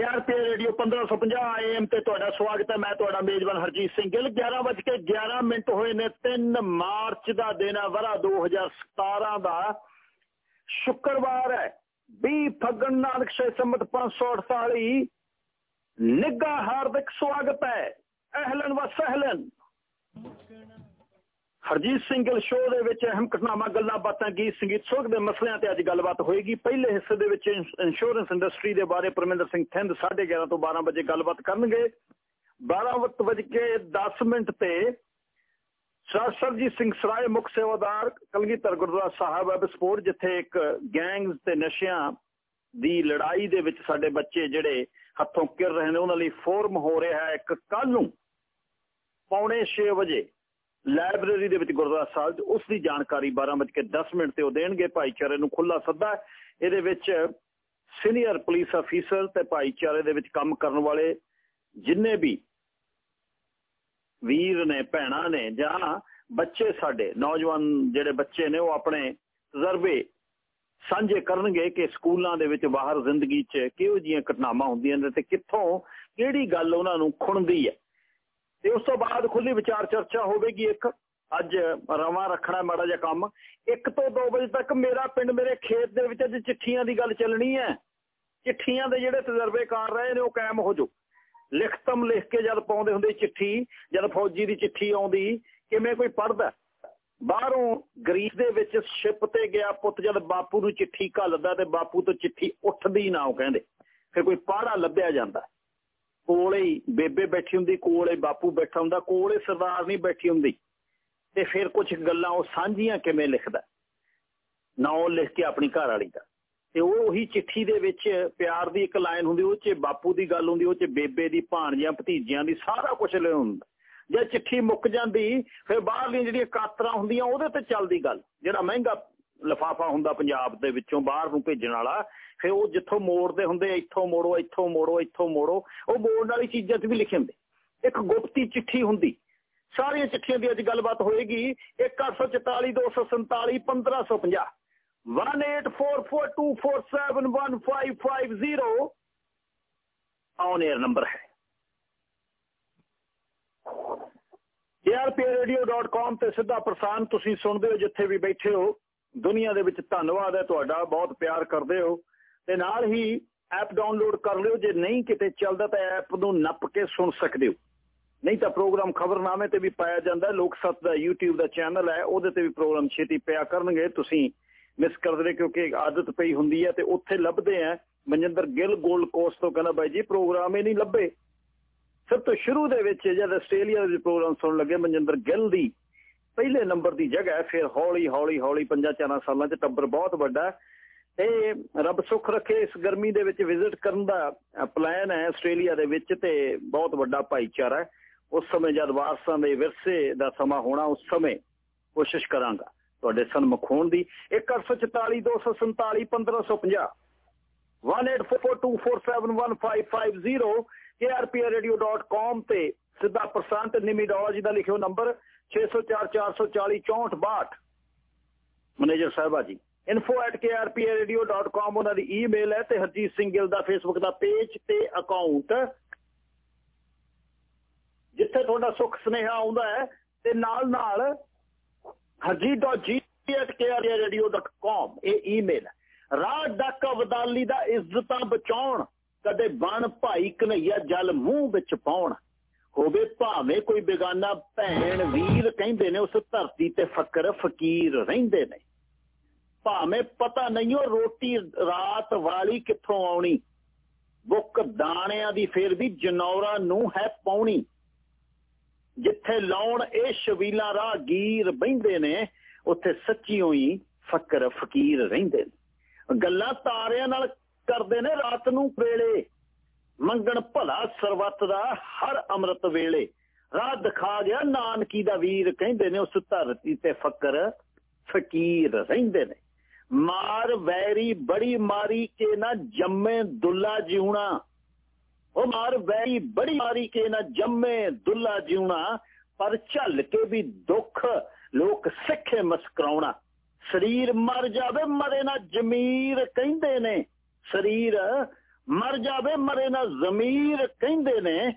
KRP radio 1550 AM ਤੇ ਤੁਹਾਡਾ ਸਵਾਗਤ ਹੈ। ਮੈਂ ਤੁਹਾਡਾ ਮੇਜ਼ਬਾਨ ਹਰਜੀਤ ਸਿੰਘ ਗਿੱਲ। 11:11 ਮਿੰਟ ਹੋਏ ਨੇ। 3 ਮਾਰਚ ਦਾ ਦਿਨ ਹੈ। ਵਰਾ 2017 ਦਾ ਸ਼ੁੱਕਰਵਾਰ ਹੈ। 20 ਫੱਗਣ ਨਾਨਕ ਸੇ ਸੰਮਤ 548 ਨਿੱਘਾ ਹਾਰਦਿਕ ਸਵਾਗਤ ਹੈ। ਅਹਲਨ व ਹਰਜੀਤ ਸਿੰਘ ਗਿੱਲ ਸ਼ੋਅ ਦੇ ਵਿੱਚ ਅਹਿਮ ਘਟਨਾਵਾਂ, ਗੱਲਾਂ ਬਾਤਾਂ, ਗੀਤ, ਸੰਗੀਤ, ਸੋਗ ਦੇ ਮਸਲਿਆਂ ਤੇ ਅੱਜ ਗੱਲਬਾਤ ਹੋਏਗੀ। ਪਹਿਲੇ ਹਿੱਸੇ ਦੇ ਵਿੱਚ ਇੰਸ਼ੋਰੈਂਸ ਇੰਡਸਟਰੀ ਦੇ ਬਾਰੇ ਪਰਮਿੰਦਰ ਸਿੰਘ ਥਿੰਦ 11:30 ਤੋਂ 12 ਵਜੇ ਗੱਲਬਾਤ ਕਰਨਗੇ। 12 ਵਜੇ 10 ਮਿੰਟ ਤੇ ਸਰਜੀਤ ਸਿੰਘ ਸਰਾਏ ਮੁਖ ਸੇਵਾਦਾਰ, ਕਲਗੀਧਰ ਗੁਰਦੁਆਰਾ ਸਾਹਿਬ ਹੈ ਸਪੋਰਟ ਜਿੱਥੇ ਇੱਕ ਗੈਂਗਸ ਤੇ ਨਸ਼ਿਆਂ ਦੀ ਲੜਾਈ ਦੇ ਵਿੱਚ ਸਾਡੇ ਬੱਚੇ ਜਿਹੜੇ ਹੱਥੋਂ ਕਿਰ ਰਹੇ ਨੇ, ਉਹਨਾਂ ਲਈ ਫੋਰਮ ਹੋ ਰਿਹਾ ਹੈ। ਇੱਕ ਕੱਲ ਨੂੰ ਪੌਣੇ 6 ਵਜੇ ਲਾਇਬ੍ਰੇਰੀ ਦੇ ਵਿੱਚ ਗੁਰਦੁਆਰਾ ਸਾਹਿਬ ਉਸ ਦੀ ਜਾਣਕਾਰੀ 12:10 ਮਿੰਟ ਤੇ ਉਹ ਦੇਣਗੇ। ਭਾਈਚਾਰੇ ਨੂੰ ਖੁੱਲਾ ਸੱਦਾ ਇਹਦੇ ਵਿੱਚ ਸੀਨੀਅਰ ਪੁਲਿਸ ਅਫੀਸਰ ਤੇ ਭਾਈਚਾਰੇ ਦੇ ਵਿੱਚ ਕੰਮ ਕਰਨ ਵਾਲੇ ਜਿੰਨੇ ਵੀ ਵੀਰ ਨੇ, ਭੈਣਾਂ ਨੇ ਜਾਂ ਬੱਚੇ ਸਾਡੇ, ਨੌਜਵਾਨ ਜਿਹੜੇ ਬੱਚੇ ਨੇ, ਉਹ ਆਪਣੇ ਤਜਰਬੇ ਸਾਂਝੇ ਕਰਨਗੇ ਕਿ ਸਕੂਲਾਂ ਦੇ ਵਿੱਚ ਬਾਹਰ ਜ਼ਿੰਦਗੀ 'ਚ ਕਿਹੋ ਜੀਆਂ ਘਟਨਾਵਾਂ ਹੁੰਦੀਆਂ ਨੇ ਤੇ ਕਿੱਥੋਂ ਕਿਹੜੀ ਗੱਲ ਉਹਨਾਂ ਨੂੰ ਖੁਣਦੀ ਹੈ। ਤੇ ਉਸ ਤੋਂ ਬਾਅਦ ਖੁੱਲੀ ਵਿਚਾਰ ਚਰਚਾ ਹੋਵੇਗੀ ਇੱਕ। ਅੱਜ ਰਵਾ ਰੱਖਣਾ ਮਾੜਾ ਜਿਹਾ ਕੰਮ। 1 ਤੋਂ 2 ਵਜੇ ਤੱਕ ਮੇਰਾ ਪਿੰਡ ਮੇਰੇ ਖੇਤ ਦੇ ਵਿੱਚ ਅੱਜ ਚਿੱਠੀਆਂ ਦੀ ਗੱਲ ਚੱਲਣੀ ਹੈ। ਚਿੱਠੀਆਂ ਦੇ ਜਿਹੜੇ ਤਜਰਬੇ ਕਰ ਰਹੇ ਨੇ ਉਹ ਕਾਇਮ ਹੋ ਜੋ ਲਿਖਤਮ ਲਿਖ ਕੇ ਜਦ ਪਾਉਂਦੇ ਹੁੰਦੇ ਚਿੱਠੀ, ਜਦ ਫੌਜੀ ਦੀ ਚਿੱਠੀ ਆਉਂਦੀ, ਕਿਵੇਂ ਕੋਈ ਪੜਦਾ ਬਾਹਰੋਂ ਗਰੀਸ ਦੇ ਵਿੱਚ ਸ਼ਿਪ ਤੇ ਗਿਆ ਪੁੱਤ ਜਦ ਬਾਪੂ ਨੂੰ ਚਿੱਠੀ ਘੱਲਦਾ ਤੇ ਬਾਪੂ ਤੋਂ ਚਿੱਠੀ ਉੱਠਦੀ ਨਾ ਉਹ ਕਹਿੰਦੇ। ਫਿਰ ਕੋਈ ਪਾੜਾ ਲੱਭਿਆ ਜਾਂਦਾ। ਕੋਲੇ ਹੀ ਬੇਬੇ ਬੈਠੀ ਹੁੰਦੀ, ਕੋਲੇ ਬਾਪੂ ਬੈਠਾ ਹੁੰਦਾ, ਕੋਲੇ ਸਰਦਾਰ ਨਹੀਂ ਬੈਠੀ ਹੁੰਦੀ। ਤੇ ਫਿਰ ਕੁਝ ਗੱਲਾਂ ਉਹ ਸਾਂਝੀਆਂ ਕਿਵੇਂ ਲਿਖਦਾ? ਨਾ ਉਹ ਲਿਖ ਕੇ ਆਪਣੀ ਘਰ ਵਾਲੀ ਦਾ। ਤੇ ਉਹ ਉਹੀ ਚਿੱਠੀ ਦੇ ਵਿੱਚ ਪਿਆਰ ਦੀ ਇੱਕ ਲਾਈਨ ਹੁੰਦੀ, ਉਹ 'ਚ ਬਾਪੂ ਦੀ ਗੱਲ ਹੁੰਦੀ, ਉਹ 'ਚ ਬੇਬੇ ਦੀ, ਭਾਣਜੀਆਂ, ਭਤੀਜਿਆਂ ਦੀ, ਸਾਰਾ ਕੁਝ ਲਿਖ ਹੁੰਦਾ। ਜੇ ਚਿੱਠੀ ਮੁੱਕ ਜਾਂਦੀ, ਫਿਰ ਬਾਹਰਲੀਆਂ ਜਿਹੜੀਆਂ ਕਾਤਰਾ ਹੁੰਦੀਆਂ, ਉਹਦੇ ਤੇ ਚੱਲਦੀ ਗੱਲ। ਜਿਹੜਾ ਮਹਿੰਗਾ ਲਫਾਫਾ ਹੁੰਦਾ ਪੰਜਾਬ ਦੇ ਵਿੱਚੋਂ ਬਾਹਰ ਨੂੰ ਭੇਜਣ ਵਾਲਾ, ਫਿਰ ਉਹ ਜਿੱਥੋਂ ਮੋੜਦੇ ਹੁੰਦੇ ਇੱਥੋਂ ਮੋੜੋ ਇੱਥੋਂ ਮੋੜੋ ਇੱਥੋਂ ਮੋੜੋ, ਉਹ ਬੋਰਡ ਵਾਲੀ ਚੀਜ਼ਾਂ 'ਚ ਵੀ ਲਿਖੇ ਹੁੰਦੇ। ਇੱਕ ਗੁਪਤੀ ਚਿੱਠੀ ਹੁੰਦੀ। ਸਾਰੀਆਂ ਚਿੱਠੀਆਂ ਦੀ ਅੱਜ ਗੱਲਬਾਤ ਹੋਏਗੀ। 1842 247 1550 184424715550 ਆਨ 에ਅਰ ਨੰਬਰ ਹੈ। Arpradio.com ਤੇ ਸਿੱਧਾ ਪ੍ਰਸਾਰਣ ਤੁਸੀਂ ਸੁਣਦੇ ਹੋ ਜਿੱਥੇ ਵੀ ਬੈਠੇ ਹੋ। ਦੁਨੀਆ ਦੇ ਵਿੱਚ ਧੰਨਵਾਦ ਹੈ ਤੁਹਾਡਾ, ਬਹੁਤ ਪਿਆਰ ਕਰਦੇ ਹੋ। ਤੇ ਨਾਲ ਹੀ ਐਪ ਡਾਊਨਲੋਡ ਕਰ ਲਿਓ, ਜੇ ਨਹੀਂ ਕਿਤੇ ਚੱਲਦਾ ਤਾਂ ਐਪ ਨੂੰ ਨੱਪ ਕੇ ਸੁਣ ਸਕਦੇ ਹੋ। ਨਹੀਂ ਤਾਂ ਪ੍ਰੋਗਰਾਮ ਖਬਰਨਾਮੇ ਤੇ ਵੀ ਪਾਇਆ ਜਾਂਦਾ ਲੋਕ ਸੱਤ ਦਾ YouTube ਦਾ ਚੈਨਲ ਹੈ, ਉਹਦੇ ਤੇ ਵੀ ਪ੍ਰੋਗਰਾਮ ਛੇਤੀ ਪਿਆ ਕਰਨਗੇ। ਤੁਸੀਂ ਮਿਸ ਕਰਦੇ ਨੇ ਕਿਉਂਕਿ ਆਦਤ ਪਈ ਹੁੰਦੀ ਹੈ ਤੇ ਉੱਥੇ ਲੱਭਦੇ ਆ ਮਨਜਿੰਦਰ ਗਿੱਲ 골ਡ ਕੋਸਟ ਤੋਂ ਕਹਿੰਦਾ, ਬਾਈ ਜੀ, ਪ੍ਰੋਗਰਾਮ ਹੀ ਨਹੀਂ ਲੱਭੇ। ਸਭ ਤੋਂ ਸ਼ੁਰੂ ਦੇ ਵਿੱਚ ਜਦ ਆਸਟ੍ਰੇਲੀਆ ਦੇ ਪ੍ਰੋਗਰਾਮ ਸੁਣਨ ਲੱਗੇ, ਮਨਜਿੰਦਰ ਗਿੱਲ ਦੀ ਪਹਿਲੇ ਨੰਬਰ ਦੀ ਜਗ੍ਹਾ ਫਿਰ ਹੌਲੀ ਹੌਲੀ ਹੌਲੀ ਪੰਜਾਂ ਚਾਰਾਂ ਸਾਲਾਂ 'ਚ ਟੱਬਰ ਬਹੁਤ ਵੱਡਾ ਤੇ ਰੱਬ ਸੁੱਖ ਰੱਖੇ, ਇਸ ਗਰਮੀ ਦੇ ਵਿੱਚ ਵਿਜ਼ਿਟ ਕਰਨ ਦਾ ਪਲਾਨ ਹੈ ਆਸਟ੍ਰੇਲੀਆ ਦੇ ਵਿੱਚ ਤੇ ਬਹੁਤ ਵੱਡਾ ਭਾਈਚਾਰਾ ਹੈ। ਉਸ ਸਮੇਂ ਜਦ ਵਾਰਸਾਂ ਦੇ ਵਿਰਸੇ ਦਾ ਸਮਾਂ ਹੋਣਾ, ਉਸ ਸਮੇਂ ਕੋਸ਼ਿਸ਼ ਕਰਾਂਗਾ ਤੁਹਾਡੇ ਸਨਮੁਖ ਹੋਣ ਦੀ। 1842 247 1550 184424715550 krpradio.com ਤੇ ਸਿੱਧਾ ਪ੍ਰਸਾਂਤ ਨਿਮੀਡੋਲੋਜੀ ਦਾ ਲਿਖਿਓ ਨੰਬਰ। 6044406462 ਮੈਨੇਜਰ ਸਾਹਿਬਾ ਜੀ। info@krpradio.com ਉਹਨਾਂ ਦੀ ਈਮੇਲ ਹੈ ਤੇ ਹਰਜੀਤ ਸਿੰਘ ਗਿੱਲ ਦਾ ਫੇਸਬੁੱਕ ਦਾ ਪੇਜ ਤੇ ਅਕਾਊਂਟ ਜਿੱਥੇ ਤੁਹਾਡਾ ਸੁੱਖ ਸੁਨੇਹਾ ਆਉਂਦਾ ਹੈ ਤੇ ਨਾਲ ਨਾਲ harjeet.g@krradio.com ਇਹ ਈਮੇਲ ਰਾਹ ਡੱਕ ਅਬਦਾਲੀ ਦਾ ਇੱਜ਼ਤਾਂ ਬਚਾਉਣ, ਕਦੇ ਬਣ ਭਾਈ ਕਨਈਆ ਜਲ ਮੂੰਹ ਵਿੱਚ ਪਾਉਣ। ਹੋਵੇ ਭਾਵੇਂ ਕੋਈ ਬੇਗਾਨਾ ਭੈਣ ਵੀਰ ਕਹਿੰਦੇ ਨੇ, ਉਸ ਧਰਤੀ ਤੇ ਫਕਰ ਫਕੀਰ ਰਹਿੰਦੇ ਨੇ। ਭਾਵੇਂ ਪਤਾ ਨਹੀਂ ਉਹ ਰੋਟੀ ਰਾਤ ਵਾਲੀ ਕਿੱਥੋਂ ਆਉਣੀ, ਬੁੱਕ ਦਾਣਿਆਂ ਦੀ ਫੇਰ ਵੀ ਜਨੌਰਾਂ ਨੂੰ ਹੈ ਪਾਉਣੀ। ਜਿੱਥੇ ਲਾਉਣ ਇਹ ਸ਼ਬੀਲਾ ਰਾਗੀਰ ਬੈੰਦੇ ਨੇ, ਉੱਥੇ ਸੱਚੀ ਹੋਈ ਫਕਰ ਫਕੀਰ ਰਹਿੰਦੇ ਨੇ। ਗੱਲਾਂ ਤਾਰਿਆਂ ਨਾਲ ਕਰਦੇ ਨੇ ਰਾਤ ਨੂੰ ਵੇਲੇ। ਮੰਗਣ ਭਲਾ ਸਰਬੱਤ ਦਾ ਹਰ ਅੰਮ੍ਰਿਤ ਵੇਲੇ। ਰਾਹ ਦਿਖਾ ਗਿਆ ਨਾਨਕੀ ਦਾ ਵੀਰ, ਕਹਿੰਦੇ ਨੇ ਉਸ ਧਰਤੀ ਤੇ ਫਕਰ ਫਕੀਰ ਰਹਿੰਦੇ ਨੇ। ਮਾਰ ਵੈਰੀ ਬੜੀ ਮਾਰੀ ਕੇ ਨਾ ਜੰਮੇ ਦੁੱਲਾ ਜਿਉਣਾ। ਉਹ ਮਾਰ ਵੈਰੀ ਬੜੀ ਮਾਰੀ ਕੇ ਨਾ ਜੰਮੇ ਦੁੱਲਾ ਜਿਉਣਾ। ਪਰ ਝੱਲ ਕੇ ਵੀ ਦੁੱਖ ਲੋਕ ਸਿੱਖੇ ਮਸਕਰਾਉਣਾ। ਸਰੀਰ ਮਰ ਜਾਵੇ ਮਰੇ ਨਾ ਜ਼ਮੀਰ, ਕਹਿੰਦੇ ਨੇ। ਸਰੀਰ ਮਰ ਜਾਵੇ, ਮਰੇ ਨਾ ਜ਼ਮੀਰ ਕਹਿੰਦੇ ਨੇ,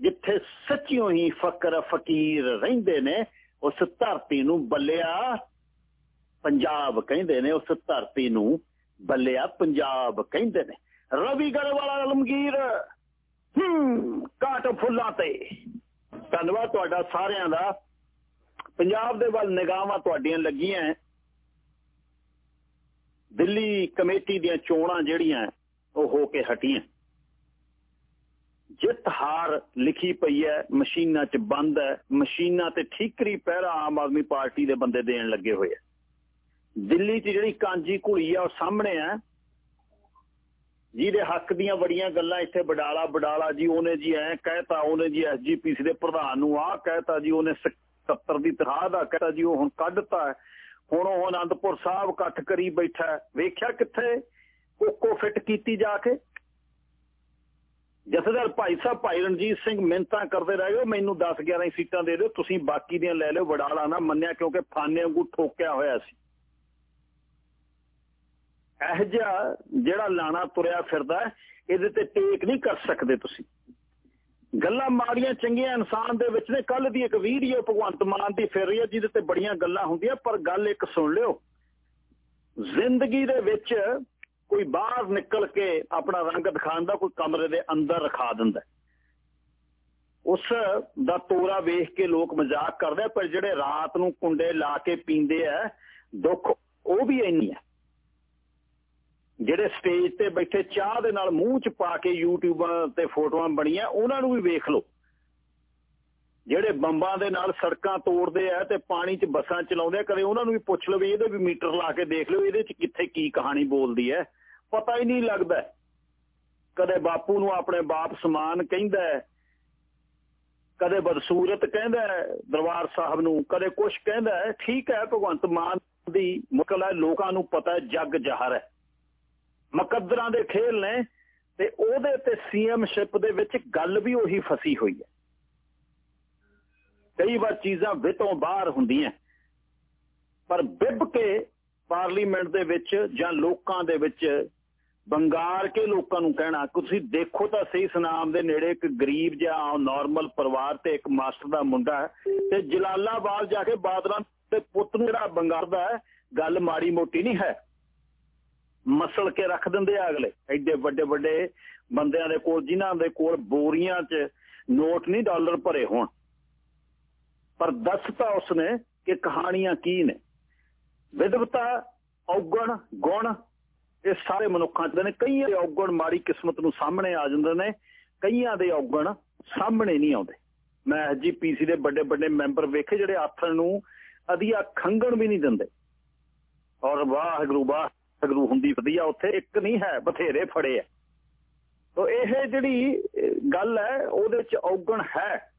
ਜਿੱਥੇ ਸੱਚਿਓ ਹੀ ਫਕਰ ਫਕੀਰ ਰਹਿੰਦੇ ਨੇ, ਉਸ ਧਰਤੀ ਨੂੰ ਬੱਲਿਆ ਪੰਜਾਬ ਕਹਿੰਦੇ ਨੇ, ਉਸ ਧਰਤੀ ਨੂੰ ਬੱਲਿਆ ਪੰਜਾਬ ਕਹਿੰਦੇ ਨੇ। ਰਵੀ ਗਰਵਾਲਾ ਅਲਮਗੀਰ, ਹੂੰ, ਕਾਟ ਫੁੱਲਾਂ ਤੇ। ਧੰਨਵਾਦ ਤੁਹਾਡਾ ਸਾਰਿਆਂ ਦਾ। ਪੰਜਾਬ ਦੇ ਵੱਲ ਨਿਗਾਹਾਂ ਤੁਹਾਡੀਆਂ ਲੱਗੀਆਂ ਦਿੱਲੀ ਕਮੇਟੀ ਦੀਆਂ ਚੋਣਾਂ ਜਿਹੜੀਆਂ ਉਹ ਹੋ ਕੇ ਹਟੀਆਂ। ਜਿੱਤ ਹਾਰ ਲਿਖੀ ਪਈ ਹੈ ਮਸ਼ੀਨਾਂ 'ਚ ਬੰਦ ਹੈ ਮਸ਼ੀਨਾਂ ਤੇ ਠੀਕਰੀ ਪਹਿਰਾ ਆਮ ਆਦਮੀ ਪਾਰਟੀ ਦੇ ਬੰਦੇ ਦੇਣ ਲੱਗੇ ਹੋਏ ਆ ਦਿੱਲੀ 'ਚ ਜਿਹੜੀ ਕਾਂਜੀ ਘੁਲੀ ਆ ਉਹ ਸਾਹਮਣੇ ਆ ਜਿਹਦੇ ਹੱਕ ਦੀਆਂ ਬੜੀਆਂ ਗੱਲਾਂ ਇੱਥੇ ਬਡਾਲਾ ਬਡਾਲਾ ਜੀ, ਉਹਨੇ ਜੀ ਐ ਕਹਿਤਾ, ਉਹਨੇ ਜੀ ਐਸਜੀਪੀਸੀ ਦੇ ਪ੍ਰਧਾਨ ਨੂੰ ਆਹ ਕਹਿਤਾ ਜੀ, ਉਹਨੇ 70 ਦੀ ਤਨਖਾਹ ਦਾ ਕਹਿਤਾ ਜੀ, ਉਹ ਹੁਣ ਕੱਢਤਾ ਹੁਣ ਉਹ ਅਨੰਦਪੁਰ ਸਾਹਿਬ ਇਕੱਠ ਕਰੀ ਬੈਠਾ ਵੇਖਿਆ ਕਿੱਥੇ? ਕੋਕੋ ਫਿੱਟ ਕੀਤੀ ਜਾ ਕੇ। ਜਥੇਦਾਰ ਭਾਈ ਸਾਹਿਬ, ਭਾਈ ਰਣਜੀਤ ਸਿੰਘ ਮਿੰਤਾ ਕਰਦੇ ਰਹੇ ਹੋ ਮੈਨੂੰ 10 11 ਸੀਟਾਂ ਦੇ ਦਿਓ, ਤੁਸੀਂ ਬਾਕੀ ਦੀਆਂ ਲੈ ਲਿਓ, ਵਡਾਲਾ ਨਾ ਮੰਨਿਆ ਕਿਉਂਕਿ ਫਾਨੇ ਵਾਂਗੂ ਠੋਕਿਆ ਹੋਇਆ ਸੀ। ਇਹ ਜਿਹਾ ਜਿਹੜਾ ਲਾਣਾ ਤੁਰਿਆ ਫਿਰਦਾ, ਇਹਦੇ ਤੇ ਟੇਕ ਨਹੀਂ ਕਰ ਸਕਦੇ ਤੁਸੀਂ। ਗੱਲਾਂ ਮਾੜੀਆਂ, ਚੰਗੀਆਂ ਇਨਸਾਨ ਦੇ ਵਿੱਚ ਨੇ। ਕੱਲ ਦੀ ਇੱਕ ਵੀਡੀਓ ਭਗਵੰਤ ਮਾਨ ਦੀ ਫਿਰ ਰਹੀ ਹੈ, ਜਿਹਦੇ ਤੇ ਬੜੀਆਂ ਗੱਲਾਂ ਹੁੰਦੀਆਂ, ਪਰ ਗੱਲ ਇੱਕ ਸੁਣ ਲਿਓ। ਜ਼ਿੰਦਗੀ ਦੇ ਵਿੱਚ ਕੋਈ ਬਾਹਰ ਨਿਕਲ ਕੇ ਆਪਣਾ ਰੰਗ ਦਿਖਾਉਣ ਦਾ ਕੋਈ ਕਮਰੇ ਦੇ ਅੰਦਰ ਰਖਾ ਦਿੰਦਾ ਉਸ ਦਾ ਤੋਰਾ ਵੇਖ ਕੇ ਲੋਕ ਮਜ਼ਾਕ ਕਰਦੇ ਪਰ ਜਿਹੜੇ ਰਾਤ ਨੂੰ ਕੁੰਡੇ ਲਾ ਕੇ ਪੀਂਦੇ ਆ, ਦੁੱਖ ਉਹ ਵੀ ਇੰਨੀ ਹੈ। ਜਿਹੜੇ ਸਟੇਜ ਤੇ ਬੈਠੇ ਚਾਹ ਦੇ ਨਾਲ ਮੂੰਹ ਚ ਪਾ ਕੇ ਯੂਟਿਊਬਾਂ ਤੇ ਫੋਟੋਆਂ ਬਣੀਆਂ, ਉਹਨਾਂ ਨੂੰ ਵੀ ਵੇਖ ਲਓ। ਜਿਹੜੇ ਬੰਬਾਂ ਦੇ ਨਾਲ ਸੜਕਾਂ ਤੋੜਦੇ ਆ ਤੇ ਪਾਣੀ 'ਚ ਬੱਸਾਂ ਚਲਾਉਂਦੇ ਆ, ਕਦੇ ਉਹਨਾਂ ਨੂੰ ਵੀ ਪੁੱਛ ਲਓ ਵੀ ਇਹਦੇ ਵੀ ਮੀਟਰ ਲਾ ਕੇ ਦੇਖ ਲਓ, ਇਹਦੇ 'ਚ ਕਿੱਥੇ ਕੀ ਕਹਾਣੀ ਬੋਲਦੀ ਹੈ। ਪਤਾ ਹੀ ਨਹੀਂ ਲੱਗਦਾ। ਕਦੇ ਬਾਪੂ ਨੂੰ ਆਪਣੇ ਬਾਪ ਸਮਾਨ ਕਹਿੰਦਾ ਕਦੇ ਬਦਸੂਰਤ ਕਹਿੰਦਾ ਦਰਬਾਰ ਸਾਹਿਬ ਨੂੰ, ਕਦੇ ਕੁਝ ਕਹਿੰਦਾ ਠੀਕ ਹੈ, ਭਗਵੰਤ ਮਾਨ ਦੀ ਮੁਕਲਾ ਲੋਕਾਂ ਨੂੰ ਪਤਾ ਜੱਗ ਜਹਰ ਹੈ। ਮੁਕੱਦਰਾਂ ਦੇ ਖੇਲ ਨੇ ਤੇ ਉਹਦੇ ਤੇ ਸੀਐਮਸ਼ਿਪ ਦੇ ਵਿੱਚ ਗੱਲ ਵੀ ਉਹੀ ਫਸੀ ਹੋਈ ਹੈ। ਕਈ ਵਾਰ ਚੀਜ਼ਾਂ ਵਿਤੋਂ ਬਾਹਰ ਹੁੰਦੀਆਂ ਪਰ ਬਿਬ ਕੇ ਪਾਰਲੀਮੈਂਟ ਦੇ ਵਿੱਚ ਜਾਂ ਲੋਕਾਂ ਦੇ ਵਿੱਚ ਬੰਗਾਰ ਕੇ ਲੋਕਾਂ ਨੂੰ ਕਹਿਣਾ, ਤੁਸੀਂ ਦੇਖੋ ਤਾਂ ਸਹੀ ਸਨਾਮ ਦੇ ਨੇੜੇ ਇੱਕ ਗਰੀਬ ਜਿਹਾ ਨਾਰਮਲ ਪਰਿਵਾਰ ਤੇ ਇੱਕ ਮਾਸਟਰ ਦਾ ਮੁੰਡਾ ਤੇ ਜਲਾਲਾਬਾਦ ਜਾ ਕੇ ਬਾਦਲਾਂ ਤੇ ਪੁੱਤ ਨੂੰ ਜਿਹੜਾ ਬੰਗਾਰਦਾ ਹੈ, ਗੱਲ ਮਾੜੀ ਮੋਟੀ ਨਹੀਂ ਹੈ। ਮਸਲ ਕੇ ਰੱਖ ਦਿੰਦੇ ਆ ਅਗਲੇ। ਐਡੇ ਵੱਡੇ ਵੱਡੇ ਬੰਦਿਆਂ ਦੇ ਕੋਲ, ਜਿਨ੍ਹਾਂ ਦੇ ਕੋਲ ਬੋਰੀਆਂ 'ਚ ਨੋਟ ਨਹੀਂ ਡਾਲਰ ਭਰੇ ਹੋਣ। ਪਰ ਦੱਸਤਾ ਉਸਨੇ ਕਿ ਕਹਾਣੀਆਂ ਕੀ ਨੇ। ਵਿਦਵਤਾ ਔਗਣ, ਗੁਣ ਇਹ ਸਾਰੇ ਮਨੁੱਖਾਂ 'ਚ ਨੇ। ਕਈਆਂ ਦੇ ਔਗਣ ਮਾੜੀ ਕਿਸਮਤ ਨੂੰ ਸਾਹਮਣੇ ਆ ਜਾਂਦੇ ਨੇ, ਕਈਆਂ ਦੇ ਔਗਣ ਸਾਹਮਣੇ ਨਹੀਂ ਆਉਂਦੇ। ਮੈਂ ਐਸਜੀਪੀਸੀ ਦੇ ਵੱਡੇ ਵੱਡੇ ਮੈਂਬਰ ਵੇਖੇ ਜਿਹੜੇ ਆਥਣ ਨੂੰ ਅਧੀਆ ਖੰਗਣ ਵੀ ਨਹੀਂ ਦਿੰਦੇ। ਔਰ ਵਾਹਿਗੁਰੂ ਵਾਹਿਗੁਰੂ ਹੁੰਦੀ ਵਧੀਆ, ਉੱਥੇ ਇੱਕ ਨਹੀਂ ਹੈ, ਬਥੇਰੇ ਫੜੇ ਆ ਤੋ ਇਹ ਜਿਹੜੀ ਗੱਲ ਹੈ ਉਹਦੇ ਚ ਔਗਣ ਹੈ।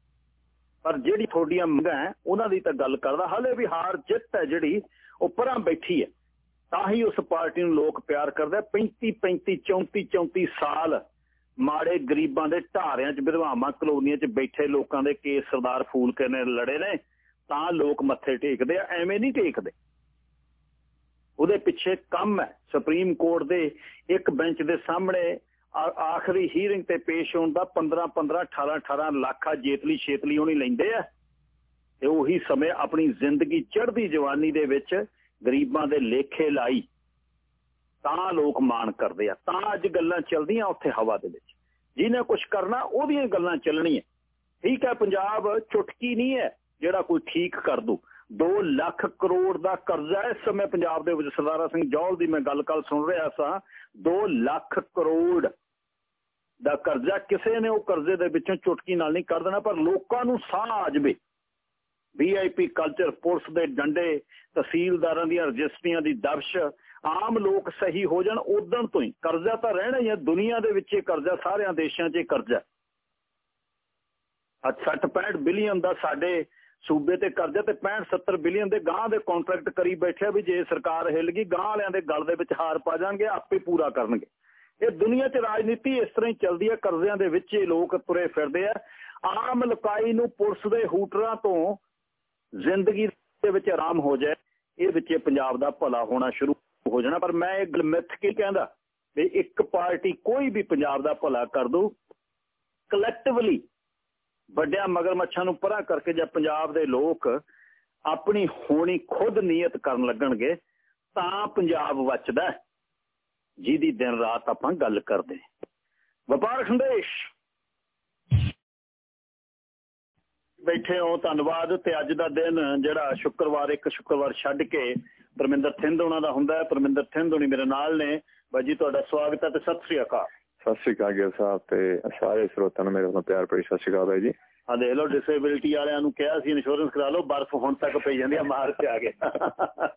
ਪਰ ਜਿਹੜੀ ਤੁਹਾਡੀਆਂ ਮੰਗਾਂ ਉਹਨਾਂ ਦੀ ਤਾਂ ਗੱਲ ਕਰਦਾ। ਹਲੇ ਵੀ ਹਾਰ ਜਿੱਤ ਹੈ ਜਿਹੜੀ, ਉਹ ਪਰਾਂ ਬੈਠੀ ਹੈ ਤਾਂ ਹੀ ਉਸ ਪਾਰਟੀ ਨੂੰ ਲੋਕ ਪਿਆਰ ਕਰਦੇ 35 35 34 34 ਸਾਲ ਮਾੜੇ ਗਰੀਬਾਂ ਦੇ ਢਾਰਿਆਂ 'ਚ, ਵਿਧਵਾਵਾਂ ਕਲੋਨੀਆਂ 'ਚ ਬੈਠੇ ਲੋਕਾਂ ਦੇ ਕੇਸ ਸਰਦਾਰ ਫੂਲ ਨੇ ਲੜੇ ਨੇ, ਤਾਂ ਲੋਕ ਮੱਥੇ ਟੇਕਦੇ ਆ, ਐਵੇਂ ਨਹੀਂ ਟੇਕਦੇ। ਉਹਦੇ ਪਿੱਛੇ ਕੰਮ ਹੈ। ਸੁਪਰੀਮ ਕੋਰਟ ਦੇ ਇੱਕ ਬੈਂਚ ਦੇ ਸਾਹਮਣੇ ਆਖਰੀ ਹੀਅਰਿੰਗ ਤੇ ਪੇਸ਼ ਹੋਣ ਦਾ 15 15 18 18 ਲੱਖਾ ਜੇਤਲੀ ਛੇਤਲੀ ਹੋਣੀ ਲੈਂਦੇ ਆ। ਤੇ ਉਹੀ ਸਮੇਂ ਆਪਣੀ ਜ਼ਿੰਦਗੀ ਚੜ੍ਹਦੀ ਜਵਾਨੀ ਦੇ ਵਿੱਚ ਗਰੀਬਾਂ ਦੇ ਲੇਖੇ ਲਾਈ, ਤਾਂ ਲੋਕ ਮਾਣ ਕਰਦੇ ਆ। ਤਾਂ ਅੱਜ ਗੱਲਾਂ ਚੱਲਦੀਆਂ ਉੱਥੇ ਹਵਾ ਦੇ ਵਿੱਚ। ਜਿਹਨੇ ਕੁਝ ਕਰਨਾ ਉਹਦੀਆਂ ਗੱਲਾਂ ਚੱਲਣੀਆਂ। ਠੀਕ ਹੈ, ਪੰਜਾਬ ਚੁਟਕੀ ਨਹੀਂ ਹੈ ਜਿਹੜਾ ਕੋਈ ਠੀਕ ਕਰ ਦੂ। 2 ਲੱਖ ਕਰੋੜ ਦਾ ਕਰਜ਼ਾ ਇਸ ਸਮੇਂ ਪੰਜਾਬ ਦੇ ਵਿੱਚ। ਸਰਦਾਰਾ ਸਿੰਘ ਜੌਲ ਦੀ ਮੈਂ ਗੱਲ ਕੱਲ ਸੁਣ ਰਿਹਾ ਸਾਂ। 2 ਲੱਖ ਕਰੋੜ ਦਾ ਕਰਜ਼ਾ ਕਿਸੇ ਨੇ ਉਹ ਕਰਜ਼ੇ ਦੇ ਵਿੱਚੋਂ ਚੁਟਕੀ ਨਾਲ ਨਹੀਂ ਕਰ ਦੇਣਾ, ਪਰ ਲੋਕਾਂ ਨੂੰ ਸਾਹ ਆ ਜਵੇ। ਵੀਆਈਪੀ ਕਲਚਰ ਪੁਲਿਸ ਦੇ ਡੰਡੇ, ਤਹਿਸੀਲਦਾਰਾਂ ਦੀਆਂ ਰਜਿਸਟਰੀਆਂ ਦੀ ਦਬਸ਼ ਆਮ ਲੋਕ ਸਹੀ ਹੋ ਜਾਣ ਉਦੋਂ ਤੋਂ ਹੀ। ਕਰਜ਼ਾ ਤਾਂ ਰਹਿਣਾ ਹੀ ਹੈ, ਦੁਨੀਆ ਦੇ ਵਿੱਚ ਇਹ ਕਰਜ਼ਾ ਸਾਰਿਆਂ ਦੇਸ਼ਾਂ 'ਚ ਇਹ ਕਰਜ਼ਾ 60 65 ਬਿਲੀਅਨ ਦਾ ਸਾਡੇ ਸੂਬੇ ਤੇ ਕਰਜ਼ਾ ਤੇ 65 70 ਬਿਲੀਅਨ ਦੇ ਗਾਂ ਦੇ ਕੰਟਰੈਕਟ ਕਰੀ ਬੈਠਿਆ ਵੀ ਜੇ ਸਰਕਾਰ ਹਿੱਲ ਗਈ ਗਾਂ ਵਾਲਿਆਂ ਦੇ ਗਲ ਦੇ ਵਿੱਚ ਹਾਰ ਪਾ ਜਾਣਗੇ, ਆਪੇ ਪੂਰਾ ਕਰਨਗੇ। ਇਹ ਦੁਨੀਆ 'ਚ ਰਾਜਨੀਤੀ ਇਸ ਤਰ੍ਹਾਂ ਹੀ ਚੱਲਦੀ ਹੈ, ਕਰਜ਼ਿਆਂ ਦੇ ਵਿੱਚ ਇਹ ਲੋਕ ਤੁਰੇ ਫਿਰਦੇ ਆ। ਆਮ ਲੁਕਾਈ ਨੂੰ ਪੁਲਿਸ ਦੇ ਹੂਟਰਾਂ ਤੋਂ ਜ਼ਿੰਦਗੀ ਦੇ ਵਿੱਚ ਆਰਾਮ ਹੋ ਜਾਏ, ਇਹ ਵਿੱਚ ਪੰਜਾਬ ਦਾ ਭਲਾ ਹੋਣਾ ਸ਼ੁਰੂ ਹੋ ਜਾਣਾ। ਪਰ ਮੈਂ ਇਹ ਮਿੱਥ ਕੀ ਕਹਿੰਦਾ ਵੀ ਇੱਕ ਪਾਰਟੀ ਕੋਈ ਵੀ ਪੰਜਾਬ ਦਾ ਭਲਾ ਕਰ ਦੋ ਕਲੈਕਟਿਵਲੀ ਵੱਡਿਆਂ ਮਗਰਮੱਛਾਂ ਨੂੰ ਪਰਾਂ ਕਰਕੇ ਜੇ ਪੰਜਾਬ ਦੇ ਲੋਕ ਆਪਣੀ ਹੋਣੀ ਖੁਦ ਨੀਅਤ ਕਰਨ ਲੱਗਣਗੇ, ਤਾਂ ਪੰਜਾਬ ਬਚਦਾ ਜਿਹਦੀ ਦਿਨ ਰਾਤ ਆਪਾਂ ਗੱਲ ਕਰਦੇ ਵਪਾਰ ਸੰਦੇਸ਼। ਬੈਠੇ ਹੋ ਧੰਨਵਾਦ। ਤੇ ਅੱਜ ਦਾ ਦਿਨ ਜਿਹੜਾ ਸ਼ੁੱਕਰਵਾਰ ਇੱਕ ਸ਼ੁੱਕਰਵਾਰ ਛੱਡ ਕੇ ਪਰਮਿੰਦਰ ਥਿੰਦ ਉਹਨਾਂ ਦਾ ਹੁੰਦਾ ਹੈ। ਪਰਮਿੰਦਰ ਥਿੰਦ ਹੋਣੀ ਮੇਰੇ ਨਾਲ ਨੇ। ਬਾਜੀ ਤੁਹਾਡਾ ਸਵਾਗਤ ਹੈ ਤੇ ਸਤਿ ਸ੍ਰੀ ਅਕਾਲ। ਸਤਿ ਸ੍ਰੀ ਅਕਾਲ ਗਿਲ ਸਾਹਿਬ ਤੇ ਸਾਰੇ ਸਰੋਤਿਆਂ ਨੂੰ ਮੇਰੇ ਵੱਲੋਂ ਪਿਆਰ ਭਰੀ ਸਤਿ ਸ੍ਰੀ ਅਕਾਲ ਜੀ। ਆ ਦੇਖ ਲਓ ਡਿਸੇਬਿਲਟੀ ਵਾਲਿਆਂ ਨੂੰ ਕਿਹਾ ਸੀ ਇੰਸ਼ੋਰੈਂਸ ਕਰਾ ਲਓ ਬਰਫ਼ ਹੁਣ ਤੱਕ ਪਈ ਜਾਂਦੀ ਆ ਮਾਰਚ ਆ ਗਿਆ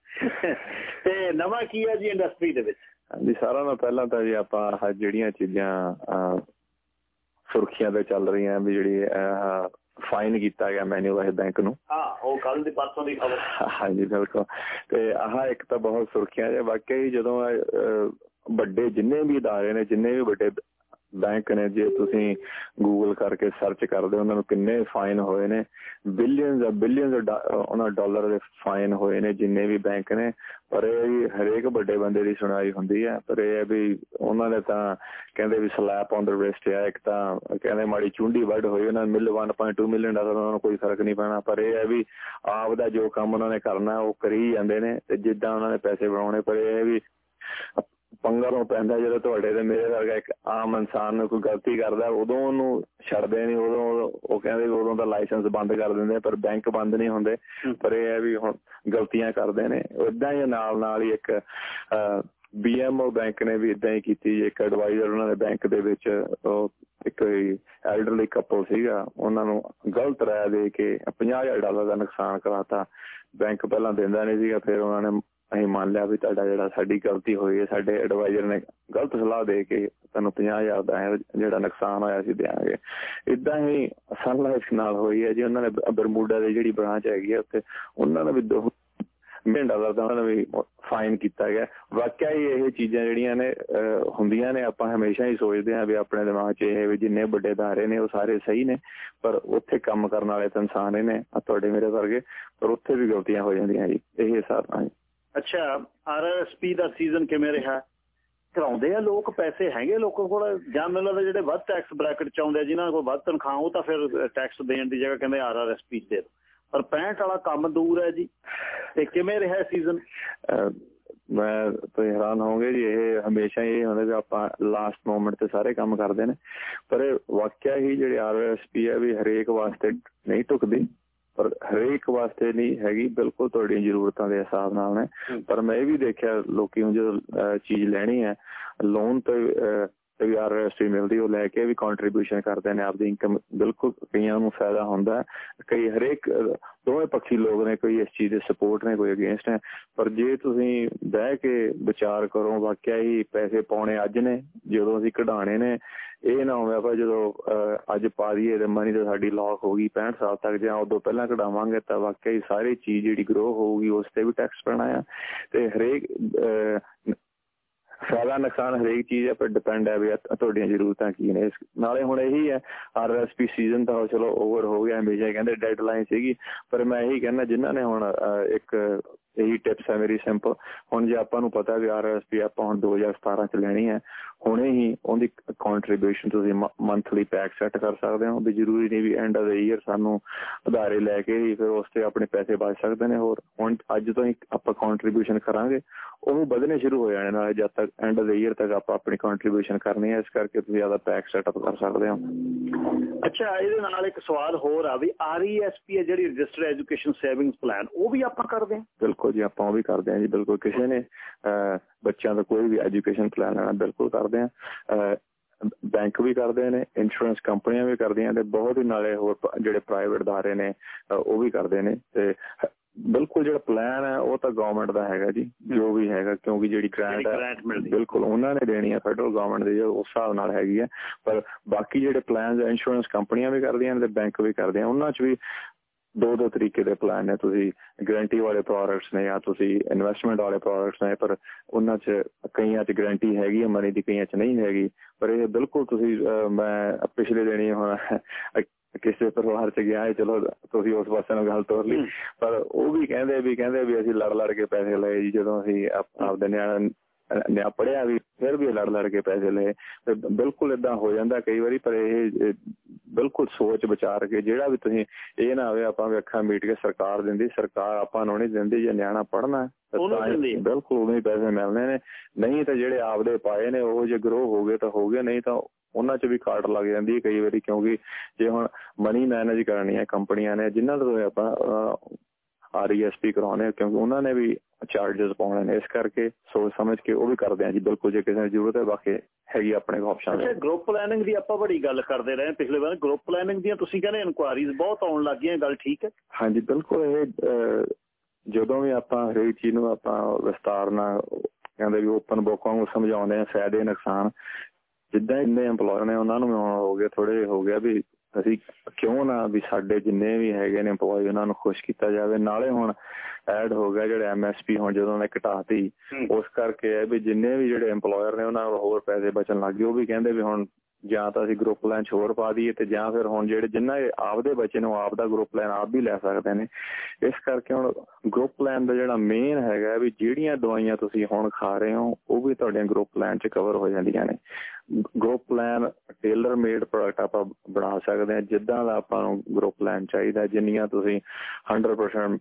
ਤੇ ਨਵਾਂ ਕੀ ਹੈ ਜੀ ਇੰਡਸਟਰੀ ਦੇ ਵਿੱਚ? ਹਾਂਜੀ ਸਾਰਾ ਨਾਲ ਪਹਿਲਾਂ ਤਾਂ ਜੀ ਆਪਾਂ ਜਿਹੜੀਆਂ ਚੀਜ਼ਾਂ ਸੁਰਖੀਆਂ ਤੇ ਚੱਲ ਰਹੀਆਂ ਵੀ ਜਿਹੜੀ ਫਾਈਨ ਕੀਤਾ ਗਿਆ ਮੈਨੂਅਲ ਬੈਂਕ ਨੂੰ ਹਾਂ ਉਹ ਕੱਲ ਦੀ ਪਰਸੋਂ ਦੀ ਖਬਰ ਹਾਂਜੀ ਬਿਲਕੁਲ ਤੇ ਆਹ ਇੱਕ ਤਾਂ ਬਹੁਤ ਸੁਰਖੀਆਂ ਜੇ ਵਾਕਈ ਜਦੋਂ ਵੱਡੇ ਜਿੰਨੇ ਵੀ ادارے ਨੇ ਜਿੰਨੇ ਵੀ ਵੱਡੇ ਬੈਂਕ ਨੇ ਜੇ ਤੁਸੀਂ ਗੂਗਲ ਕਰਕੇ ਸਰਚ ਕਰਦੇ ਉਹਨਾਂ ਨੂੰ ਕਿੰਨੇ ਫਾਈਨ ਹੋਏ ਨੇ ਬਿਲੀਅਨਸ ਆ ਬਿਲੀਅਨਸ ਉਹਨਾਂ ਡਾਲਰ ਦੇ ਫਾਈਨ ਹੋਏ ਨੇ ਜਿੰਨੇ ਵੀ ਬੈਂਕ ਨੇ, ਪਰ ਇਹ ਹਰੇਕ ਵੱਡੇ ਬੰਦੇ ਦੀ ਸੁਣਾਈ ਹੁੰਦੀ ਹੈ, ਪਰ ਇਹ ਵੀ ਉਹਨਾਂ ਨੇ ਤਾਂ ਕਹਿੰਦੇ ਵੀ ਸਲੈਪ ਔਨ ਦ ਰਿਸਟ ਹੈ ਇੱਕ ਤਾਂ ਕਹਿੰਦੇ ਮਾੜੀ ਚੁੰਡੀ ਵੱਢ ਹੋਈ, ਉਹਨਾਂ ਮਿਲ 1.2 ਮਿਲੀਅਨ ਡਾਲਰ ਉਹਨਾਂ ਨੂੰ ਕੋਈ ਫ਼ਰਕ ਨਹੀਂ ਪੈਣਾ, ਪਰ ਇਹ ਹੈ ਵੀ ਆਪ ਦਾ ਜੋ ਕੰਮ ਉਹਨਾਂ ਨੇ ਕਰਨਾ, ਉਹ ਕਰੀ ਜਾਂਦੇ ਨੇ, ਤੇ ਜਿੱਦਾਂ ਉਹਨਾਂ ਨੇ ਪੈਸੇ ਬਣਾਉਣੇ, ਪਰ ਇਹ ਵੀ ਪੰਗਾ ਨੂੰ ਪੈਂਦਾ ਜਦੋਂ ਤੁਹਾਡੇ ਤੇ ਮੇਰੇ ਵਰਗਾ ਇੱਕ ਆਮ ਇਨਸਾਨ ਨੂੰ ਕੋਈ ਗਲਤੀ ਕਰਦਾ ਉਦੋਂ ਉਹਨੂੰ ਛੱਡਦੇ ਨਹੀਂ ਉਦੋਂ ਉਹ ਕਹਿੰਦੇ ਉਦੋਂ ਦਾ ਲਾਇਸੈਂਸ ਬੰਦ ਕਰ ਦਿੰਦੇ ਪਰ ਬੈਂਕ ਬੰਦ ਨਹੀਂ ਹੁੰਦੇ। ਪਰ ਇਹ ਹੈ ਵੀ ਹੁਣ ਗਲਤੀਆਂ ਕਰਦੇ ਨੇ। ਇਦਾਂ ਹੀ ਨਾਲ ਨਾਲ ਹੀ ਇੱਕ ਬੀਐਮਓ ਬੈਂਕ ਨੇ ਵੀ ਇਦਾਂ ਹੀ ਕੀਤੀ ਇੱਕ ਐਡਵਾਈਜ਼ਰ ਉਹਨਾਂ ਦੇ ਬੈਂਕ ਦੇ ਵਿੱਚ ਇੱਕ ਐਲਡਰਲੀ ਕਪਲ ਸੀਗਾ। ਉਹਨਾਂ ਨੂੰ ਗਲਤ ਰਾਇ ਦੇ ਕੇ 50000 ਡਾਲਰ ਦਾ ਨੁਕਸਾਨ ਕਰਾਤਾ। ਬੈਂਕ ਪਹਿਲਾਂ ਦਿੰਦਾ ਨਹੀਂ ਸੀਗਾ ਫਿਰ ਉਹਨਾਂ ਨੇ ਅਸੀਂ ਮੰਨ ਲਿਆ ਵੀ ਤੁਹਾਡਾ ਜਿਹੜਾ ਸਾਡੀ ਗਲਤੀ ਹੋਈ ਹੈ, ਸਾਡੇ ਐਡਵਾਈਜ਼ਰ ਨੇ ਗਲਤ ਸਲਾਹ ਦੇ ਕੇ ਤੁਹਾਨੂੰ 50000 ਦਾ ਜਿਹੜਾ ਨੁਕਸਾਨ ਹੋਇਆ ਸੀ ਦੇਾਂਗੇ ਇਦਾਂ ਹੀ ਸਨਲਾਈਫ ਨਾਲ ਹੋਈ ਹੈ ਜੀ, ਉਹਨਾਂ ਨੇ ਬਰਮੂਡਾ ਦੀ ਜਿਹੜੀ ਬ੍ਰਾਂਚ ਹੈਗੀ ਹੈ ਉੱਥੇ, ਉਹਨਾਂ ਨੇ ਵੀ ਦੋ ਮਿਲੀਅਨ ਡਾਲਰ ਦਾ ਉਹਨਾਂ ਨੇ ਵੀ ਫਾਈਨ ਕੀਤਾ ਗਿਆ। ਵਾਕਿਆ ਹੀ ਇਹ ਚੀਜ਼ਾਂ ਜਿਹੜੀਆਂ ਨੇ ਹੁੰਦੀਆਂ ਨੇ, ਆਪਾਂ ਹਮੇਸ਼ਾ ਹੀ ਸੋਚਦੇ ਹਾਂ ਵੀ ਆਪਣੇ ਦਿਮਾਗ 'ਚ ਇਹ ਵੀ ਜਿੰਨੇ ਵੱਡੇ ਧਾਰੇ ਨੇ, ਉਹ ਸਾਰੇ ਸਹੀ ਨੇ, ਪਰ ਉੱਥੇ ਕੰਮ ਕਰਨ ਵਾਲੇ ਤਾਂ ਇਨਸਾਨ ਨੇ ਤੁਹਾਡੇ ਮੇਰੇ ਵਰਗੇ, ਪਰ ਉੱਥੇ ਵੀ ਗਲਤੀਆਂ ਹੋ ਜਾਂਦੀਆਂ ਜੀ, ਇਹ ਹਿਸਾਬ ਨਾਲ ਅੱਛਾ ਆਰਐਸਪੀ ਦਾ ਸੀਜ਼ਨ ਕਿਵੇਂ ਰਿਹਾ? ਕਰਾਉਂਦੇ ਆ ਲੋਕ, ਪੈਸੇ ਹੈਗੇ ਲੋਕਾਂ ਕੋਲ। ਜਾਂ ਮੈਨੂੰ ਲੱਗਦਾ ਜਿਹੜੇ ਵੱਧ ਟੈਕਸ ਬ੍ਰੈਕਟ ਚਾਉਂਦੇ ਜਿਨ੍ਹਾਂ ਕੋਲ ਵੱਧ ਤਨਖਾਹ, ਉਹ ਤਾਂ ਫਿਰ ਟੈਕਸ ਦੇਣ ਦੀ ਜਗ੍ਹਾ ਕਹਿੰਦੇ ਆਰਆਰਐਸਪੀ ਦੇ ਪਰ 65 ਵਾਲਾ ਕੰਮ ਦੂਰ ਹੈ ਜੀ। ਤੇ ਕਿਵੇਂ ਰਿਹਾ ਸੀਜ਼ਨ ਮੈਂ ਤਾਂ ਹੈਰਾਨ ਹੋਵਾਂਗੇ ਜੀ, ਇਹ ਹਮੇਸ਼ਾ ਹੀ ਹੁੰਦਾ ਵੀ ਆਪਾਂ ਲਾਸਟ ਮੂਮੈਂਟ ਤੇ ਸਾਰੇ ਕੰਮ ਕਰਦੇ ਨੇ। ਪਰ ਵਾਕਿਆ ਹੀ ਜਿਹੜੇ ਆਰਐਸਪੀ ਹੈ ਵੀ ਹਰੇਕ ਵਾਸਤੇ ਨਹੀਂ ਟੁਕਦੀ ਪਰ ਹਰੇਕ ਵਾਸਤੇ ਨਹੀਂ ਹੈਗੀ ਬਿਲਕੁਲ ਤੁਹਾਡੀਆਂ ਜ਼ਰੂਰਤਾਂ ਦੇ ਹਿਸਾਬ ਨਾਲ ਨੇ। ਪਰ ਮੈਂ ਇਹ ਵੀ ਦੇਖਿਆ ਲੋਕੀ ਨੂੰ ਜਦੋਂ ਚੀਜ਼ ਲੈਣੀ ਹੈ ਲੋਨ ਤੇ ਤੇ ਆਰਐਸਟੀ ਮਿਲਦੀ, ਉਹ ਲੈ ਕੇ ਵੀ ਕੰਟਰੀਬਿਊਸ਼ਨ ਕਰਦੇ ਨੇ, ਆਪਦੀ ਇਨਕਮ ਬਿਲਕੁਲ ਕਈਆਂ ਨੂੰ ਫਾਇਦਾ ਹੁੰਦਾ ਕਈ ਹਰੇਕ, ਦੋਵੇਂ ਪੱਖੀ ਲੋਕ ਨੇ, ਕੋਈ ਇਸ ਚੀਜ਼ ਦੇ ਸਪੋਰਟ ਨੇ, ਕੋਈ ਅਗੇਂਸਟ ਹੈ ਪਰ ਜੇ ਤੁਸੀਂ ਬਹਿ ਕੇ ਵਿਚਾਰ ਕਰੋ, ਵਾਕਿਆ ਹੀ ਪੈਸੇ ਪਾਉਣੇ ਅੱਜ ਨੇ, ਜਦੋਂ ਅਸੀਂ ਕਢਾਣੇ ਨੇ, ਇਹ ਨਾ ਹੋਵੇ ਆਪਾਂ ਜਦੋਂ ਅੱਜ ਪਾ ਦਈਏ ਤੇ ਮਨੀ ਤਾਂ ਸਾਡੀ ਲੌਕ ਹੋ ਗਈ 65 ਸਾਲ ਤੱਕ, ਜਾਂ ਉਦੋਂ ਪਹਿਲਾਂ ਕਢਾਵਾਂਗੇ, ਤਾਂ ਵਾਕਿਆ ਹੀ ਸਾਰੀ ਚੀਜ਼ ਜਿਹੜੀ ਗਰੋ ਹੋਊਗੀ, ਉਸ ਤੇ ਵੀ ਟੈਕਸ ਪੈਣਾ ਆ। ਤੇ ਹਰੇਕ ਫਾਇਦਾ ਨੁਕਸਾਨ ਹਰੇਕ ਚੀਜ਼ ਪਰ ਡਿਪੈਂਡ ਹੈ ਵੀ ਤੁਹਾਡੀਆਂ ਜ਼ਰੂਰਤਾਂ ਕੀ ਨੇ। ਨਾਲੇ ਹੁਣ ਇਹੀ ਹੈ ਆਰਐਸਪੀ ਸੀਜ਼ਨ ਤਾਂ ਚਲੋ ਓਵਰ ਹੋ ਗਿਆ, ਹਮੇਸ਼ਾ ਕਹਿੰਦੇ ਡੈਡਲਾਈਨ ਸੀਗੀ। ਪਰ ਮੈਂ ਇਹੀ ਕਹਿੰਦਾ ਜਿਨ੍ਹਾਂ ਨੇ ਹੁਣ ਇੱਕ ਇਹੀ ਟਿਪਸ ਹੈ ਮੇਰੀ ਸਿੰਪਲ ਹੁਣ ਜੇ ਆਪਾਂ ਨੂੰ ਪਤਾ ਵੀ ਆਰਐਸਪੀ ਆਪਾਂ ਹੁਣ 2017 ਚ ਲੈਣੀ ਹੈ ਹੁਣੇ ਹੀ ਉਹਦੀ ਕੰਟਰੀਬਿਊਸ਼ਨ ਤੁਸੀਂ ਮੰਥਲੀ ਪੈਕ ਸੈੱਟ ਕਰ ਸਕਦੇ ਹੋ। ਵੀ ਜ਼ਰੂਰੀ ਨਹੀਂ ਵੀ ਐਂਡ ਆਫ ਦਾ ਈਅਰ ਸਾਨੂੰ ਉਧਾਰੇ ਲੈ ਕੇ ਹੀ ਫਿਰ ਉਸ ਤੇ ਆਪਣੇ ਪੈਸੇ ਬਚ ਸਕਦੇ ਨੇ ਹੋਰ। ਹੁਣ ਅੱਜ ਤੋਂ ਹੀ ਆਪਾਂ ਕੰਟਰੀਬਿਊਸ਼ਨ ਕਰਾਂਗੇ। ਉਹ ਵਧਣੇ ਸ਼ੁਰੂ ਹੋ ਜਾਣੇ ਨਾਲ ਜਦ ਤੱਕ ਐਂਡ ਆਫ ਦਾ ਈਅਰ ਤੱਕ ਆਪਾਂ ਆਪਣੀ ਕੰਟਰੀਬਿਊਸ਼ਨ ਕਰਨੀ ਹੈ ਇਸ ਕਰਕੇ ਤੁਸੀਂ ਆਦਾ ਪੈਕ ਸੈਟਅਪ ਕਰ ਸਕਦੇ ਹੋ। ਅੱਛਾ ਇਹਦੇ ਨਾਲ ਇੱਕ ਸਵਾਲ ਹੋਰ ਆ ਵੀ ਆਰਈਐਸਪੀ ਹੈ ਜਿਹੜੀ ਰਜਿਸਟਰਡ ਐਜੂਕੇਸ਼ਨ ਸੇਵਿੰਗਸ ਪਲਾਨ ਉਹ ਵੀ ਆਪਾਂ ਕਰਦੇ ਹਾਂ? ਬਿਲਕੁਲ। ਜੀ ਆਪਾਂ ਉਹ ਵੀ ਕਰਦੇ ਹਾਂ ਜੀ ਬਿਲਕੁਲ ਕਿਸੇ ਨੇ ਬੱਚਿਆਂ ਦਾ ਕੋਈ ਵੀ ਐਜੂਕੇਸ਼ਨ ਪਲਾਨ ਲੈਣਾ ਬਿਲਕੁਲ ਕਰਦੇ ਹਾਂ। ਬੈਂਕ ਵੀ ਕਰਦੇ ਨੇ ਇੰਸ਼ੋਰੈਂਸ ਕੰਪਨੀਆਂ ਵੀ ਕਰਦੀਆਂ ਤੇ ਬਹੁਤ ਹੀ ਨਾਲੇ ਹੋਰ ਜਿਹੜੇ ਪ੍ਰਾਈਵੇਟ ਦਾਰੇ ਨੇ ਉਹ ਵੀ ਕਰਦੇ ਨੇ ਤੇ ਬਿਲਕੁਲ ਜਿਹੜਾ ਪਲਾਨ ਹੈ ਉਹ ਤਾਂ ਗਵਰਨਮੈਂਟ ਦਾ ਹੈਗਾ ਜੀ ਜੋ ਵੀ ਹੈਗਾ ਕਿਉਂਕਿ ਜਿਹੜੀ ਗ੍ਰਾਂਟ ਹੈ ਬਿਲਕੁਲ ਉਹਨਾਂ ਨੇ ਦੇਣੀ ਹੈ ਫੈਡਰਲ ਗਵਰਨਮੈਂਟ ਦੇ ਜੋ ਉਸ ਹਿਸਾਬ ਨਾਲ ਹੈਗੀ ਹੈ। ਪਰ ਬਾਕੀ ਜਿਹੜੇ ਪਲਾਨਸ ਇੰਸ਼ੋਰੈਂਸ ਕੰਪਨੀਆਂ ਵੀ ਕਰਦੀਆਂ ਨੇ ਤੇ ਬੈਂਕ ਵੀ ਕਰਦੇ ਆ ਉਹਨਾਂ 'ਚ ਵੀ ਦੋ ਦੋ ਤਰੀਕੇ ਦੇ ਪਲਾਨ ਨੇ। ਤੁਸੀਂ ਗਾਰੰਟੀ ਵਾਲੇ ਪ੍ਰੋਡਕਟਸ ਨੇ ਜਾਂ ਤੁਸੀਂ ਇਨਵੈਸਟਮੈਂਟ ਵਾਲੇ ਪ੍ਰੋਡਕਟਸ ਨੇ ਪਰ ਉਹਨਾਂ 'ਚ ਕਈਆਂ 'ਚ ਗਾਰੰਟੀ ਹੈਗੀ ਹੈ ਮਨੀ ਦੀ ਕਈਆਂ 'ਚ ਨਹੀਂ ਹੈਗੀ। ਪਰ ਇਹ ਬਿਲਕੁਲ ਤੁਸੀਂ ਮੈਂ ਪਿਛਲੇ ਦਿਨੀ ਹੁਣ ਕਿਸੇ ਪਰਿਵਾਰ ਚ ਗਿਆ ਹੈ ਚਲੋ ਤੁਸੀਂ ਉਸ ਪਾਸੇ ਨਾਲ ਗੱਲ ਤੋਰ ਲਈ। ਪਰ ਉਹ ਵੀ ਕਹਿੰਦੇ ਵੀ ਕਹਿੰਦੇ ਵੀ ਅਸੀਂ ਲੜ ਲੜ ਕੇ ਪੈਸੇ ਲਏ ਜੀ ਜਦੋਂ ਅਸੀਂ ਆਪਦੇ ਨਿਆਣੇ ਨਿਆ ਪੜਿਆ ਵੀ ਫਿਰ ਵੀ ਲੜ ਲੜ ਕੇ ਪੈਸੇ ਲਏ। ਬਿਲਕੁਲ ਇਦਾਂ ਹੋ ਜਾਂਦਾ ਕਈ ਵਾਰੀ ਪਰ ਇਹ ਬਿਲਕੁਲ ਸੋਚ ਵਿਚਾਰ ਕੇ ਜਿਹੜਾ ਵੀ ਤੁਸੀਂ ਇਹ ਨਾ ਹੋਵੇ ਆਪਾਂ ਵੀ ਅੱਖਾਂ ਮੀਟ ਕੇ ਸਰਕਾਰ ਦਿੰਦੀ ਸਰਕਾਰ ਆਪਾਂ ਨੂੰ ਨਹੀਂ ਦਿੰਦੀ ਜੇ ਨਿਆਣਾ ਪੜਨਾ ਬਿਲਕੁਲ ਉਹਨੇ ਪੈਸੇ ਮਿਲਨੇ ਨੇ। ਨਹੀਂ ਤਾਂ ਜਿਹੜੇ ਆਪਦੇ ਪਾਏ ਨੇ ਉਹ ਜੇ ਗਰੋ ਹੋ ਗਏ ਤਾਂ ਹੋ ਗਏ ਨਹੀਂ ਤਾਂ ਉਹਨਾਂ 'ਚ ਵੀ ਕਾਟ ਲੱਗ ਜਾਂਦੀ ਹੈ ਕਈ ਵਾਰੀ ਕਿਉਂਕਿ ਜੇ ਹੁਣ ਮਨੀ ਮੈਨੇਜ ਕਰਨੀ ਹੈ ਕੰਪਨੀਆਂ ਨੇ ਜਿਨ੍ਹਾਂ ਤੋਂ ਆਪਾਂ ਆਰਈਐਸਪੀ ਕਰਾਉਣੇ ਕਿਉਂਕਿ ਉਹਨਾਂ ਨੇ ਵੀ ਚਾਰजेस ਪਾਉਣੇ ਨੇ। ਇਸ ਕਰਕੇ ਸੋਚ ਸਮਝ ਕੇ ਉਹ ਵੀ ਕਰਦੇ ਆ ਜੀ ਬਿਲਕੁਲ ਜੇ ਕਿਸੇ ਨੂੰ ਜ਼ਰੂਰਤ ਹੈ ਬਾਕੀ ਹੈਗੀ ਆਪਣੇ ਕੋਲ ਆਪਸ਼ਨ ਅੱਛਾ ਗਰੁੱਪ ਪਲੈਨਿੰਗ ਦੀ ਆਪਾਂ ਬੜੀ ਗੱਲ ਕਰਦੇ ਰਹੇ ਪਿਛਲੇ ਵਾਰ। ਗਰੁੱਪ ਪਲੈਨਿੰਗ ਦੀਆਂ ਤੁਸੀਂ ਕਹਿੰਦੇ ਇਨਕੁਆਰੀਜ਼ ਬਹੁਤ ਆਉਣ ਲੱਗ ਗਈਆਂ ਗੱਲ ਠੀਕ ਹੈ? ਹਾਂਜੀ ਬਿਲਕੁਲ ਇਹ ਜਦੋਂ ਵੀ ਆਪਾਂ ਹਰੇਕ ਚੀਜ਼ ਨੂੰ ਆਪਾਂ ਵਿਸਤਾਰ ਨਾਲ ਕਹਿੰਦੇ ਵੀ ਓਪਨ ਬੁੱਕ ਵਾਂਗੂ ਸਮਝਾਉਂਦੇ ਆ ਫਾਇਦੇ ਨੁਕਸਾਨ ਜਿੱਦਾਂ ਇੰਨੇ EMPLOYER ਨੇ ਉਹਨਾਂ ਨੂੰ ਹੋ ਗਿਆ ਥੋੜੇ ਹੋ ਗਿਆ ਵੀ ਅਸੀਂ ਕਿਉਂ ਨਾ ਵੀ ਸਾਡੇ ਜਿੰਨੇ ਵੀ ਹੈਗੇ ਨੇ EMPLOYE ਉਹਨਾਂ ਨੂੰ ਖੁਸ਼ ਕੀਤਾ ਜਾਵੇ। ਨਾਲੇ ਹੁਣ ਐਡ ਹੋ ਗਿਆ ਜਿਹੜੇ ਐਮਐਸਪੀ ਹੁਣ ਜਦੋਂ ਨੇ ਘਟਾਤੀ ਉਸ ਕਰਕੇ ਹੈ ਵੀ ਜਿੰਨੇ ਵੀ ਜਿਹੜੇ EMPLOYER ਨੇ ਉਹਨਾਂ ਨੂੰ ਹੋਰ ਪੈਸੇ ਬਚਣ ਲੱਗ ਗਏ। ਉਹ ਵੀ ਕਹਿੰਦੇ ਵੀ ਹੁਣ ਜਾਂ ਤਾਂ ਅਸੀਂ ਗਰੁੱਪ ਪਲਾਨ ਹੋਰ ਪਾ ਦਈਏ ਤੇ ਜਾਂ ਫਿਰ ਹੁਣ ਜਿਹੜੇ ਜਿੰਨਾ ਆਪਦੇ ਬੱਚੇ ਨੂੰ ਆਪ ਦਾ ਗਰੁੱਪ ਪਲਾਨ ਆਪ ਵੀ ਲੈ ਸਕਦੇ ਨੇ। ਇਸ ਕਰਕੇ ਹੁਣ ਗਰੁੱਪ ਪਲਾਨ ਦਾ ਜਿਹੜਾ ਮੇਨ ਹੈਗਾ ਵੀ ਜਿਹੜੀਆਂ ਦਵਾਈਆਂ ਤੁਸੀਂ ਹੁਣ ਖਾ ਰਹੇ ਹੋ, ਉਹ ਵੀ ਤੁਹਾਡੇ ਗਰੁੱਪ ਪਲਾਨ 'ਚ ਕਵਰ ਹੋ ਜਾਂਦੀਆਂ ਨੇ। Group plan tailor made product ਆਪਾਂ ਬਣਾ ਸਕਦੇ ਹਾਂ, ਜਿੱਦਾਂ ਦਾ ਆਪਾਂ ਨੂੰ ਗਰੁੱਪ ਪਲਾਨ ਚਾਹੀਦਾ, ਜਿੰਨੀਆਂ ਤੁਸੀਂ 100%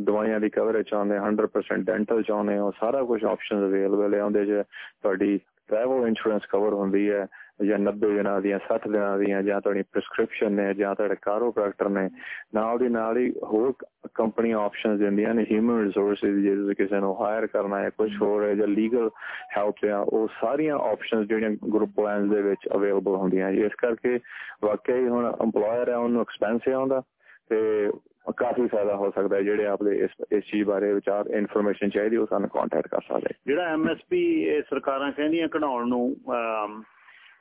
ਦਵਾਈਆਂ ਦੀ ਕਵਰੇਜ ਚਾਹੁੰਦੇ 100% ਡੈਂਟਲ ਚਾਹੁੰਦੇ ਹੋ, ਸਾਰਾ ਕੁਝ ਆਪਸ਼ਨਸ ਅਵੇਲੇਬਲ ਹੈ, ਉਹਦੇ 'ਚ ਤੁਹਾਡੀ ਟਰੈਵਲ ਇੰਸ਼ੋਰੈਂਸ ਕਵਰ ਹੁੰਦੀ ਹੈ, ਜਾਂ 90 ਦਿਨਾਂ ਦੀਆਂ 60 ਦਿਨਾਂ ਦੀਆਂ, ਜਾਂ ਤੁਹਾਡੀ ਪ੍ਰੈਸਕ੍ਰਿਪਸ਼ਨ ਨੇ, ਜਾਂ ਤੁਹਾਡੇ ਕਾਰੋਪ੍ਰੈਕਟਰ ਨੇ, ਨਾਲ ਦੀ ਨਾਲ ਹੀ ਹੋਰ ਕੰਪਨੀਆਂ ਆਪਸ਼ਨਸ ਦਿੰਦੀਆਂ ਨੇ ਹਿਊਮਨ ਰਿਸੋਰਸਸ ਜੇ ਕਿਸੇ ਨੂੰ ਹਾਇਰ ਕਰਨਾ ਹੈ ਕੁਝ ਹੋਰ ਹੈ, ਜਾਂ ਲੀਗਲ ਹੈਲਪ ਹੈ ਉਹ ਸਾਰੀਆਂ ਆਪਸ਼ਨਸ ਜਿਹੜੀਆਂ ਗਰੁੱਪ ਪਲਾਨਸ ਦੇ ਵਿੱਚ ਅਵੇਲੇਬਲ ਹੁੰਦੀਆਂ ਇਸ ਕਰਕੇ ਵਾਕਿਆ ਹੀ ਹੁਣ EMPLOYER ਹੈ, ਉਹਨੂੰ ਐਕਸਪੈਂਸ ਆਉਂਦਾ ਤੇ ਕਾਫੀ ਫਾਇਦਾ ਹੋ ਸਕਦਾ ਜਿਹੜੇ ਆਪਦੇ ਇਸ ਇਸ ਚੀਜ਼ ਬਾਰੇ ਵਿਚਾਰ ਇਨਫੋਰਮੇਸ਼ਨ ਚਾਹੀਦੀ ਉਹ ਸਾਨੂੰ ਕੰਟੈਕਟ ਕਰ ਸਕਦੇ ਜਿਹੜਾ ਐਮਐਸਪੀ ਸਰਕਾਰਾਂ ਕਹਿੰਦੀਆਂ ਕਢਾਉਣ ਨੂੰ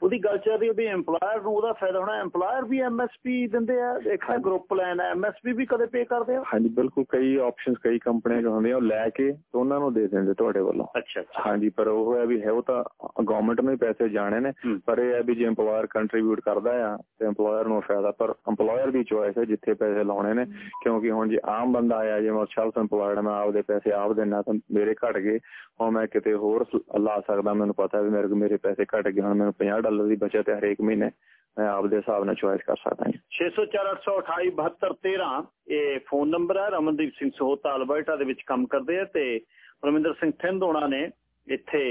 ਉਹਦੀ ਗੱਲ ਚੱਲ ਰਹੀ ਉਹਦੇ EMPLOYER ਨੂੰ ਉਹਦਾ ਫਾਇਦਾ ਹੋਣਾ EMPLOYER ਵੀ ਐਮਐਸਪੀ ਦਿੰਦੇ ਆ ਇੱਕ ਤਾਂ ਗਰੁੱਪ ਪਲਾਨ ਹੈ ਐਮਐਸਪੀ ਵੀ ਕਦੇ ਪੇ ਕਰਦੇ ਆ? ਹਾਂਜੀ ਬਿਲਕੁਲ ਕਈ ਆਪਸ਼ਨਸ ਕਈ ਕੰਪਨੀਆਂ ਜੋ ਹੁੰਦੀਆਂ ਉਹ ਲੈ ਕੇ ਉਹਨਾਂ ਨੂੰ ਦੇ ਦਿੰਦੇ ਤੁਹਾਡੇ ਵੱਲੋਂ। ਅੱਛਾ ਹਾਂਜੀ ਪਰ ਉਹ ਹੈ ਵੀ ਹੈ ਉਹ ਤਾਂ ਗਵਰਨਮੈਂਟ ਨੂੰ ਹੀ ਪੈਸੇ ਜਾਣੇ ਨੇ ਪਰ ਇਹ ਹੈ ਵੀ ਜੇ EMPLOYER ਕੰਟਰੀਬਿਊਟ ਕਰਦਾ ਆ ਤੇ EMPLOYER ਨੂੰ ਫਾਇਦਾ ਪਰ EMPLOYER ਦੀ ਚੋਇਸ ਹੈ ਜਿੱਥੇ ਪੈਸੇ ਲਾਉਣੇ ਨੇ ਕਿਉਂਕਿ ਹੁਣ ਜੇ ਆਮ ਬੰਦਾ ਆਇਆ ਜੇ ਮੈਂ ਸੈਲਫ EMPLOYED ਮੈਂ ਆਪਦੇ ਪੈਸੇ ਆਪ ਦੇਣਾ ਤਾਂ ਮੇਰੇ ਘਟ ਗਏ ਹੁਣ ਮੈਂ ਕਿਤੇ ਹੋਰ ਲਾ ਸਕਦਾ ਮੈਨੂੰ ਪਤਾ ਵੀ ਮੇਰੇ ਮੇਰੇ ਪੈਸੇ ਘਟ ਗਏ ਹੁਣ ਮੈਨੂੰ 50 ਡਾਲਰ ਦੀ ਬਚਤ ਹੈ ਹਰੇਕ ਮਹੀਨੇ, ਮੈਂ ਆਪਦੇ ਹਿਸਾਬ ਨਾਲ ਚੁਆਇਸ ਕਰ ਸਕਦਾ ਹਾਂ 6048287213 ਇਹ ਫੋਨ ਨੰਬਰ ਹੈ। ਰਮਨਦੀਪ ਸਿੰਘ ਸੋਹਤਾ ਅਲਬਰਟਾ ਦੇ ਵਿੱਚ ਕੰਮ ਕਰਦੇ ਆ ਤੇ ਰਮਿੰਦਰ ਸਿੰਘ ਥਿੰਦੋਣਾ ਨੇ ਇੱਥੇ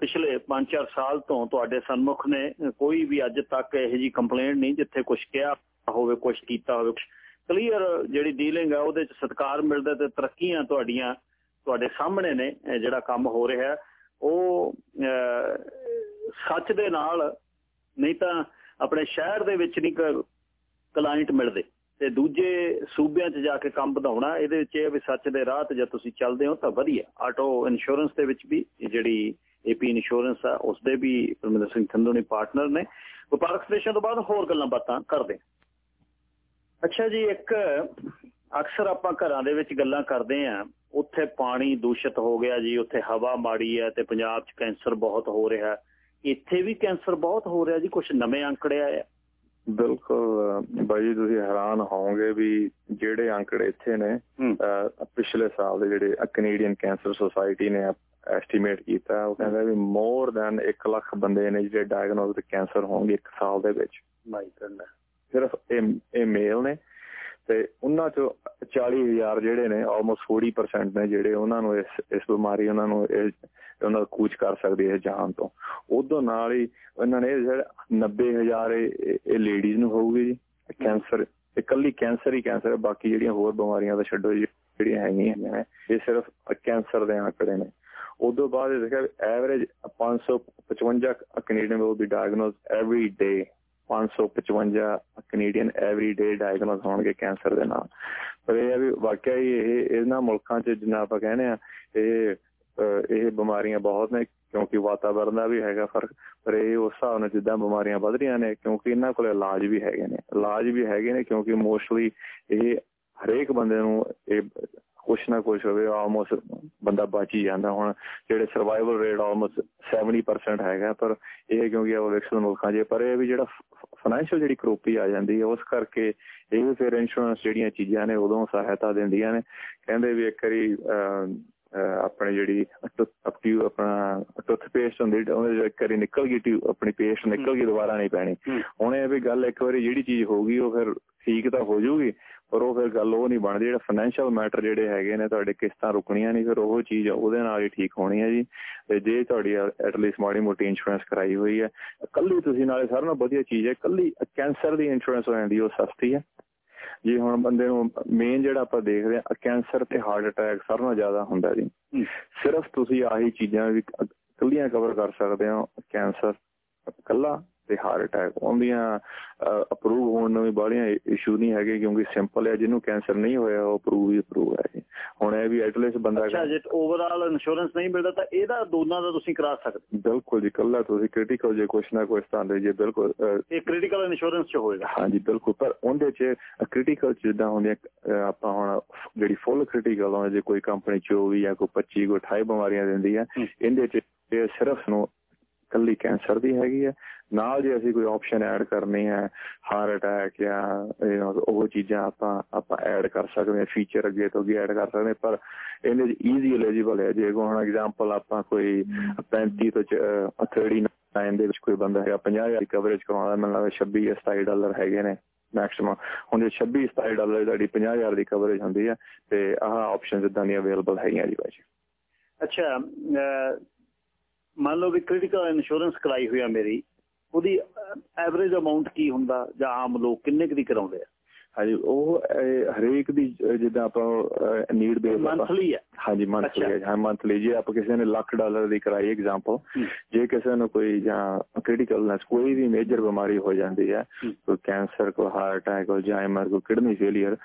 ਪਿਛਲੇ 5-4 ਸਾਲ ਤੋਂ ਤੁਹਾਡੇ ਸਨਮੁਖ ਨੇ, ਕੋਈ ਵੀ ਅੱਜ ਤੱਕ ਇਹੋ ਜੀ ਕੰਪਲੇਂਟ ਨਹੀਂ ਜਿੱਥੇ ਕੁਝ ਕਿਹਾ ਹੋਵੇ ਕੁਝ ਕੀਤਾ ਹੋਵੇ ਕਲੀਅਰ ਜਿਹੜੀ ਡੀਲਿੰਗ ਹੈ ਉਹਦੇ ਚ ਸਤਕਾਰ ਮਿਲਦਾ ਤੇ ਤਰੱਕੀਆਂ ਤੁਹਾਡੀਆਂ ਤੁਹਾਡੇ ਸਾਹਮਣੇ ਨੇ ਜਿਹੜਾ ਕੰਮ ਹੋ ਰਿਹਾ। ਉਹ ਸੱਚ ਦੇ ਨਾਲ ਨਹੀਂ ਤਾਂ ਆਪਣੇ ਸ਼ਹਿਰ ਦੇ ਵਿੱਚ ਨਹੀਂ ਕਲਾਇੰਟ ਮਿਲਦੇ। ਤੇ ਦੂਜੇ ਸੂਬਿਆਂ 'ਚ ਜਾ ਕੇ ਕੰਮ ਵਧਾਉਣਾ, ਇਹਦੇ ਵਿੱਚ ਇਹ ਵੀ ਸੱਚ ਦੇ ਰਾਹ ਤੇ ਜੇ ਤੁਸੀਂ ਚੱਲਦੇ ਹੋ ਤਾਂ ਵਧੀਆ। ਆਟੋ ਇੰਸ਼ੋਰੈਂਸ ਦੇ ਵਿੱਚ ਵੀ ਜਿਹੜੀ ਏਪੀ ਇੰਸ਼ੋਰੈਂਸ ਆ, ਉਸ ਦੇ ਵੀ ਪਰਮਿੰਦਰ ਸਿੰਘ ਥੰਦੂ ਨੇ ਪਾਰਟਨਰ ਨੇ। ਵਪਾਰਕ ਸਟੇਸ਼ਨ ਤੋਂ ਬਾਅਦ ਹੋਰ ਗੱਲਾਂ ਬਾਤਾਂ ਕਰਦੇ ਅੱਛਾ ਜੀ, ਇੱਕ ਅਕਸਰ ਆਪਾਂ ਘਰਾਂ ਦੇ ਵਿੱਚ ਗੱਲਾਂ ਕਰਦੇ ਆਂ ਉੱਥੇ ਪਾਣੀ ਦੂਸ਼ਿਤ ਹੋ ਗਿਆ ਜੀ, ਉੱਥੇ ਹਵਾ ਮਾੜੀ ਹੈ ਤੇ ਪੰਜਾਬ 'ਚ ਕੈਂਸਰ ਬਹੁਤ ਹੋ ਰਿਹਾ। ਇੱਥੇ ਵੀ ਕੈਂਸਰ ਬਹੁਤ ਹੋ ਰਿਹਾ ਜੀ ਕੁਝ ਨਵੇਂ ਅੰਕੜੇ ਆਏ ਬਿਲਕੁਲ ਬਾਈ ਤੁਸੀਂ ਹੈਰਾਨ ਹੋਵੋਗੇ ਵੀ ਜਿਹੜੇ ਅੰਕੜੇ ਇੱਥੇ ਨੇ ਪਿਛਲੇ ਸਾਲ ਦੇ ਜਿਹੜੇ ਕੈਨੇਡੀਅਨ ਕੈਂਸਰ ਸੁਸਾਇਟੀ ਨੇ ਐਸਟੀਮੇਟ ਕੀਤਾ ਉਹ ਕਹਿੰਦਾ ਵੀ ਮੋਰ ਦੈਨ 1 ਲੱਖ ਬੰਦੇ ਨੇ ਜਿਹੜੇ ਡਾਇਗਨੋਸ ਵਿਦ ਕੈਂਸਰ ਹੋਣਗੇ ਇੱਕ ਸਾਲ ਦੇ ਵਿੱਚ। ਮਾਈ ਗॉड ਸਿਰਫ ਇਹ ਮੇਲ ਨੇ। ਤੇ ਉਹਨਾਂ ਚੋਂ 40000 ਜਿਹੜੇ ਨੇ ਆਲਮੋਸਟ 40% ਨੇ ਜਿਹੜੇ ਉਹਨਾਂ ਨੂੰ ਇਸ ਇਸ ਬਿਮਾਰੀ ਉਹਨਾਂ ਨੂੰ ਇਹ, ਉਹਨਾਂ ਦਾ ਕੂਚ ਕਰ ਸਕਦੇ ਹੈ ਜਾਨ ਤੋਂ। ਉਦੋਂ ਨਾਲ ਹੀ ਉਹਨਾਂ ਨੇ ਜਿਹੜਾ 90000 ਇਹ ਲੇਡੀਜ਼ ਨੂੰ ਹੋਊਗੀ ਜੀ ਕੈਂਸਰ ਇਕੱਲੀ ਕੈਂਸਰ ਹੀ ਕੈਂਸਰ ਹੈ, ਬਾਕੀ ਜਿਹੜੀਆਂ ਹੋਰ ਬਿਮਾਰੀਆਂ ਦਾ ਛੱਡੋ ਜਿਹੜੀਆਂ ਹੈਗੀਆਂ ਨੇ, ਇਹ ਸਿਰਫ ਕੈਂਸਰ ਦੇ ਆંકੜੇ ਨੇ। ਉਦੋਂ ਬਾਅਦ ਇਹ ਦੇਖਿਆ average 555 Canadian will be diagnosed every day 555 Canadian every diagnose ਹੋਣਗੇ ਕੈਂਸਰ ਦੇ ਨਾਲ। ਪਰ ਇਹ ਹੈ ਵੀ ਵਾਕਿਆ ਹੀ ਇਹ, ਇਹਨਾਂ ਮੁਲਕਾਂ 'ਚ ਜਿੰਨਾ ਆਪਾਂ ਕਹਿੰਦੇ ਆ, ਇਹ ਇਹ ਬਿਮਾਰੀਆਂ ਬਹੁਤ ਨੇ, ਕਿਉਂਕਿ ਵਾਤਾਵਰਣ ਦਾ ਵੀ ਹੈਗਾ ਫ਼ਰਕ, ਪਰ ਇਹ ਉਸ ਹਿਸਾਬ ਨਾਲ ਜਿੱਦਾਂ ਬਿਮਾਰੀਆਂ ਵੱਧ ਰਹੀਆਂ ਨੇ, ਕਿਉਂਕਿ ਇਹਨਾਂ ਕੋਲ ਇਲਾਜ ਵੀ ਹੈਗੇ ਨੇ। ਇਲਾਜ ਵੀ ਹੈਗੇ ਨੇ, ਕਿਉਂਕਿ ਮੋਸਟਲੀ ਇਹ ਹਰੇਕ ਬੰਦੇ ਨੂੰ ਇਹ ਕੁਛ ਨਾ ਕੁਛ ਹੋਵੇ ਆਲਮੋਸਟ ਬੰਦਾ ਬਚ ਹੀ ਜਾਂਦਾ। ਹੁਣ ਜਿਹੜੇ ਸਰਵਾਈਵਲ ਰੇਟ ਆਲਮੋਸਟ 70% ਹੈਗਾ ਪਰ ਇਹ ਕਿਉਂਕਿ ਉਹ ਵਿਕਸਿਤ ਮੁਲਕਾਂ 'ਚ ਪਰ ਇਹ ਵੀ ਜਿਹੜਾ ਫਾਈਨੈਂਸ਼ੀਅਲ ਜਿਹੜੀ ਕਰੋਪੀ ਆ ਜਾਂਦੀ ਹੈ ਉਸ ਕਰਕੇ ਇਹ ਵੀ ਫਿਰ ਇੰਸ਼ੋਰੈਂਸ ਜਿਹੜੀਆਂ ਚੀਜ਼ਾਂ ਨੇ ਉਦੋਂ ਸਹਾਇਤਾ ਦਿੰਦੀਆਂ ਨੇ। ਕਹਿੰਦੇ ਵੀ ਇੱਕ ਵਾਰੀ ਆਪਣੇ ਜਿਹੜੀ ਟਿਊ ਆਪਣਾ ਟੁੱਥਪੇਸਟ ਹੁੰਦੀ ਉਹਦੇ ਇੱਕ ਵਾਰੀ ਨਿਕਲ ਗਈ ਟਿਊ ਆਪਣੀ ਪੇਸਟ ਨਿਕਲ ਗਈ ਦੁਬਾਰਾ ਨਹੀਂ ਪੈਣੀ। ਹੁਣ ਇਹ ਵੀ ਗੱਲ ਇੱਕ ਵਾਰੀ ਜਿਹੜੀ ਚੀਜ਼ ਹੋਊਗੀ ਉਹ ਫਿਰ ਠੀਕ ਤਾਂ ਹੋ ਜਾਊਗੀ ਪਰ ਉਹ ਫਿਰ ਗੱਲ ਉਹ ਨਹੀਂ ਬਣਦੀ ਜਿਹੜਾ ਫਾਈਨੈਂਸ਼ੀਅਲ ਮੈਟਰ ਜਿਹੜੇ ਹੈਗੇ ਨੇ ਤੁਹਾਡੇ ਕਿਸ਼ਤਾਂ ਰੁਕਣੀਆਂ ਨਹੀਂ ਫਿਰ ਉਹ ਚੀਜ਼ ਉਹਦੇ ਨਾਲ ਹੀ ਠੀਕ ਹੋਣੀ ਹੈ ਜੀ। ਤੇ ਜੇ ਤੁਹਾਡੀ ਐਟਲੀਸਟ ਮਾੜੀ ਮੋਟੀ ਇੰਸ਼ੋਰੈਂਸ ਕਰਾਈ ਹੋਈ ਹੈ ਕੱਲੀ ਤੁਸੀਂ ਨਾਲੇ ਸਾਰਿਆਂ ਨਾਲੋਂ ਵਧੀਆ ਚੀਜ਼ ਹੈ ਕੱਲੀ ਕੈਂਸਰ ਦੀ ਇੰਸ਼ੋਰੈਂਸ ਹੋ ਜਾਂਦੀ ਉਹ ਸਸਤੀ ਹੈ। ਜੇ ਹੁਣ ਬੰਦੇ ਨੂੰ ਮੇਨ ਜਿਹੜਾ ਆਪਾਂ ਦੇਖਦੇ ਆ ਕੈਂਸਰ ਤੇ ਹਾਰਟ ਅਟੈਕ ਸਾਰਿਆਂ ਨਾਲੋਂ ਜ਼ਿਆਦਾ ਹੁੰਦਾ ਜੀ। ਸਿਰਫ ਤੁਸੀਂ ਆਹੀ ਚੀਜ਼ਾਂ ਵੀ ਕੱਲੀਆਂ ਕਵਰ ਕਰ ਸਕਦੇ ਹੋ ਕੈਂਸਰ ਕੱਲਾ ਤੇ ਹਾਰਟ ਅਟੈਕ ਉਹਦੀਆਂ ਅਪਰੂਵ ਹੋਣ ਨੂੰ ਵੀ ਬਾਹਲੀਆਂ ਇਸ਼ੂ ਨਹੀਂ ਹੈਗੇ ਕਿਉਂਕਿ ਸਿੰਪਲ ਹੈ ਜਿਹਨੂੰ ਕੈਂਸਰ ਨਹੀਂ ਹੋਇਆ ਉਹ ਅਪਰੂਵ ਹੀ ਅਪਰੂਵ ਹੈ ਹੁਣ ਇਹ ਵੀ ਐਟਲੀਸਟ ਬੰਦਾ ਅੱਛਾ ਜੇ ਓਵਰਆਲ ਇੰਸ਼ੋਰੈਂਸ ਨਹੀਂ ਮਿਲਦਾ ਤਾਂ ਇਹਦਾ ਦੋਨਾਂ ਦਾ ਤੁਸੀਂ ਕਰਾ ਸਕਦੇ ਬਿਲਕੁਲ ਜੀ ਕੱਲਾ ਤੁਸੀਂ ਕ੍ਰਿਟੀਕਲ ਜੇ ਕੁਛ ਨਾ ਕੁਛ ਤਾਂ ਜੇ ਬਿਲਕੁਲ ਇਹ ਕ੍ਰਿਟੀਕਲ ਇੰਸ਼ੋਰੈਂਸ ਚ ਹੋਏਗਾ। ਹਾਂਜੀ ਬਿਲਕੁਲ ਪਰ ਉਹਦੇ ਚ ਕ੍ਰਿਟੀਕਲ ਚ ਜਿੱਦਾਂ ਹੁੰਦੀਆਂ ਆਪਾਂ ਹੁਣ ਜਿਹੜੀ ਫੁੱਲ ਕ੍ਰਿਟੀਕਲ ਹੋਵੇ ਜੇ ਕੋਈ ਕੰਪਨੀ 24 ਜਾਂ ਕੋਈ 25 ਕੋਈ 28 ਬਿਮਾਰੀਆਂ ਦਿੰਦੀ ਹੈ। ਇਹਦੇ ਚ ਸਿਰਫ ਨੂੰ ਕੱਲੀ ਕੈਂਸਰ ਦੀ ਹੈਗੀ ਹੈ। ਨਾਲ ਜੇ ਅਸੀਂ ਕੋਈ ਆਪਸ਼ਨ ਐਡ ਕਰਨੀ ਹੈ ਹਾਰਟ ਅਟੈਕ ਜਾਂ ਉਹ ਚੀਜ਼ਾਂ ਆਪਾਂ ਆਪਾਂ ਐਡ ਕਰ ਸਕਦੇ ਹਾਂ ਫੀਚਰ ਅੱਗੇ ਤੋਂ ਅੱਗੇ ਐਡ ਕਰ ਸਕਦੇ ਪਰ ਇਹਦੇ ਈਜ਼ੀ ਐਲੀਜੀਬਲ ਹੈ। ਜੇ ਹੁਣ ਐਗਜ਼ਾਮਪਲ ਆਪਾਂ ਕੋਈ 35 ਤੋਂ 39 ਦੇ ਵਿੱਚ ਕੋਈ ਬੰਦਾ ਹੈਗਾ 50000 ਦੀ ਕਵਰੇਜ ਕਰਾਉਂਦਾ, ਮੈਨੂੰ ਲੱਗਦਾ 26 27 ਡਾਲਰ ਹੈਗੇ ਨੇ ਮੈਕਸਿਮਮ ਹੁਣ ਜੇ 26 27 ਡਾਲਰ ਤੁਹਾਡੀ 50000 ਦੀ ਕਵਰੇਜ ਹੁੰਦੀ ਹੈ, ਤੇ ਆਹ ਆਪਸ਼ਨ ਜਿੱਦਾਂ ਦੀਆਂ ਅਵੇਲੇਬਲ ਹੈਗੀਆਂ ਜੀ ਬਾਜੀ ਅੱਛਾ ਮੰਨ ਲਓ ਵੀ ਕ੍ਰਿਟੀਕਲ ਇੰਸ਼ੋਰੈਂਸ ਕਰਾਈ ਹੋਈ ਆ ਮੇਰੀ ਉਹਦੀ ਐਵਰੇਜ ਅਮਾਉਂਟ ਕੀ ਹੁੰਦਾ ਜਾਂ ਆਮ ਲੋਕ ਕਿੰਨੇ ਕੁ ਦੀ ਕਰਾਉਂਦੇ ਆ? ਹਾਂਜੀ ਉਹ ਹਰੇਕ ਦੀ ਜਿੱਦਾਂ ਆਪਾਂ ਨੀਡ ਬੇਸ ਮੰਥਲੀ ਹੈ ਹਾਂਜੀ ਮੰਥਲੀ ਹੈ ਹਾਂ ਮੰਥਲੀ ਜੇ ਆਪਾਂ ਕਿਸੇ ਨੇ ਲੱਖ ਡਾਲਰ ਦੀ ਕਰਾਈ ਐਗਜ਼ਾਮਪਲ ਜੇ ਕਿਸੇ ਨੂੰ ਕੋਈ ਜਾਂ ਕ੍ਰਿਟੀਕਲਨੈਸ ਕੋਈ ਵੀ ਮੇਜਰ ਬਿਮਾਰੀ ਹੋ ਜਾਂਦੀ ਹੈ। ਕੋਈ ਕੈਂਸਰ ਕੋ ਹਾਰਟ ਅਟੈਕ ਕੋ ਜਾਇਮਰ ਕੋ kidney failure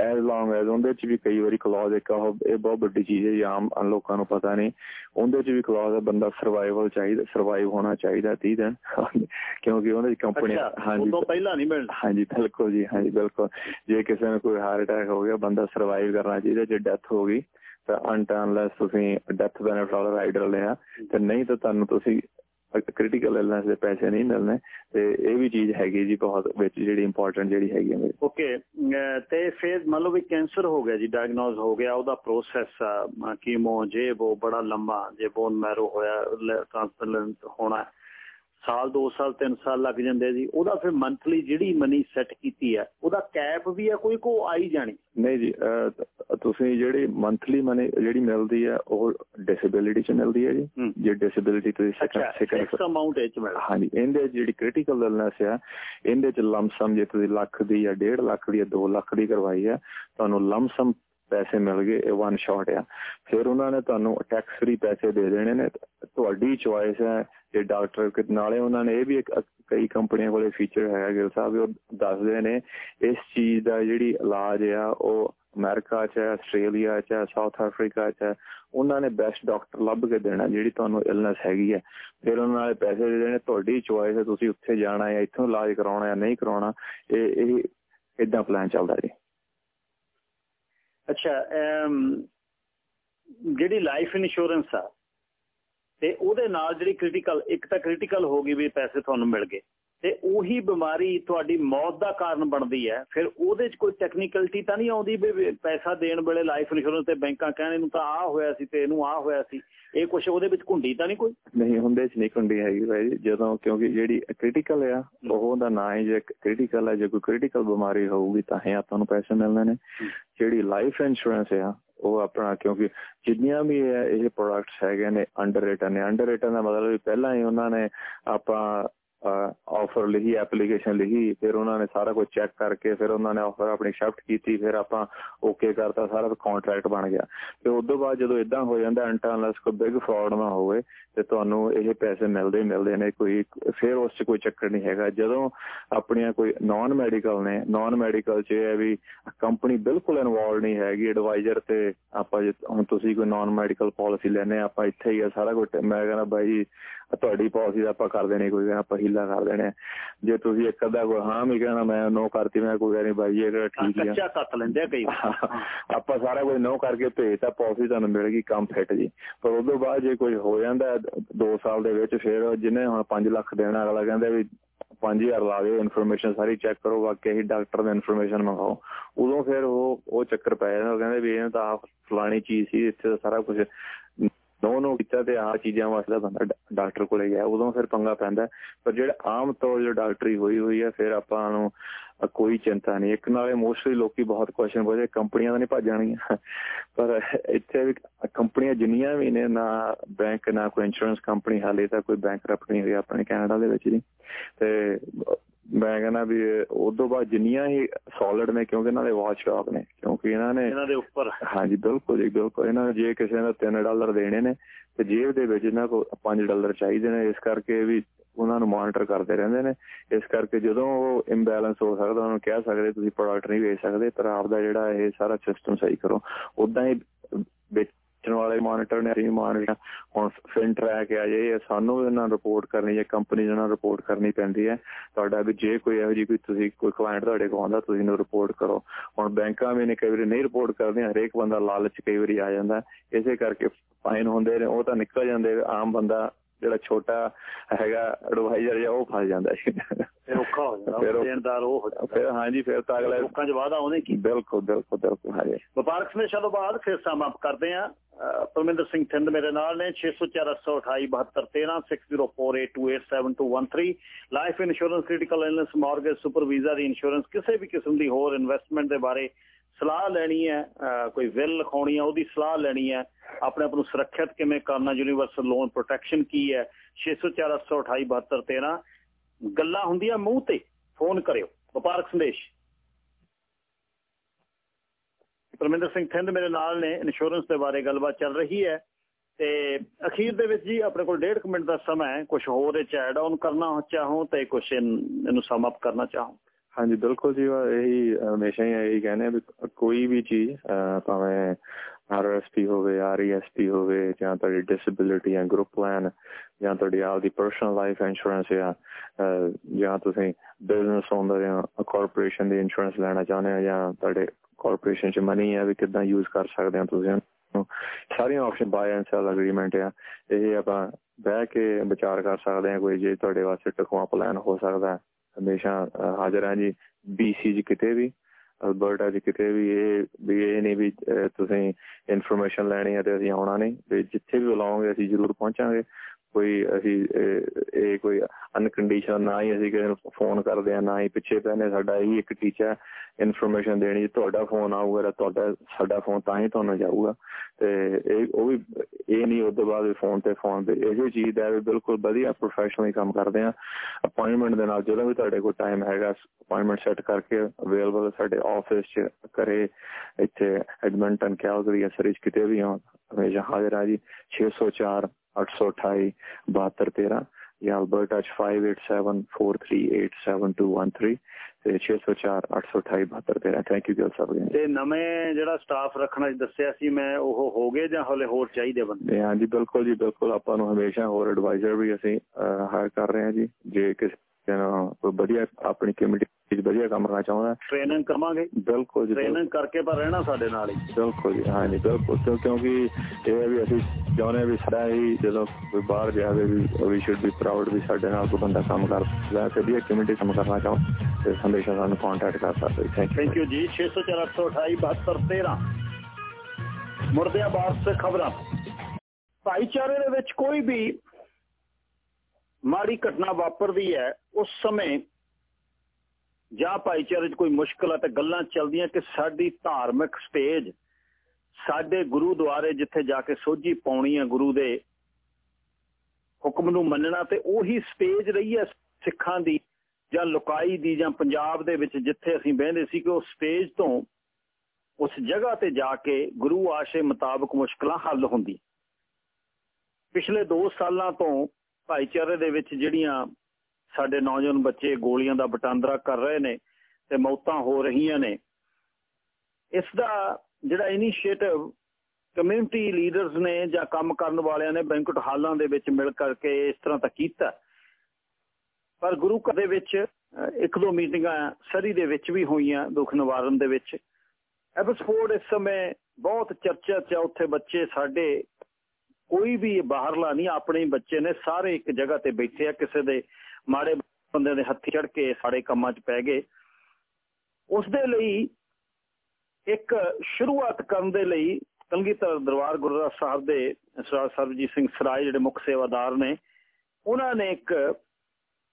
as long as ਉਹਦੇ ਚ ਵੀ ਕਈ ਵਾਰੀ ਕਲੌਜ਼ ਇੱਕ ਇਹ ਬਹੁਤ ਵੱਡੀ ਚੀਜ਼ ਹੈ ਆਮ ਲੋਕਾਂ ਨੂੰ ਪਤਾ ਨਹੀਂ। ਉਹਦੇ ਚ ਵੀ ਕਲੌਜ਼ ਹੈ ਬੰਦਾ ਸਰਵਾਈਵਲ ਚਾਹੀਦਾ ਸਰਵਾਈਵ ਹੋਣਾ ਚਾਹੀਦਾ 30 ਦਿਨ। ਕਿਉਂਕਿ ਉਹਦੇ ਕੰਪਨੀ ਹਾਂਜੀ। ਉਦੋਂ ਪਹਿਲਾਂ ਨਹੀਂ ਮਿਲਣਾ। ਹਾਂਜੀ ਬਿਲਕੁਲ ਜੀ ਹਾਂਜੀ ਬਿਲਕੁਲ। ਜੇ ਕਿਸੇ ਨੂੰ ਕੋਈ ਹਾਰਟ ਅਟੈਕ ਹੋ ਗਿਆ ਬੰਦਾ ਸਰਵਾਈਵ ਕਰਨਾ ਚਾਹੀਦਾ ਜੇ ਡੈਥ ਹੋ ਗਈ ਤਾਂ ਅਨਟਨਲੈਸ ਤੁਸੀਂ ਡੈਥ ਬੈਨੀਫਿਟ ਵਾਲਾ ਰਾਈਡਰ ਲਿਆ। ਤੇ ਨਹੀਂ ਤਾਂ ਤੁਹਾਨੂੰ ਤੁਸੀਂ ਕ੍ਰਿਟੀਕਲ ਇਲਨੈਸ ਦੇ ਪੈਸੇ ਨਹੀਂ ਮਿਲਨੇ ਤੇ ਇਹ ਵੀ ਚੀਜ਼ ਹੈਗੀ ਜੀ ਬਹੁਤ, ਵਿੱਚ ਜਿਹੜੀ ਇੰਪੋਰਟੈਂਟ ਜਿਹੜੀ ਹੈਗੀ ਹੈ ਓਕੇ ਤੇ ਫਿਰ ਮੰਨ ਲਓ ਵੀ ਕੈਂਸਰ ਹੋ ਗਿਆ ਜੀ ਡਾਇਗਨੋਸ ਹੋ ਗਿਆ, ਉਹਦਾ ਪ੍ਰੋਸੈਸ ਆ ਕੀਮੋ ਜੇ ਉਹ ਬੜਾ ਲੰਮਾ ਜੇ ਬੋਨ ਮੈਰੋ ਹੋਇਆ ਟ੍ਰਾਂਸਪਲਾਂਟ ਹੋਣਾ ਸਾਲ 2 ਸਾਲ 3 ਸਾਲ ਲੱਗ ਜਾਂਦੇ ਜੀ। ਉਹਦਾ ਫਿਰ ਮੰਥਲੀ ਜਿਹੜੀ ਮਨੀ ਸੈੱਟ ਕੀਤੀ ਹੈ ਉਹਦਾ ਕੈਪ ਵੀ ਆ ਕੋਈ ਕੋ ਆਈ ਜਾਣੀ? ਨਹੀਂ ਜੀ ਤੁਸੀਂ ਜਿਹੜੀ ਮੰਥਲੀ ਮਨੀ ਜਿਹੜੀ ਮਿਲਦੀ ਹੈ ਉਹ ਡਿਸੇਬਿਲਿਟੀ ਚ ਮਿਲਦੀ ਹੈ ਜੀ। ਜੇ ਡਿਸੇਬਿਲਿਟੀ ਤੁਸੀਂ ਸੈਕੰਡ ਸੈਕੰਡ ਅਮਾਉਂਟ ਇਹ ਚ ਮਿਲ ਹਾਂਜੀ ਇਹਦੇ ਜਿਹੜੀ ਕ੍ਰਿਟੀਕਲ ਇਲਨੈਸ ਆ ਇਹਦੇ ਚ ਲੰਮਸਮ ਜੇ ਤੁਸੀਂ ਲੱਖ ਦੀ ਜਾਂ 1.5 ਲੱਖ ਦੀ ਜਾਂ 2 ਲੱਖ ਦੀ ਕਰਵਾਈ ਹੈ ਤੁਹਾਨੂੰ ਲੰਮਸਮ ਪੈਸੇ ਮਿਲ ਗਏ ਇਹ ਵਨ ਸ਼ਾਟ ਆ। ਫਿਰ ਉਹਨਾਂ ਨੇ ਤੁਹਾਨੂੰ ਟੈਕਸ ਫ੍ਰੀ ਪੈਸੇ ਦੇ ਦੇਣੇ ਨੇ ਤੁਹਾਡੀ ਚੁਆਇਸ ਹੈ ਜੇ ਡਾਕਟਰ ਨਾਲੇ ਉਹਨਾਂ ਨੇ ਇਹ ਵੀ ਇੱਕ ਕਈ ਕੰਪਨੀਆਂ ਕੋਲੇ ਫੀਚਰ ਹੈਗਾ ਗਿਲ ਸਾਹਿਬ ਉਹ ਦੱਸਦੇ ਨੇ, ਇਸ ਚੀਜ਼ ਦਾ ਜਿਹੜੀ ਇਲਾਜ ਆ, ਉਹ ਅਮਰੀਕਾ 'ਚ ਆਸਟ੍ਰੇਲੀਆ 'ਚ ਸਾਊਥ ਅਫਰੀਕਾ 'ਚ ਉਹਨਾਂ ਨੇ ਬੈਸਟ ਡਾਕਟਰ ਲੱਭ ਕੇ ਦੇਣਾ ਜਿਹੜੀ ਤੁਹਾਨੂੰ ਇਲਨੈਸ ਹੈਗੀ ਹੈ। ਫਿਰ ਉਹਨਾਂ ਨੇ ਪੈਸੇ ਦੇ ਦੇਣੇ, ਤੁਹਾਡੀ ਚੁਆਇਸ ਹੈ, ਤੁਸੀਂ ਉੱਥੇ ਜਾਣਾ ਹੈ ਇੱਥੋਂ ਇਲਾਜ ਕਰਾਉਣਾ ਹੈ ਨਹੀਂ ਕਰਾਉਣਾ, ਇਹ ਇਹ ਇਦਾਂ ਪਲਾਨ ਚੱਲਦਾ ਜੀ। ਅੱਛਾ ਜਿਹੜੀ ਲਾਈਫ ਇੰਸ਼ੋਰੈਂਸ ਆ ਤੇ ਉਹਦੇ ਨਾਲ ਜਿਹੜੀ ਕ੍ਰਿਟੀਕਲ ਇੱਕ ਤਾਂ ਕ੍ਰਿਟੀਕਲ ਹੋ ਗਈ ਵੀ ਪੈਸੇ ਤੁਹਾਨੂੰ ਮਿਲ ਗਏ। ਤੇ ਉਹੀ ਬਿਮਾਰੀ ਤੁਹਾਡੀ ਮੌਤ ਦਾ ਕਾਰਨ ਬਣਦੀ ਹੈ। ਫਿਰ ਉਹਦੇ 'ਚ ਕੋਈ ਟੈਕਨੀਕਲਿਟੀ ਤਾਂ ਨਹੀਂ ਆਉਂਦੀ ਵੀ ਪੈਸਾ ਦੇਣ ਵੇਲੇ ਲਾਈਫ ਇੰਸ਼ੋਰੈਂਸ ਤੇ ਬੈਂਕਾਂ ਕਹਿਣ ਇਹਨੂੰ ਤਾਂ ਆ ਹੋਇਆ ਸੀ ਤੇ ਇਹਨੂੰ ਆ ਹੋਇਆ ਸੀ। ਇਹ ਕੁਝ ਉਹਦੇ ਵਿੱਚ ਘੁੰਡੀ ਤਾਂ ਨਹੀਂ ਕੋਈ? ਨਹੀਂ ਹੁੰਦੇ 'ਚ ਨਹੀਂ ਘੁੰਡੀ ਹੈਗੀ ਭਾਈ ਜਦੋਂ ਕਿਉਂਕਿ ਜਿਹੜੀ ਕ੍ਰਿਟੀਕਲ ਆ ਉਹ ਦਾ ਨਾਂ ਹੀ ਜੇ ਕ੍ਰਿਟੀਕਲ ਹੈ ਜੇ ਕੋਈ ਕ੍ਰਿਟੀਕਲ ਬਿਮਾਰੀ ਹੋਊਗੀ ਤਾਂ ਹੀ ਆਪਾਂ ਨੂੰ ਪੈਸੇ ਮਿਲਣੇ ਨੇ। ਜਿਹੜੀ ਲਾਈਫ ਇੰਸ਼ੋਰੈਂਸ ਆ ਉਹ ਆਪਣਾ ਕਿਉਂਕਿ ਜਿੰਨੀਆਂ ਵੀ ਇਹ ਪ੍ਰੋਡਕਟਸ ਹੈਗੇ ਨੇ ਅੰਡਰ ਰੇਟਨ ਨੇ ਅੰਡਰ ਰੇਟਨ ਦਾ ਮਤਲਬ ਵੀ ਪਹਿਲਾਂ ਹੀ ਉਹਨਾਂ ਨੇ ਆਪਾਂ ਆਫਰ ਲਿਖੀ ਐਪਲੀਕੇਸ਼ਨ ਲਿਖੀ, ਫਿਰ ਉਹਨਾਂ ਨੇ ਸਾਰਾ ਕੁਝ ਚੈੱਕ ਕਰਕੇ, ਫਿਰ ਉਹਨਾਂ ਨੇ ਆਫਰ ਆਪਣੀ ਸ਼ਿਫਟ ਕੀਤੀ, ਫਿਰ ਆਪਾਂ ਓਕੇ ਕਰਤਾ, ਸਾਰਾ ਕੰਟਰੈਕਟ ਬਣ ਗਿਆ। ਤੇ ਉਸ ਤੋਂ ਬਾਅਦ ਜਦੋਂ ਇਦਾਂ ਹੋ ਜਾਂਦਾ ਅਨਟਨਲੈਸ ਕੋਈ ਬਿਗ ਫਰਾਡ ਨਾ ਹੋਵੇ, ਤੇ ਤੁਹਾਨੂੰ ਇਹ ਪੈਸੇ ਮਿਲਦੇ ਮਿਲਦੇ ਨੇ, ਕੋਈ ਫਿਰ ਉਸ 'ਚ ਕੋਈ ਚੱਕਰ ਨਹੀਂ ਹੈਗਾ। ਜਦੋਂ ਆਪਣੀਆਂ ਕੋਈ ਨਾਨ ਮੈਡੀਕਲ ਨੇ ਨਾਨ ਮੈਡੀਕਲ 'ਚ ਇਹ ਵੀ ਕੰਪਨੀ ਬਿਲਕੁਲ ਇਨਵੋਲਵ ਨਹੀਂ ਹੈਗੀ ਐਡਵਾਈਜ਼ਰ ਤੇ ਆਪਾਂ ਹੁਣ ਤੁਸੀਂ ਕੋਈ ਨਾਨ ਮੈਡੀਕਲ ਪਾਲਿਸੀ ਲੈਣੇ ਆਪਾਂ ਇੱਥੇ ਹੀ ਆ, ਸਾਰਾ ਕੁਝ ਮੈਂ ਕਹਿੰਦਾ ਬਾਈ ਤੁਹਾਡੀ ਪਾਲਿਸੀ ਦਾ ਆਪਾਂ ਕਰ ਦੇਣੀ ਕੋਈ ਆਪਾਂ ਹੀਲਾ ਕਰ ਦੇਣੇ। ਜੇ ਤੁਸੀਂ ਇੱਕ ਅੱਧਾ ਕੋਈ ਹਾਂ ਵੀ ਕਹਿਣਾ ਮੈਂ ਨੋ ਕਰਤੀ ਮੈਂ ਕੋਈ ਨਹੀਂ ਬਾਈ ਇਹ ਠੀਕ ਹੈ ਕੱਚਾ ਕੱਟ ਲੈਂਦੇ ਕਈ ਆਪਾਂ ਸਾਰਾ ਕੁਝ ਨੋ ਕਰਕੇ ਭੇਜਤਾ ਪਾਲਿਸੀ ਤੁਹਾਨੂੰ ਮਿਲ ਗਈ ਕੰਮ ਫਿੱਟ ਜੀ। ਪਰ ਤੋਂ ਬਾਅਦ ਜੇ ਕੋਈ ਹੋ ਜਾਂਦਾ 2 ਸਾਲ ਦੇ ਵਿੱਚ ਫਿਰ ਜਿਹਨੇ ਹੁਣ 5 ਲੱਖ ਦੇਣਾ ਅਗਲਾ ਕਹਿੰਦਾ ਵੀ 5000 ਲਾਵੇ ਇਨਫੋਰਮੇਸ਼ਨ ਸਾਰੀ ਚੈੱਕ ਕਰੋ ਵਾਕਿਆ ਹੀ ਡਾਕਟਰ ਦੀ ਇਨਫੋਰਮੇਸ਼ਨ ਮੰਗਾਓ ਉਦੋਂ ਫਿਰ ਉਹ ਉਹ ਚੱਕਰ ਪੈ ਜਾਂਦਾ ਕਹਿੰਦੇ ਵੀ ਇਹ ਤਾਂ ਫਲਾਣੀ ਚੀਜ਼ ਸੀ ਇੱਥੇ ਸਾਰਾ ਕੁਝ ਨੋ ਨੋ ਕੀਤਾ ਤੇ ਆ ਚੀਜ਼ਾਂ ਵਾਸਤੇ ਬੰਦਾ ਡਾਕਟਰ ਕੋਲੇ ਗਿਆ, ਉਦੋਂ ਫਿਰ ਪੰਗਾ ਪੈਂਦਾ ਪਰ ਜਿਹੜਾ ਆਮ ਤੌਰ ਜੋ ਡਾਕਟਰੀ ਹੋਈ ਹੋਈ ਹੈ, ਫਿਰ ਆਪਾਂ ਨੂੰ ਕੋਈ ਚਿੰਤਾ ਨਹੀਂ। ਇੱਕ ਨਾਲੇ ਮੋਸਟਲੀ ਲੋਕੀ ਬਹੁਤ ਕੁਐਸਚਨ ਪੁੱਛਦੇ, ਕੰਪਨੀਆਂ ਦਾ ਨਹੀਂ ਭੱਜ ਜਾਣਗੀਆਂ ਪਰ ਇੱਥੇ ਵੀ ਕੰਪਨੀਆਂ ਜਿੰਨੀਆਂ ਵੀ ਨੇ, ਨਾ ਬੈਂਕ, ਨਾ ਕੋਈ ਇੰਸ਼ੋਰੈਂਸ ਕੰਪਨੀ ਹਾਲੇ ਤਾਂ ਕੋਈ ਬੈਂਕ ਨਹੀਂ ਹੋਈ ਆਪਣੇ ਕੈਨੇਡਾ ਦੇ ਵਿੱਚ ਜੀ। ਤੇ ਮੈਂ ਕਹਿੰਦਾ ਵੀ ਉਦੋਂ ਬਾਅਦ ਜਿੰਨੀਆਂ ਹੀ ਸੋਲਿਡ ਨੇ ਕਿਉਂਕਿ ਇਹਨਾਂ ਦੇ ਵਾਚ ਡੌਗ ਨੇ ਕਿਉਂਕਿ ਇਹਨਾਂ ਨੇ ਇਹਨਾਂ ਦੇ ਉੱਪਰ। ਹਾਂਜੀ ਬਿਲਕੁਲ ਜੀ ਬਿਲਕੁਲ। ਇਹਨਾਂ ਜੇ ਕਿਸੇ ਨੇ 3 ਡਾਲਰ ਦੇਣੇ ਨੇ ਤੇ ਜੇਬ ਦੇ ਵਿੱਚ ਇਹਨਾਂ ਕੋ 5 ਡਾਲਰ ਚਾਹੀਦੇ ਨੇ। ਇਸ ਕਰਕੇ ਵੀ ਉਹਨਾਂ ਨੂੰ ਮੋਨੀਟਰ ਕਰਦੇ ਰਹਿੰਦੇ ਨੇ। ਇਸ ਕਰਕੇ ਜਦੋਂ ਉਹ ਇੰਬੈਲੈਂਸ ਹੋ ਸਕਦਾ ਉਹਨਾਂ ਨੂੰ ਕਹਿ ਸਕਦੇ ਤੁਸੀਂ ਪ੍ਰੋਡਕਟ ਨਹੀਂ ਵੇਚ ਸਕਦੇ ਪਰ ਆਪ ਦਾ ਜਿਹੜਾ ਇਹ ਸਾਰਾ ਸਿਸਟਮ ਸਹੀ ਕਰੋ। ਉਦਾਂ ਹੀ ਵੇਚਣ ਵਾਲੇ ਮੋਨੀਟਰ ਨੇ, ਅਸੀਂ ਮੋਨੀਟਰ ਹੁਣ ਫਿਨ ਆ ਜੇ ਸਾਨੂੰ ਇਹਨਾਂ ਰਿਪੋਰਟ ਕਰਨੀ ਹੈ ਕੰਪਨੀ ਨਾਲ ਰਿਪੋਰਟ ਕਰਨੀ ਪੈਂਦੀ ਹੈ। ਤੁਹਾਡਾ ਵੀ ਜੇ ਕੋਈ ਇਹੋ ਜਿਹੀ ਕੋਈ ਤੁਸੀਂ, ਕੋਈ ਕਲਾਇੰਟ ਤੁਹਾਡੇ ਕੋਲ ਆਉਂਦਾ, ਤੁਸੀਂ ਨੂੰ ਰਿਪੋਰਟ ਕਰੋ। ਹੁਣ ਬੈਂਕਾਂ ਵੀ ਨੇ ਕਈ ਵਾਰੀ ਨਹੀਂ ਰਿਪੋਰਟ ਕਰਦੇ, ਹਰੇਕ ਬੰਦਾ ਲਾਲਚ ਕਈ ਵਾਰੀ ਆ ਜਾਂਦਾ। ਇਸੇ ਕਰਕੇ ਫਾਈਨ ਹੁੰਦੇ ਨੇ, ਉਹ ਤਾਂ ਨਿਕਲ ਜਾਂਦੇ ਆਮ ਬੰਦਾ ਜਿਹੜਾ ਛੋਟਾ ਹੈਗਾ ਐਡਵਾਈਜ਼ਰ ਜਾਂ ਉਹ ਫਸ ਜਾਂਦਾ ਫਿਰ ਔਖਾ ਹੋ ਜਾਂਦਾ ਦੇਣਦਾਰ ਉਹ ਹੋ ਜਾਂਦਾ। ਫਿਰ ਹਾਂਜੀ ਫਿਰ ਤਾਂ ਅਗਲੇ ਲੋਕਾਂ 'ਚ ਵਾਦਾ ਉਹਨੇ ਕੀ ਬਿਲਕੁਲ ਬਿਲਕੁਲ ਬਿਲਕੁਲ ਹਾਂਜੀ। ਵਪਾਰਕ ਸਮੇਸ਼ਾ ਤੋਂ ਬਾਅਦ ਫਿਰ ਸਮਾਪਤ ਕਰਦੇ ਆ ਪਰਮਿੰਦਰ ਸਿੰਘ ਥਿੰਦ ਮੇਰੇ ਨਾਲ ਨੇ 604827376048287213 life insurance critical illness mortgage super visa ਦੀ ਇੰਸ਼ੋਰੈਂਸ ਕਿਸੇ ਵੀ ਕਿਸਮ ਦੀ ਹੋਰ ਇਨਵੈਸਟਮੈਂਟ ਦੇ ਬਾਰੇ ਸਲਾਹ ਲੈਣੀ ਹੈ ਕੋਈ ਵਿਲ ਲਿਖਾਉਣੀ ਹੈ, ਉਹਦੀ ਸਲਾਹ ਲੈਣੀ ਹੈ, ਆਪਣੇ ਆਪ ਨੂੰ ਸੁਰੱਖਿਅਤ ਕਿਵੇਂ ਕਰਨਾ ਯੂਨੀਵਰਸਲ ਲੋਨ ਪ੍ਰੋਟੈਕਸ਼ਨ ਕੀ ਹੈ 6048273713 ਗੱਲਾਂ ਹੁੰਦੀਆਂ ਮੂੰਹ ਤੇ ਫੋਨ ਕਰਿਓ, ਵਪਾਰਕ ਸੰਦੇਸ਼। ਪਰਮਿੰਦਰ ਸਿੰਘ ਥਿੰਦ ਮੇਰੇ ਨਾਲ ਨੇ ਇੰਸ਼ੋਰੈਂਸ ਦੇ ਬਾਰੇ ਗੱਲਬਾਤ ਚੱਲ ਰਹੀ ਹੈ, ਤੇ ਅਖੀਰ ਦੇ ਵਿੱਚ ਜੀ ਆਪਣੇ ਕੋਲ 1.5 ਮਿੰਟ ਦਾ ਸਮਾਂ ਹੈ ਕੁਝ ਹੋਰ ਇਹ ਐਡ ਆਨ ਕਰਨਾ ਚਾਹੋ ਤੇ ਕੁਝ ਇਹਨੂੰ ਸਮ ਅਪ ਕਰਨਾ ਚਾਹੋ। ਹਾਂਜੀ, ਬਿਲਕੁਲ ਜੀ ਇਹੀ ਹਮੇਸ਼ਾ ਹੀ ਇਹੀ ਕਹਿੰਦੇ ਆ ਵੀ ਕੋਈ ਵੀ ਚੀਜ਼ ਭਾਵੇਂ ਆਰਐਸਪੀ ਹੋਵੇ ਆਰਈਐਸਪੀ ਹੋਵੇ, ਜਾਂ ਤੁਹਾਡੀ ਡਿਸੇਬਿਲਿਟੀ ਜਾਂ ਗਰੁੱਪ ਪਲਾਨ ਜਾਂ ਤੁਹਾਡੀ ਆਪਦੀ ਪਰਸਨਲ ਲਾਈਫ ਇੰਸ਼ੋਰੈਂਸ ਜਾਂ ਜਾਂ ਤੁਸੀਂ ਬਿਜ਼ਨਸ ਓਨਰ ਜਾਂ ਕਾਰਪੋਰੇਸ਼ਨ ਦੀ ਇੰਸ਼ੋਰੈਂਸ ਲੈਣਾ ਚਾਹੁੰਦੇ ਹੋ, ਜਾਂ ਤੁਹਾਡੇ ਕਾਰਪੋਰੇਸ਼ਨ 'ਚ ਮਨੀ ਹੈ ਵੀ ਕਿੱਦਾਂ ਯੂਜ਼ ਕਰ ਸਕਦੇ ਹੋ ਤੁਸੀਂ ਸਾਰੀਆਂ option buy and sell agreement ਆ। ਇਹ ਆਪਾਂ ਬਹਿ ਕੇ ਵਿਚਾਰ ਕਰ ਸਕਦੇ ਹਾਂ ਕੋਈ, ਜੇ ਤੁਹਾਡੇ ਵਾਸਤੇ ਟਕਵਾ ਪਲਾਨ ਹੋ ਸਕਦਾ। ਹਮੇਸ਼ਾ ਹਾਜ਼ਰ ਹਾਂ ਜੀ ਬੀਸੀ ਜੀ ਕਿਤੇ ਵੀ, ਅਲਬਰਟਾ ਜੀ ਕਿਤੇ ਵੀ, ਇਹ ਵੀ ਇਹ ਨਹੀਂ ਵੀ ਤੁਸੀਂ ਇਨਫੋਰਮੇਸ਼ਨ ਲੈਣੀ ਹੈ ਤੇ ਅਸੀਂ ਆਉਣਾ ਨਹੀਂ, ਤੇ ਜਿੱਥੇ ਵੀ ਬੁਲਾਓਗੇ ਅਸੀਂ ਜ਼ਰੂਰ ਪਹੁੰਚਾਂਗੇ। ਕੋਈ ਅਸੀਂ, ਇਹ ਕੋਈ ਅਨਕੰਡੀਸ਼ਨ ਨਾ ਹੀ ਅਸੀਂ ਕਿਸੇ ਨੂੰ ਫੋਨ ਕਰਦੇ ਆ, ਨਾ ਹੀ ਪਿੱਛੇ ਪੈਨੇ ਸਾਡਾ ਇਹੀ ਇੱਕ ਟੀਚਰ ਇਨਫੋਰਮੇਸ਼ਨ ਦੇਣੀ, ਤੁਹਾਡਾ ਫੋਨ ਆਊਗਾ ਤੁਹਾਡਾ, ਸਾਡਾ ਫੋਨ ਤਾਂ ਹੀ ਤੁਹਾਨੂੰ ਜਾਊਗਾ। ਤੇ ਇਹ, ਉਹ ਵੀ, ਇਹ ਨਹੀਂ ਉਸ ਤੋਂ ਬਾਅਦ ਫੋਨ ਤੇ ਫੋਨ ਤੇ ਇਹੋ ਚੀਜ਼ ਹੈ ਵੀ ਬਿਲਕੁਲ ਵਧੀਆ ਪ੍ਰੋਫੈਸ਼ਨਲੀ ਕੰਮ ਕਰਦੇ ਆ। ਅਪਾਇੰਟਮੈਂਟ ਦੇ ਨਾਲ ਜਦੋਂ ਵੀ ਤੁਹਾਡੇ ਕੋਲ ਟਾਈਮ ਹੈਗਾ ਅਪਾਇੰਟਮੈਂਟ ਸੈੱਟ ਕਰਕੇ ਅਵੇਲੇਬਲ ਸਾਡੇ ਆਫਿਸ 'ਚ ਕਰੇ ਇੱਥੇ ਐਡਮਿੰਟਨ ਕੈਲਗਰੀ ਅਸਰਿਜ ਕਿਤੇ ਵੀ ਹੋ ਹਮੇਸ਼ਾ ਹਾਜ਼ਰ ਆ ਜੀ। 604 828 7213 ਜਾਂ ਅਲਬਰਟਾ 5874387213 ਤੇ 604 828 7213 ਥੈਂਕ ਯੂ ਗਿਲ ਸਾਹਿਬ ਤੇ ਨਵੇਂ ਜਿਹੜਾ ਸਟਾਫ ਰੱਖਣਾ ਦੱਸਿਆ ਸੀ ਮੈਂ ਉਹ ਹੋ ਗਏ ਜਾਂ ਹਲੇ ਹੋਰ ਚਾਹੀਦੇ ਬੰਦੇ? ਹਾਂਜੀ ਬਿਲਕੁਲ ਜੀ ਬਿਲਕੁਲ ਆਪਾਂ ਨੂੰ ਹਮੇਸ਼ਾ ਹੋਰ ਐਡਵਾਈਜ਼ਰ ਵੀ ਅਸੀਂ ਹਾਇਰ ਕਰ ਰਹੇ ਹਾਂ ਜੀ। ਜੇ ਕਿਸੇ ਵਧੀਆ ਆਪਣੀ ਕਮਿਊਨਿਟੀ ਵਿੱਚ ਵਧੀਆ ਕੰਮ ਕਰਨਾ ਚਾਹੁੰਦਾ ਟ੍ਰੇਨਿੰਗ ਕਰਾਂਗੇ। ਬਿਲਕੁਲ ਜੀ ਟ੍ਰੇਨਿੰਗ ਕਰਕੇ ਪਰ ਰਹਿਣਾ ਸਾਡੇ ਨਾਲ ਹੀ। ਬਿਲਕੁਲ ਜੀ ਹਾਂ ਜੀ ਬਿਲਕੁਲ। ਕਿਉਂਕਿ ਇਹ ਵੀ ਅਸੀਂ ਚਾਹੁੰਦੇ ਵੀ ਸਾਡਾ ਹੀ ਜਦੋਂ ਕੋਈ ਬਾਹਰ ਜਾਵੇ ਵੀ ਵੀ ਸ਼ੁੱਡ ਬੀ ਪ੍ਰਾਊਡ ਵੀ ਸਾਡੇ ਨਾਲ ਕੋਈ ਬੰਦਾ ਕੰਮ ਕਰਦਾ ਤੇ ਵੀ ਕਮਿਊਨਿਟੀ ਕੰਮ ਕਰਨਾ ਚਾਹੁੰਦਾ ਤੇ ਹਮੇਸ਼ਾ ਸਾਨੂੰ ਕੰਟੈਕਟ ਕਰ ਸਕਦੇ। ਥੈਂਕ ਯੂ ਥੈਂਕ ਯੂ ਜੀ। 604287213 ਮੁਰਦਿਆਬਾਦ ਸੇ ਖਬਰਾਂ। ਭਾਈਚਾਰੇ ਦੇ ਵਿੱਚ ਕੋਈ ਵੀ ਮਾੜੀ ਘਟਨਾ ਵਾਪਰਦੀ ਹੈ ਉਸ ਸਮੇਂ ਜਾਂ ਭਾਈਚਾਰੇ 'ਚ ਕੋਈ ਮੁਸ਼ਕਲ ਹੈ ਤੇ ਗੱਲਾਂ ਚੱਲਦੀਆਂ ਕਿ ਸਾਡੀ ਧਾਰਮਿਕ ਸਟੇਜ ਸਾਡੇ ਗੁਰੂ ਦੁਆਰੇ ਜਿੱਥੇ ਜਾ ਕੇ ਸੋਝੀ ਪਾਉਣੀ ਹੈ ਗੁਰੂ ਦੇ ਹੁਕਮ ਨੂੰ ਮੰਨਣਾ ਤੇ ਉਹੀ ਸਟੇਜ ਰਹੀ ਹੈ ਸਿੱਖਾਂ ਦੀ ਜਾਂ ਲੁਕਾਈ ਦੀ ਜਾਂ ਪੰਜਾਬ ਦੇ ਵਿੱਚ ਜਿੱਥੇ ਅਸੀਂ ਬਹਿੰਦੇ ਸੀ ਕਿ ਉਹ ਸਟੇਜ ਤੋਂ ਉਸ ਜਗ੍ਹਾ ਤੇ ਜਾ ਕੇ ਗੁਰੂ ਆਸ਼ੇ ਮੁਤਾਬਕ ਮੁਸ਼ਕਲਾਂ ਹੱਲ ਹੁੰਦੀ ਪਿਛਲੇ 2 ਸਾਲਾਂ ਤੋਂ ਭਾਈਚਾਰੇ ਦੇ ਵਿੱਚ ਜਿਹੜੀਆਂ ਸਾਡੇ ਨੌਜਵਾਨ ਬੱਚੇ ਗੋਲੀਆਂ ਦਾ ਵਟਾਂਦਰਾ ਕਰ ਰਹੇ ਨੇ ਤੇ ਮੌਤਾਂ ਹੋ ਰਹੀਆਂ ਨੇ। ਇਸ ਦਾ ਜਿਹੜਾ ਇਨੀਸ਼ੀਏਟਿਵ ਕਮਿਊਨਿਟੀ ਲੀਡਰਸ ਨੇ ਜਾਂ ਕੰਮ ਕਰਨ ਵਾਲਿਆਂ ਨੇ ਬੈਂਕਟ ਹਾਲਾਂ ਦੇ ਵਿੱਚ ਮਿਲ ਕਰਕੇ ਇਸ ਤਰ੍ਹਾਂ ਤਾਂ ਕੀਤਾ। ਪਰ ਗੁਰੂ ਘਰ ਦੇ ਵਿੱਚ ਇੱਕ ਦੋ ਮੀਟਿੰਗਾਂ ਸਰੀ ਦੇ ਵਿੱਚ ਵੀ ਹੋਈਆਂ ਦੁੱਖ ਨਿਵਾਰਨ ਦੇ ਵਿੱਚ। ਐਬਸਫੋਰਡ ਇਸ ਸਮੇਂ ਬਹੁਤ ਚਰਚਾ 'ਚ ਉੱਥੇ ਬੱਚੇ ਸਾਡੇ ਕੋਈ ਵੀ ਬਾਹਰਲਾ ਨਹੀਂ, ਆਪਣੇ ਬੱਚੇ ਨੇ ਸਾਰੇ ਇੱਕ ਜਗ੍ਹਾ ਤੇ ਬੈਠੇ ਆ ਕਿਸੇ ਦੇ ਮਾੜੇ ਬੰਦੇ ਦੇ ਹੱਥੀ ਚੜ ਕੇ ਸਾਡੇ ਕੰਮਾਂ 'ਚ ਪੈ ਗਏ। ਉਸ ਦੇ ਲਈ ਇੱਕ ਸ਼ੁਰੂਆਤ ਕਰਨ ਦੇ ਲਈ ਕਲਗੀਧਰ ਦਰਬਾਰ ਗੁਰਦੁਆਰਾ ਸਾਹਿਬ ਦੇ ਸਰਦਾਰ ਸਰਬਜੀਤ ਸਿੰਘ ਸਰਾਏ ਜਿਹੜੇ ਮੁੱਖ ਸੇਵਾਦਾਰ ਨੇ, ਉਹਨਾਂ ਨੇ ਇੱਕ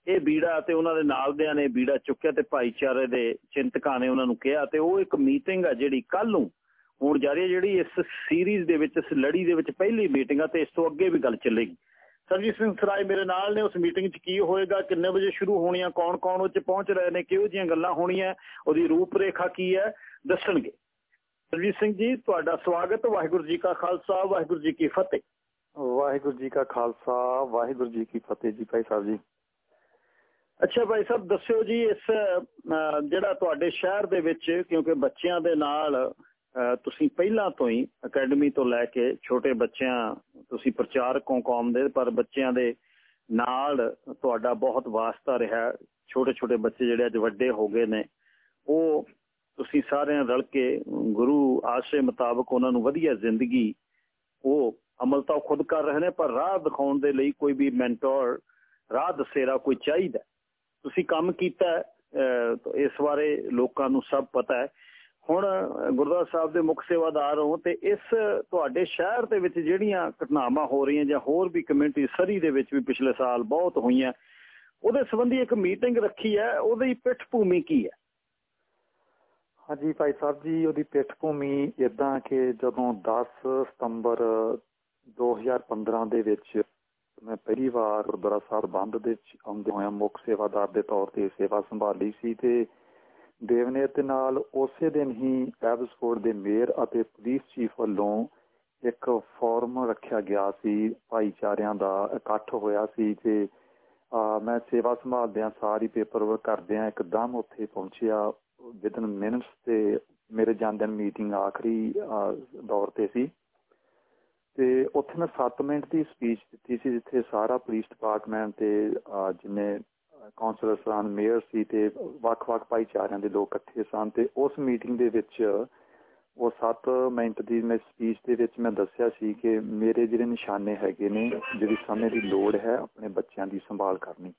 ਇਹ ਬੀੜਾ ਤੇ ਉਹਨਾਂ ਦੇ ਨਾਲ ਦਿਆਂ ਨੇ ਬੀੜਾ ਚੁੱਕਿਆ ਤੇ ਭਾਈਚਾਰੇ ਦੇ ਚਿੰਤਕਾਂ ਨੇ ਉਹਨਾਂ ਨੂੰ ਕਿਹਾ ਤੇ ਉਹ ਇੱਕ ਮੀਟਿੰਗ ਆ ਜਿਹੜੀ ਕੱਲ ਨੂੰ ਹੁਣ ਜਾਰੀ ਹੈ, ਜਿਹੜੀ ਇਸ ਸੀਰੀਜ਼ ਦੇ ਵਿੱਚ, ਇਸ ਲੜੀ ਦੇ ਵਿੱਚ ਪਹਿਲੀ ਮੀਟਿੰਗ ਆ ਤੇ ਇਸ ਤੋਂ ਅੱਗੇ ਵੀ ਗੱਲ ਚੱਲੇਗੀ। ਸਰਜੀਤ ਸਿੰਘ ਸਰਾਏ ਮੇਰੇ ਨਾਲ ਨੇ ਉਸ ਮੀਟਿੰਗ 'ਚ ਕੀ ਹੋਏਗਾ ਕਿੰਨੇ ਵਜੇ ਸ਼ੁਰੂ ਹੋਣੀਆਂ ਕੌਣ ਕੌਣ ਉਹ 'ਚ ਪਹੁੰਚ ਰਹੇ ਨੇ ਕਿਹੋ ਜੀਆਂ ਗੱਲਾਂ ਹੋਣੀਆਂ ਉਹਦੀ ਰੂਪਰੇਖਾ ਕੀ ਹੈ ਦੱਸਣਗੇ। ਸਰਜੀਤ ਸਿੰਘ ਜੀ ਤੁਹਾਡਾ ਸਵਾਗਤ ਵਾਹਿਗੁਰੂ ਜੀ ਕਾ ਖਾਲਸਾ ਵਾਹਿਗੁਰੂ ਜੀ ਕੀ ਫਤਿਹ। ਵਾਹਿਗੁਰੂ ਜੀ ਕਾ ਖਾਲਸਾ ਵਾਹਿਗੁਰੂ ਜੀ ਕੀ ਫਤਿਹ ਜੀ ਭਾਈ ਸਾਹਿਬ ਜੀ। ਅੱਛਾ ਭਾਈ ਸਾਹਿਬ ਦੱਸਿਓ ਜੀ ਇਸ ਜਿਹੜਾ ਤੁਹਾਡੇ ਸ਼ਹਿਰ ਦੇ ਵਿੱਚ ਕਿਉਂਕਿ ਬੱਚਿਆਂ ਦੇ ਨਾਲ ਤੁਸੀਂ ਪਹਿਲਾਂ ਤੋਂ ਹੀ ਅਕੈਡਮੀ ਤੋਂ ਲੈ ਕੇ ਛੋਟੇ ਬੱਚਿਆਂ, ਤੁਸੀਂ ਪ੍ਰਚਾਰਕ ਹੋ ਕੌਮ ਦੇ, ਪਰ ਬੱਚਿਆਂ ਦੇ ਨਾਲ ਤੁਹਾਡਾ ਬਹੁਤ ਵਾਸਤਾ ਰਿਹਾ। ਛੋਟੇ ਛੋਟੇ ਬੱਚੇ ਜਿਹੜੇ ਅੱਜ ਵੱਡੇ ਹੋ ਗਏ ਨੇ, ਉਹ ਤੁਸੀਂ ਸਾਰਿਆਂ ਰਲ ਕੇ ਗੁਰੂ ਆਸ਼ੇ ਮੁਤਾਬਕ ਉਹਨਾਂ ਨੂੰ ਵਧੀਆ ਜ਼ਿੰਦਗੀ, ਉਹ ਅਮਲ ਤਾਂ ਖੁਦ ਕਰ ਰਹੇ ਨੇ, ਪਰ ਰਾਹ ਦਿਖਾਉਣ ਦੇ ਲਈ ਕੋਈ ਵੀ ਮੈਂਟਰ, ਰਾਹ ਦਸੇਰਾ ਕੋਈ ਚਾਹੀਦਾ। ਤੁਸੀਂ ਕੰਮ ਕੀਤਾ ਇਸ ਬਾਰੇ ਲੋਕਾਂ ਨੂੰ ਸਭ ਪਤਾ ਹੈ। ਹੁਣ ਗੁਰਦੁਆਰਾ ਸਾਹਿਬ ਦੇ ਮੁੱਖ ਸੇਵਾਦਾਰ ਹੋ ਤੇ ਇਸ ਤੁਹਾਡੇ ਸ਼ਹਿਰ ਦੇ ਵਿੱਚ ਜਿਹੜੀਆਂ ਘਟਨਾਵਾਂ ਹੋ ਰਹੀਆਂ ਜਾਂ ਹੋਰ ਵੀ ਕਮਿਊਨਿਟੀ ਸਰੀ ਦੇ ਵਿੱਚ ਵੀ ਪਿਛਲੇ ਸਾਲ ਬਹੁਤ ਹੋਈਆਂ, ਉਹਦੇ ਸੰਬੰਧੀ ਇੱਕ ਮੀਟਿੰਗ ਰੱਖੀ ਹੈ, ਉਹਦੀ ਪਿੱਠ ਭੂਮੀ ਕੀ ਹੈ? ਹਾਂਜੀ ਭਾਈ ਸਾਹਿਬ ਜੀ, ਉਹਦੀ ਪਿੱਠ ਭੂਮੀ ਇਦਾਂ ਕਿ ਜਦੋਂ 10 ਸਤੰਬਰ 2015 ਦੇ ਵਿੱਚ ਮੈਂ ਪਹਿਲੀ ਵਾਰ ਗੁਰਦੁਆਰਾ ਸਾਹਿਬ ਬੰਦ ਦੇ ਵਿੱਚ ਆਉਂਦੇ ਹੋਇਆ ਮੁੱਖ ਸੇਵਾਦਾਰ ਦੇ ਤੌਰ ਤੇ ਸੇਵਾ ਸੰਭਾਲੀ ਸੀ ਤੇ ਦੇਵਨੇਤ ਦੇ ਨਾਲ ਉਸੇ ਦਿਨ ਹੀ ਐਬਸਫੋਰਡ ਦੇ ਮੇਅਰ ਅਤੇ ਪੁਲਿਸ ਚੀਫ ਵੱਲੋਂ ਇੱਕ ਫੋਰਮ ਰੱਖਿਆ ਗਿਆ ਸੀ, ਭਾਈਚਾਰਿਆਂ ਦਾ ਇਕੱਠ ਹੋਇਆ ਸੀ ਤੇ ਮੈਂ ਸੇਵਾ ਸੰਭਾਲਦਿਆਂ ਸਾਰੀ ਪੇਪਰ ਵਰਕ ਕਰਦਿਆਂ ਇੱਕਦਮ ਉੱਥੇ ਪਹੁੰਚਿਆ। ਵਿਦਨ ਮਿੰਟਸ ਤੇ ਮੇਰੇ ਜਾਂਦਿਆਂ ਮੀਟਿੰਗ ਆਖਰੀ ਦੌਰ ਤੇ ਸੀ। ਤੇ ਉੱਥੇ ਮੈਂ 7 ਮਿੰਟ ਦੀ ਸਪੀਚ ਦਿੱਤੀ ਸੀ, ਜਿੱਥੇ ਸਾਰਾ ਪੁਲਿਸ ਡਿਪਾਰਟਮੈਂਟ ਤੇ ਜਿੰਨੇ ਕਾਉਂਸਲਰ ਸਨ, ਮੇਅਰ ਸੀ ਤੇ ਵੱਖ-ਵੱਖ ਭਾਈਚਾਰਿਆਂ ਦੇ ਲੋਕ ਇਕੱਠੇ ਸਨ ਤੇ ਉਸ ਮੀਟਿੰਗ ਦੇ ਵਿੱਚ ਉਹ 7 ਮਿੰਟ ਦੀ ਮੈਂ ਸਪੀਚ ਦੇ ਵਿੱਚ ਮੈਂ ਦੱਸਿਆ ਸੀ ਕਿ ਮੇਰੇ ਜਿਹੜੇ ਨਿਸ਼ਾਨੇ ਹੈਗੇ ਨੇ, ਜਿਹੜੀ ਸਮੇਂ ਦੀ ਲੋੜ ਹੈ ਆਪਣੇ ਬੱਚਿਆਂ ਦੀ ਸੰਭਾਲ ਕਰਨੀ।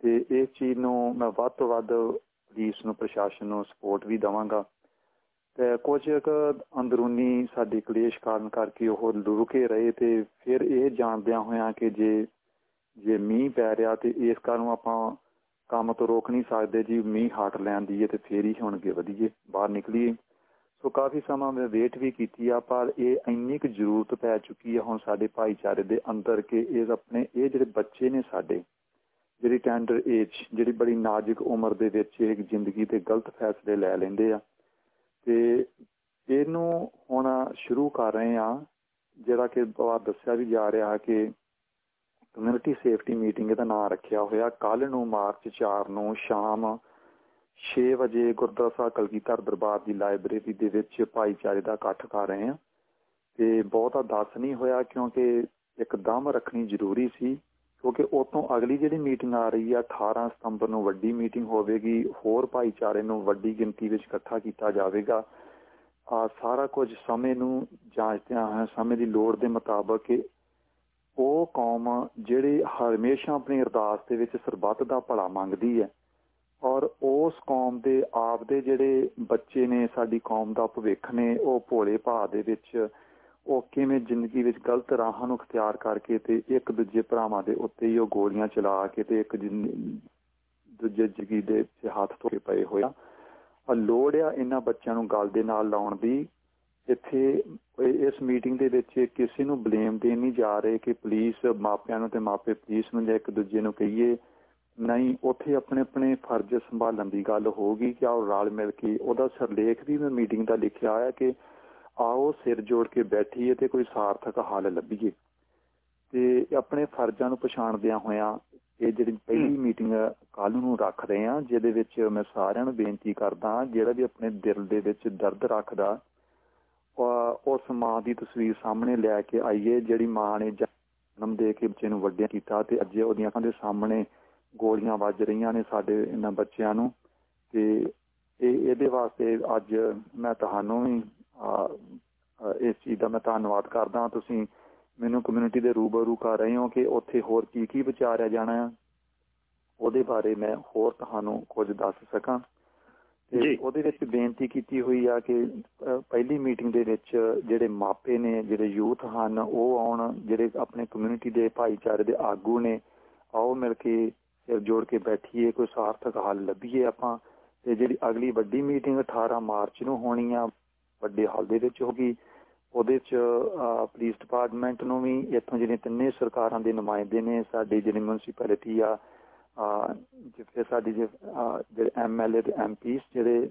ਤੇ ਇਸ ਚੀਜ਼ ਨੂੰ ਮੈਂ ਵੱਧ ਤੋਂ ਵੱਧ ਪੁਲਿਸ ਨੂੰ, ਪ੍ਰਸ਼ਾਸਨ ਨੂੰ ਸਪੋਰਟ ਵੀ ਦਵਾਂਗਾ। ਤੇ ਕੁਝ ਅੰਦਰੂਨੀ ਸਾਡੀ ਕਲੇਸ਼ ਕਾਰਨ ਕਰਕੇ ਉਹ ਰੁਕੇ ਰਹੇ ਤੇ ਫਿਰ ਇਹ ਜਾਣਦਿਆਂ ਹੋਇਆਂ ਕਿ ਜੇ ਜੇ ਮੀਂਹ ਪੈ ਰਿਹਾ ਤੇ ਇਸ ਕਾਰਨ ਆਪਾਂ ਕੰਮ ਤੋਂ ਰੋਕ ਨਹੀਂ ਸਕਦੇ ਜੀ, ਮੀਂਹ ਹਟ ਲੈਂਦੀ ਹੈ ਤੇ ਫੇਰ ਹੀ ਹੁਣ ਅੱਗੇ ਵਧੀਏ, ਬਾਹਰ ਨਿਕਲੀਏ। ਸੋ ਕਾਫੀ ਸਮਾਂ ਮੈਂ ਵੇਟ ਵੀ ਕੀਤੀ ਆ, ਪਰ ਇਹ ਇੰਨੀ ਕੁ ਜ਼ਰੂਰਤ ਪੈ ਚੁੱਕੀ ਹੈ ਹੁਣ ਸਾਡੇ ਭਾਈਚਾਰੇ ਦੇ ਅੰਦਰ ਕਿ ਇਹ ਆਪਣੇ, ਇਹ ਜਿਹੜੇ ਬੱਚੇ ਨੇ ਸਾਡੇ, ਜਿਹੜੀ ਟੈਂਡਰ ਏਜ ਜਿਹੜੀ ਬੜੀ ਨਾਜ਼ੁਕ ਉਮਰ ਦੇ ਵਿੱਚ ਇੱਕ ਜ਼ਿੰਦਗੀ ਤੇ ਗਲਤ ਫੈਸਲੇ ਲੈ ਲੈਂਦੇ ਆ। ਤੇ ਇਹਨੂੰ ਹੁਣ ਸ਼ੁਰੂ ਕਰ ਰਹੇ ਆ, ਜਿਹੜਾ ਕਿ ਬਾਅਦ ਦੱਸਿਆ ਵੀ ਜਾ ਰਿਹਾ ਕਿ ਕਮਿਊਨਿਟੀ ਸੇਫਟੀ ਮੀਟਿੰਗ ਦਾ ਨਾਮ ਰੱਖਿਆ ਹੋਇਆ। ਕੱਲ ਨੂੰ ਮਾਰਚ 4 ਨੂੰ ਸ਼ਾਮ 6 ਵਜੇ ਗੁਰਦੁਆਰਾ ਸਾਹਿਬ ਕਲਗੀਧਰ ਦਰਬਾਰ ਦੀ ਲਾਇਬ੍ਰੇਰੀ ਦੇ ਵਿੱਚ ਭਾਈਚਾਰੇ ਦਾ ਇਕੱਠ ਕਰ ਰਹੇ ਆ ਤੇ ਬਹੁਤਾ ਦੱਸ ਨਹੀਂ ਹੋਇਆ ਕਿਉਂਕਿ ਇੱਕਦਮ ਰੱਖਣੀ ਜ਼ਰੂਰੀ ਸੀ, ਕਿਉਂਕਿ ਉਤੋਂ ਅਗਲੀ ਜਿਹੜੀ ਮੀਟਿੰਗ ਆ ਰਹੀ ਆ 18 ਸਤੰਬਰ ਨੂੰ ਵੱਡੀ ਮੀਟਿੰਗ ਹੋਵੇਗੀ, ਹੋਰ ਭਾਈਚਾਰੇ ਨੂੰ ਵੱਡੀ ਗਿਣਤੀ ਵਿੱਚ ਇਕੱਠਾ ਕੀਤਾ ਜਾਵੇਗਾ। ਆ ਸਾਰਾ ਕੁਝ ਸਮੇਂ ਨੂੰ ਜਾਂਚਦਿਆਂ ਹੋਇਆ ਸਮੇਂ ਦੀ ਲੋੜ ਦੇ ਮੁਤਾਬਕ ਉਹ ਕੌਮ ਜਿਹੜੀ ਹਮੇਸ਼ਾ ਆਪਣੀ ਅਰਦਾਸ ਦੇ ਵਿੱਚ ਸਰਬੱਤ ਦਾ ਭਲਾ ਮੰਗਦੀ ਹੈ ਔਰ ਉਸ ਕੌਮ ਦੇ ਆਪ ਦੇ ਜਿਹੜੇ ਬੱਚੇ ਨੇ, ਸਾਡੀ ਕੌਮ ਦਾ ਭਵਿੱਖ ਨੇ, ਉਹ ਭੋਲੇ ਭਾਅ ਦੇ ਵਿੱਚ, ਉਹ ਕਿਵੇਂ ਜ਼ਿੰਦਗੀ ਵਿੱਚ ਗਲਤ ਰਾਹਾਂ ਨੂੰ ਅਖਤਿਆਰ ਕਰਕੇ ਤੇ ਇੱਕ ਦੂਜੇ ਭਰਾਵਾਂ ਦੇ ਉੱਤੇ ਹੀ ਉਹ ਗੋਲੀਆਂ ਚਲਾ ਕੇ ਤੇ ਇੱਕ ਦੂਜੇ ਜ਼ਿੰਦਗੀ ਦੇ ਹੱਥ ਧੋਕੇ ਪਏ ਹੋਇਆ ਆ। ਲੋੜ ਆ ਇਹਨਾਂ ਬੱਚਿਆਂ ਨੂੰ ਗੱਲ ਦੇ ਨਾਲ ਲਾਉਣ ਦੀ ਇੱਥੇ ਇਸ ਮੀਟਿੰਗ ਦੇ ਵਿੱਚ ਕਿਸੇ ਨੂੰ ਬਲੇਮ ਦੇਣ ਨਹੀਂ ਜਾ ਰਹੇ ਕਿ ਪੁਲਿਸ ਮਾਪਿਆਂ ਨੂੰ ਤੇ ਮਾਪੇ ਪੁਲਿਸ ਨੂੰ ਜਾਂ ਇੱਕ ਦੂਜੇ ਨੂੰ ਕਹੀਏ ਨਹੀਂ ਉੱਥੇ ਆਪਣੇ ਆਪਣੇ ਫਰਜ਼ ਸੰਭਾਲਣ ਦੀ ਗੱਲ ਹੋਊਗੀ ਕਿ ਆਓ ਰਲ ਮਿਲ ਕੇ ਉਹਦਾ ਸਰਲੇਖ ਵੀ ਮੈਂ ਮੀਟਿੰਗ ਦਾ ਲਿਖਿਆ ਆਇਆ ਕਿ ਆਓ ਸਿਰ ਜੋੜ ਕੇ ਬੈਠੀਏ ਤੇ ਕੋਈ ਸਾਰਥਕ ਹੱਲ ਲੱਭੀਏ। ਤੇ ਆਪਣੇ ਫਰਜ਼ਾਂ ਨੂੰ ਪਛਾਣਦਿਆਂ ਹੋਇਆਂ ਇਹ ਜਿਹੜੀ ਪਹਿਲੀ ਮੀਟਿੰਗ ਕੱਲ ਨੂੰ ਰੱਖ ਰਹੇ ਆ ਜਿਹਦੇ ਵਿੱਚ ਮੈਂ ਸਾਰਿਆਂ ਨੂੰ ਬੇਨਤੀ ਕਰਦਾ ਜਿਹੜਾ ਵੀ ਆਪਣੇ ਦਿਲ ਦੇ ਵਿੱਚ ਦਰਦ ਰੱਖਦਾ ਉਸ ਮਾਂ ਦੀ ਤਸਵੀਰ ਸਾਹਮਣੇ ਲੈ ਕੇ ਆਈਏ, ਜਿਹੜੀ ਮਾਂ ਨੇ ਜਨਮ ਦੇ ਕੇ ਬੱਚੇ ਨੂੰ ਵੱਡਿਆ ਕੀਤਾ ਤੇ ਅੱਜ ਉਹਦੀਆਂ ਅੱਖਾਂ ਦੇ ਸਾਹਮਣੇ ਗੋਲੀਆਂ ਵੱਜ ਰਹੀਆਂ ਨੇ ਸਾਡੇ ਇਹਨਾਂ ਬੱਚਿਆਂ ਨੂੰ ਤੇ ਇਹ, ਇਹਦੇ ਵਾਸਤੇ ਅੱਜ ਮੈਂ ਤੁਹਾਨੂੰ ਵੀ ਇਸ ਚੀਜ਼ ਦਾ ਮੈਂ ਧੰਨਵਾਦ ਕਰਦਾ ਤੁਸੀਂ ਮੈਨੂੰ ਕਮਿਊਨਿਟੀ ਦੇ ਰੂਬਰੂ ਕਰ ਰਹੇ ਹੋ ਕਿ ਉੱਥੇ ਹੋਰ ਕੀ ਕੀ ਵਿਚਾਰਿਆ ਜਾਣਾ ਹੈ, ਉਹਦੇ ਬਾਰੇ ਮੈਂ ਹੋਰ ਤੁਹਾਨੂੰ ਕੁਝ ਦੱਸ ਸਕਾਂ। ਤੇ ਉਹਦੇ ਵਿੱਚ ਬੇਨਤੀ ਕੀਤੀ ਹੋਈ ਆ ਕਿ ਪਹਿਲੀ ਮੀਟਿੰਗ ਦੇ ਵਿੱਚ ਜਿਹੜੇ ਮਾਪੇ ਨੇ ਜਿਹੜੇ ਯੂਥ ਹਨ ਉਹ ਆਉਣ ਜਿਹੜੇ ਆਪਣੇ ਕਮਿਊਨਿਟੀ ਦੇ ਭਾਈਚਾਰੇ ਦੇ ਆਗੂ ਨੇ ਆਓ ਮਿਲ ਕੇ ਜੋੜ ਕੇ ਬੈਠੀਏ ਕੋਈ ਸਾਰਥਕ ਹੱਲ ਲੱਭੀਏ ਆਪਾਂ। ਤੇ ਜਿਹੜੀ ਅਗਲੀ ਵੱਡੀ ਮੀਟਿੰਗ 18 ਮਾਰਚ ਨੂੰ ਹੋਣੀ ਆ ਵੱਡੇ ਹਾਲ ਦੇ ਵਿੱਚ ਹੋਗੀ ਉਹਦੇ ਚ ਪੁਲਿਸ ਡਿਪਾਰਟਮੈਂਟ ਨੂੰ ਵੀ ਇੱਥੋਂ ਜਿਹੜੇ ਤਿੰਨੇ ਸਰਕਾਰਾਂ ਦੇ ਨੁਮਾਇੰਦੇ ਨੇ ਸਾਡੀ ਜਿਹੜੀ ਮਿਊਨਿਸਪੈਲਿਟੀ ਆ ਜਿੱਥੇ ਸਾਡੀ ਜਿਹੜੇ ਐਮਐਲਏ ਤੇ ਐਮਪੀਸ ਜਿਹੜੇ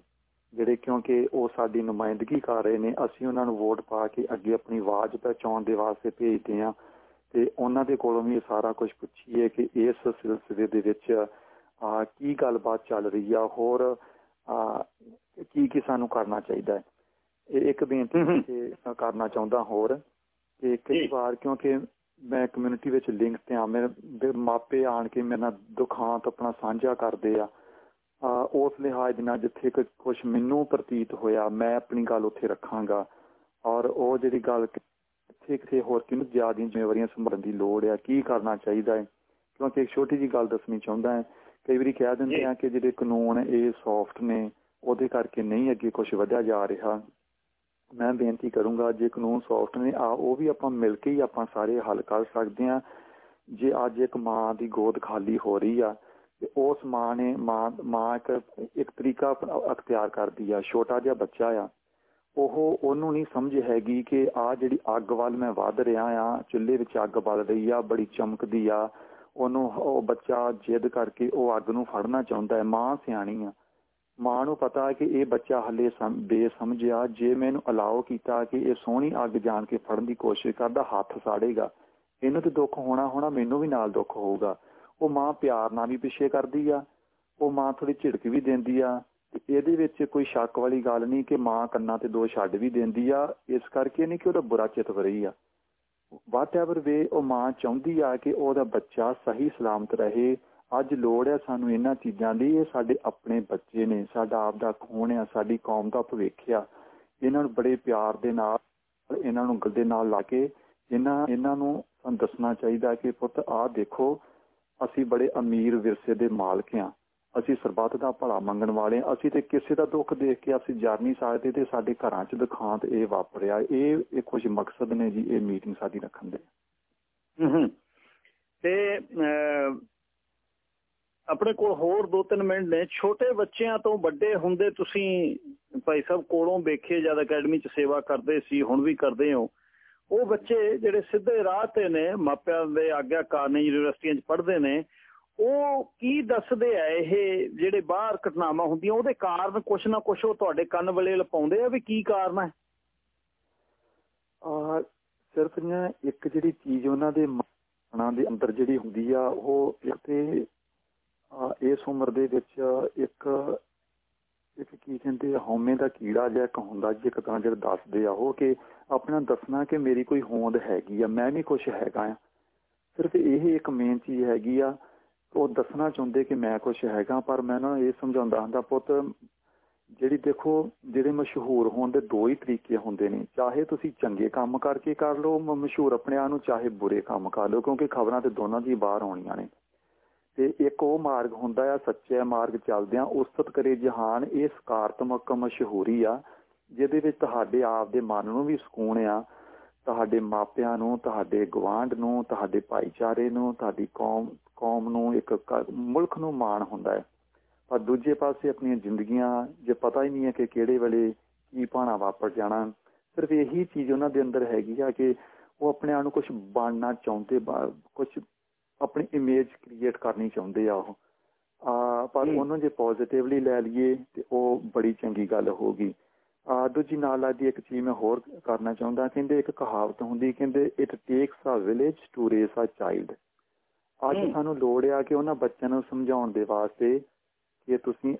ਜਿਹੜੇ ਕਿਉਂਕਿ ਉਹ ਸਾਡੀ ਨੁਮਾਇੰਦਗੀ ਕਰ ਰਹੇ ਨੇ ਅਸੀਂ ਉਹਨਾਂ ਨੂੰ ਵੋਟ ਪਾ ਕੇ ਅੱਗੇ ਆਪਣੀ ਆਵਾਜ਼ ਪਹੁੰਚਾਉਣ ਦੇ ਵਾਸਤੇ ਭੇਜਦੇ ਆ ਤੇ ਉਹਨਾਂ ਦੇ ਕੋਲੋਂ ਵੀ ਸਾਰਾ ਕੁਝ ਪੁੱਛੀਏ ਕਿ ਇਸ ਸਿਲਸਿਲੇ ਦੇ ਵਿੱਚ ਆ ਕੀ ਗੱਲਬਾਤ ਚੱਲ ਰਹੀ ਆ ਹੋਰ ਆ ਕੀ ਕੀ ਸਾਨੂੰ ਕਰਨਾ ਚਾਹੀਦਾ ਹੈ। ਇਹ ਇੱਕ ਬੇਨਤੀ ਕਰਨਾ ਚਾਹੁੰਦਾ ਹੋਰ ਕਿ ਕਈ ਵਾਰ ਕਿਉਂਕਿ ਮੈਂ ਕਮਿਊਨਿਟੀ ਵਿੱਚ ਲਿੰਕ ਤੇ ਆ ਮੇਰੇ ਮਾਪੇ ਆਣ ਕੇ ਮੇਰੇ ਨਾਲ ਦੁਖਾਂਤ ਆਪਣਾ ਸਾਂਝਾ ਕਰਦੇ ਆ। ਉਸ ਲਿਹਾਜ਼ ਨਾਲ ਜਿੱਥੇ ਕੁਝ ਮੈਨੂੰ ਪ੍ਰਤੀਤ ਹੋਇਆ ਮੈਂ ਆਪਣੀ ਗੱਲ ਉੱਥੇ ਰੱਖਾਂਗਾ। ਔਰ ਉਹ ਜਿਹੜੀ ਗੱਲ ਕਿੱਥੇ ਕਿੱਥੇ ਹੋਰ ਕਿਹਨੂੰ ਜ਼ਿਆਦਾ ਜ਼ਿੰਮੇਵਾਰੀਆਂ ਸੰਭਾਲਣ ਦੀ ਲੋੜ ਆ ਕੀ ਕਰਨਾ ਚਾਹੀਦਾ ਹੈ? ਕਿਉਂਕਿ ਇੱਕ ਛੋਟੀ ਜੀ ਗੱਲ ਦੱਸਣੀ ਚਾਹੁੰਦਾ ਹਾਂ ਕਈ ਵਾਰੀ ਕਹਿ ਦਿੰਦੇ ਆ ਕਿ ਜਿਹੜੇ ਕਾਨੂੰਨ ਇਹ ਸੌਫਟ ਨੇ ਉਹਦੇ ਕਰਕੇ ਨਹੀਂ ਅੱਗੇ ਕੁਝ ਵਧਿਆ ਜਾ ਰਿਹਾ। ਮੈਂ ਬੇਨਤੀ ਕਰੂੰਗਾ ਜੇ ਕਾਨੂੰਨ ਸੌਫਟ ਨੇ ਆ ਉਹ ਵੀ ਆਪਾਂ ਮਿਲ ਕੇ ਹੀ ਆਪਾਂ ਸਾਰੇ ਹੱਲ ਕਰ ਸਕਦੇ ਆ ਜੇ ਅੱਜ ਇੱਕ ਮਾਂ ਦੀ ਗੋਦ ਖਾਲੀ ਹੋ ਰਹੀ ਆ, ਤੇ ਉਸ ਮਾਂ ਨੇ, ਮਾਂ ਮਾਂ ਇੱਕ ਇੱਕ ਤਰੀਕਾ ਅਖਤਿਆਰ ਕਰਦੀ ਆ, ਛੋਟਾ ਜਿਹਾ ਬੱਚਾ ਆ, ਉਹ ਉਹਨੂੰ ਨਹੀਂ ਸਮਝ ਹੈਗੀ ਕਿ ਆ ਜਿਹੜੀ ਅੱਗ ਵੱਲ ਮੈਂ ਵੱਧ ਰਿਹਾ ਆ, ਚੁੱਲ੍ਹੇ ਵਿੱਚ ਅੱਗ ਬਲ ਰਹੀ ਆ, ਬੜੀ ਚਮਕਦੀ ਆ, ਉਹਨੂੰ, ਉਹ ਬੱਚਾ ਜਿੱਦ ਕਰਕੇ ਉਹ ਅੱਗ ਨੂੰ ਫੜਨਾ ਚਾਹੁੰਦਾ ਹੈ, ਮਾਂ ਸਿਆਣੀ ਆ। ਮਾਂ ਨੂੰ ਪਤਾ ਕਿ ਇਹ ਬੱਚਾ ਹੱਲੇ ਬੇਸਮਝਿਆ, ਜੇ ਮੈਨੂੰ ਅਲਾਉ ਕੀਤਾ ਕਿ ਇਹ ਸੋਹਣੀ ਅੱਗ ਜਾਣ ਕੇ ਫੜਨ ਦੀ ਕੋਸ਼ਿਸ਼ ਕਰਦਾ, ਹੱਥ ਸਾੜੇਗਾ। ਇਹਨੂੰ ਤੇ ਦੁੱਖ ਹੋਣਾ ਹੋਣਾ, ਮੈਨੂੰ ਵੀ ਨਾਲ ਦੁੱਖ ਹੋਊਗਾ। ਉਹ ਮਾਂ ਪਿਆਰ ਨਾਲ ਵੀ ਪਿੱਛੇ ਕਰਦੀ ਆ, ਉਹ ਮਾਂ ਥੋੜੀ ਝਿੜਕ ਵੀ ਦਿੰਦੀ ਆ ਇਹਦੇ ਵਿੱਚ ਕੋਈ ਸ਼ੱਕ ਵਾਲੀ ਗੱਲ ਨਹੀਂ ਕਿ ਮਾਂ ਕੰਨਾਂ ਤੇ ਦੋ ਛੱਡ ਵੀ ਦਿੰਦੀ ਆ, ਇਸ ਕਰਕੇ ਨਹੀਂ ਕਿ ਉਹਦਾ ਬੁਰਾ ਚਿਤ ਰਹੀ ਆ। ਵਾਟ ਐਵਰ ਵੇ ਉਹ ਮਾਂ ਚਾਹੁੰਦੀ ਆ ਕਿ ਉਹਦਾ ਬੱਚਾ ਸਹੀ ਸਲਾਮਤ ਰਹੇ ਅੱਜ ਲੋੜ ਹੈ ਸਾਨੂੰ ਇਹਨਾਂ ਚੀਜ਼ਾਂ ਦੀ। ਇਹ ਸਾਡੇ ਆਪਣੇ ਬੱਚੇ ਨੇ, ਸਾਡਾ ਆਪ ਦਾ ਖੂਨ ਆ ਸਾਡੀ ਕੌਮ ਦਾ ਭਵਿੱਖ ਆ। ਇਹਨਾਂ ਨੂੰ ਬੜੇ ਪਿਆਰ ਦੇ ਨਾਲ, ਇਹਨਾਂ ਨੂੰ ਗਲ ਦੇ ਨਾਲ ਲਾ ਕੇ ਇਹਨਾਂ ਇਹਨਾਂ ਨੂੰ ਸਾਨੂੰ ਦੱਸਣਾ ਚਾਹੀਦਾ ਕਿ ਪੁੱਤ ਆਹ ਦੇਖੋ, ਅਸੀਂ ਬੜੇ ਅਮੀਰ ਵਿਰਸੇ ਦੇ ਮਾਲਕ ਆ ਅਸੀਂ ਸਰਬੱਤ ਦਾ ਭਲਾ ਮੰਗਣ ਵਾਲੇ ਆ ਅਸੀਂ ਤੇ ਕਿਸੇ ਦਾ ਦੁੱਖ ਦੇਖ ਕੇ ਅਸੀਂ ਜਰ ਨਹੀਂ ਸਕਦੇ ਤੇ ਸਾਡੇ ਘਰਾਂ 'ਚ ਦੁਖਾਂਤ ਇਹ ਵਾਪਰਿਆ। ਇਹ ਇਹ ਕੁਝ ਮਕਸਦ ਨੇ ਜੀ, ਇਹ ਮੀਟਿੰਗ ਸਾਡੀ ਰੱਖਣ ਦੇ। ਹੂੰ ਤੇ ਆਪਣੇ ਕੋਲ ਹੋਰ 2-3 ਮਿੰਟ ਨੇ। ਛੋਟੇ ਬੱਚਿਆਂ ਤੋਂ ਵੱਡੇ ਹੁੰਦੇ ਤੁਸੀਂ ਭਾਈ ਸਾਹਿਬ ਕੋਲੋਂ ਵੇਖੇ, ਜਦ ਅਕੈਡਮੀ 'ਚ ਸੇਵਾ ਕਰਦੇ ਸੀ, ਹੁਣ ਵੀ ਕਰਦੇ ਹੋ। ਉਹ ਬੱਚੇ ਜਿਹੜੇ ਸਿੱਧੇ ਰਾਹ ਤੇ ਨੇ, ਮਾਪਿਆਂ ਦੇ ਆਗਿਆਕਾਰ ਨੇ, ਯੂਨੀਵਰਸਿਟੀਆਂ 'ਚ ਪੜ੍ਹਦੇ ਨੇ, ਉਹ ਕੀ ਦੱਸਦੇ ਆ ਇਹ ਜਿਹੜੇ ਬਾਹਰ ਘਟਨਾਵਾਂ ਹੁੰਦੀਆਂ, ਉਹਦੇ ਕਾਰਨ ਕੁਛ ਨਾ ਕੁਛ ਉਹ ਤੁਹਾਡੇ ਕੰਨ ਵਲੇ ਲਪਾਉਂਦੇ ਆ ਵੀ ਕੀ ਕਾਰਨ ਹੈ? ਆ, ਸਿਰਫ ਇੱਕ ਜਿਹੜੀ ਚੀਜ਼ ਉਹਨਾਂ ਦੇ ਮਨਾਂ ਦੇ ਅੰਦਰ ਜਿਹੜੀ ਹੁੰਦੀ ਆ, ਉਹ ਇੱਕ ਤੇ ਇਸ ਉਮਰ ਦੇ ਵਿੱਚ ਇੱਕ ਇੱਕ ਕੀ ਕਹਿੰਦੇ ਹਉਮੈ ਦਾ ਕੀੜਾ ਜਿਹਾ ਇੱਕ ਹੁੰਦਾ ਜੇ, ਇੱਕ ਤਾਂ ਜਿਹੜਾ ਦੱਸਦੇ ਆ ਉਹ ਕਿ ਆਪਣਾ ਦੱਸਣਾ ਕਿ ਮੇਰੀ ਕੋਈ ਹੋਂਦ ਹੈਗੀ ਆ, ਮੈਂ ਵੀ ਕੁਝ ਹੈਗਾ ਆ। ਸਿਰਫ ਇਹ ਇੱਕ ਮੇਨ ਚੀਜ਼ ਹੈਗੀ ਆ, ਉਹ ਦੱਸਣਾ ਚਾਹੁੰਦੇ ਕਿ ਮੈਂ ਕੁਝ ਹੈਗਾ, ਪਰ ਮੈਂ ਨਾ ਇਹ ਸਮਝਾਉਂਦਾ ਹੁੰਦਾ ਪੁੱਤ, ਜਿਹੜੀ ਦੇਖੋ, ਜਿਹੜੇ ਮਸ਼ਹੂਰ ਹੋਣ ਦੇ ਦੋ ਹੀ ਤਰੀਕੇ ਹੁੰਦੇ ਨੇ, ਚਾਹੇ ਤੁਸੀਂ ਚੰਗੇ ਕੰਮ ਕਰਕੇ ਕਰ ਲਓ ਮਸ਼ਹੂਰ ਆਪਣੇ ਆਪ ਨੂੰ, ਚਾਹੇ ਬੁਰੇ ਕੰਮ ਕਰ ਲਓ, ਕਿਉਂਕਿ ਖਬਰਾਂ ਤੇ ਦੋਨਾਂ ਦੀ ਬਾਹਰ ਆਉਣੀਆਂ ਨੇ। ਤੇ ਇੱਕ ਉਹ ਮਾਰਗ ਹੁੰਦਾ ਆ, ਸੱਚੇ ਮਾਰਗ ਚੱਲਦੇ ਆ ਉਸਤਤ ਕਰੇ ਜਹਾਨ ਇਹ ਸਕਾਰਾਤਮਕ ਮਸ਼ਹੂਰੀ ਆ, ਜਿਹਦੇ ਵਿੱਚ ਤੁਹਾਡੇ ਆਪ ਦੇ ਮਨ ਨੂੰ ਵੀ ਸਕੂਨ ਆ, ਤੁਹਾਡੇ ਮਾਪਿਆਂ ਨੂੰ, ਤੁਹਾਡੇ ਗਵਾਂਢ ਨੂੰ, ਤੁਹਾਡੇ ਭਾਈਚਾਰੇ ਨੂੰ, ਤੁਹਾਡੀ ਕੌਮ ਕੌਮ ਨੂੰ ਇੱਕ ਮੁਲਕ ਨੂੰ ਮਾਣ ਹੁੰਦਾ ਹੈ। ਪਰ ਦੂਜੇ ਪਾਸੇ ਆਪਣੀਆਂ ਜ਼ਿੰਦਗੀਆਂ, ਜੇ ਪਤਾ ਹੀ ਨਹੀਂ ਹੈ ਕਿ ਕਿਹੜੇ ਵੇਲੇ ਕੀ ਪਾਣਾ ਵਾਪਰ ਜਾਣਾ, ਸਿਰਫ ਇਹੀ ਚੀਜ਼ ਉਹਨਾਂ ਦੇ ਅੰਦਰ ਹੈਗੀ ਆ ਕਿ ਉਹ ਆਪਣੇ ਆਪ ਨੂੰ ਕੁਝ ਬਣਨਾ ਚਾਹੁੰਦੇ ਕੁਝ ਆਪਣੀ ਇਮੇਜ ਕ੍ਰੀਏਟ ਕਰਨੀ ਚਾਹੁੰਦੇ ਆ ਉਹ। ਆ ਪਰ ਉਹਨੂੰ ਜੇ ਪੋਜ਼ਿਟਿਵਲੀ ਲੈ ਲਈਏ ਤੇ ਉਹ ਬੜੀ ਚੰਗੀ ਗੱਲ ਹੋਗੀ ਆ ਦੂਜੀ ਨਾਲ ਦੀ ਇੱਕ ਚੀਜ਼ ਮੈਂ ਹੋਰ ਕਰਨਾ ਚਾਹੁੰਦਾ ਕਹਿੰਦੇ ਇੱਕ ਕਹਾਵਤ ਹੁੰਦੀ ਕਹਿੰਦੇ it takes a village to raise a child ਅੱਜ ਸਾਨੂੰ ਲੋੜ ਆ ਕਿ ਉਹਨਾਂ ਬੱਚਿਆਂ ਨੂੰ ਸਮਝਾਉਣ ਦੇ ਵਾਸਤੇ ਕਿ ਤੁਸੀਂ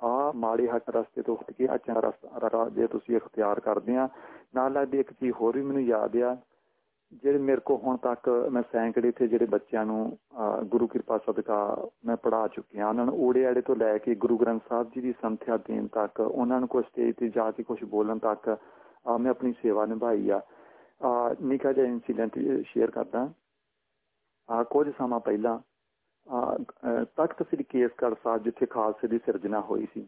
ਆ ਮਾੜੇ ਹੱਟ ਰਸਤੇ ਤੋਂ ਹਟ ਕੇ ਅੱਛਾ ਰਸਤਾ ਜੇ ਤੁਸੀਂ ਇਖਤਿਆਰ ਕਰਦੇ ਆ। ਨਾਲ ਦੀ ਇੱਕ ਚੀਜ਼ ਹੋਰ ਵੀ ਮੈਨੂੰ ਯਾਦ ਆ ਜਿਹੜੇ ਮੇਰੇ ਕੋ ਹੁਣ ਤੱਕ ਮੈਂ ਸੈਂਕੜੇ ਇੱਥੇ ਜਿਹੜੇ ਬੱਚਿਆਂ ਨੂੰ ਗੁਰੂ ਕਿਰਪਾ ਸਦਕਾ ਮੈਂ ਪੜਾ ਚੁੱਕਿਆ ਉਹਨਾਂ ਨੂੰ ਓੜੇ ਆੜੇ ਤੋਂ ਲੈ ਕੇ ਗੁਰੂ ਗ੍ਰੰਥ ਸਾਹਿਬ ਜੀ ਦੀ ਸੰਥਿਆ ਦੇਣ ਤੱਕ, ਉਹਨਾਂ ਨੂੰ ਕੋਈ ਸਟੇਜ ਤੇ ਜਾ ਕੇ ਕੁਝ ਬੋਲਣ ਤੱਕ ਮੈਂ ਆਪਣੀ ਸੇਵਾ ਨਿਭਾਈ ਆ। ਨਿਕਾ ਜਿਹਾ ਇਨਸੀਡੈਂਟ ਸ਼ੇਅਰ ਕਰਦਾ। ਆ ਕੁਝ ਸਮਾਂ ਪਹਿਲਾਂ ਤਖਤ ਸ੍ਰੀ ਕੇਸਗੜ੍ਹ ਸਾਹਿਬ ਜਿੱਥੇ ਖਾਲਸੇ ਦੀ ਸਿਰਜਣਾ ਹੋਈ ਸੀ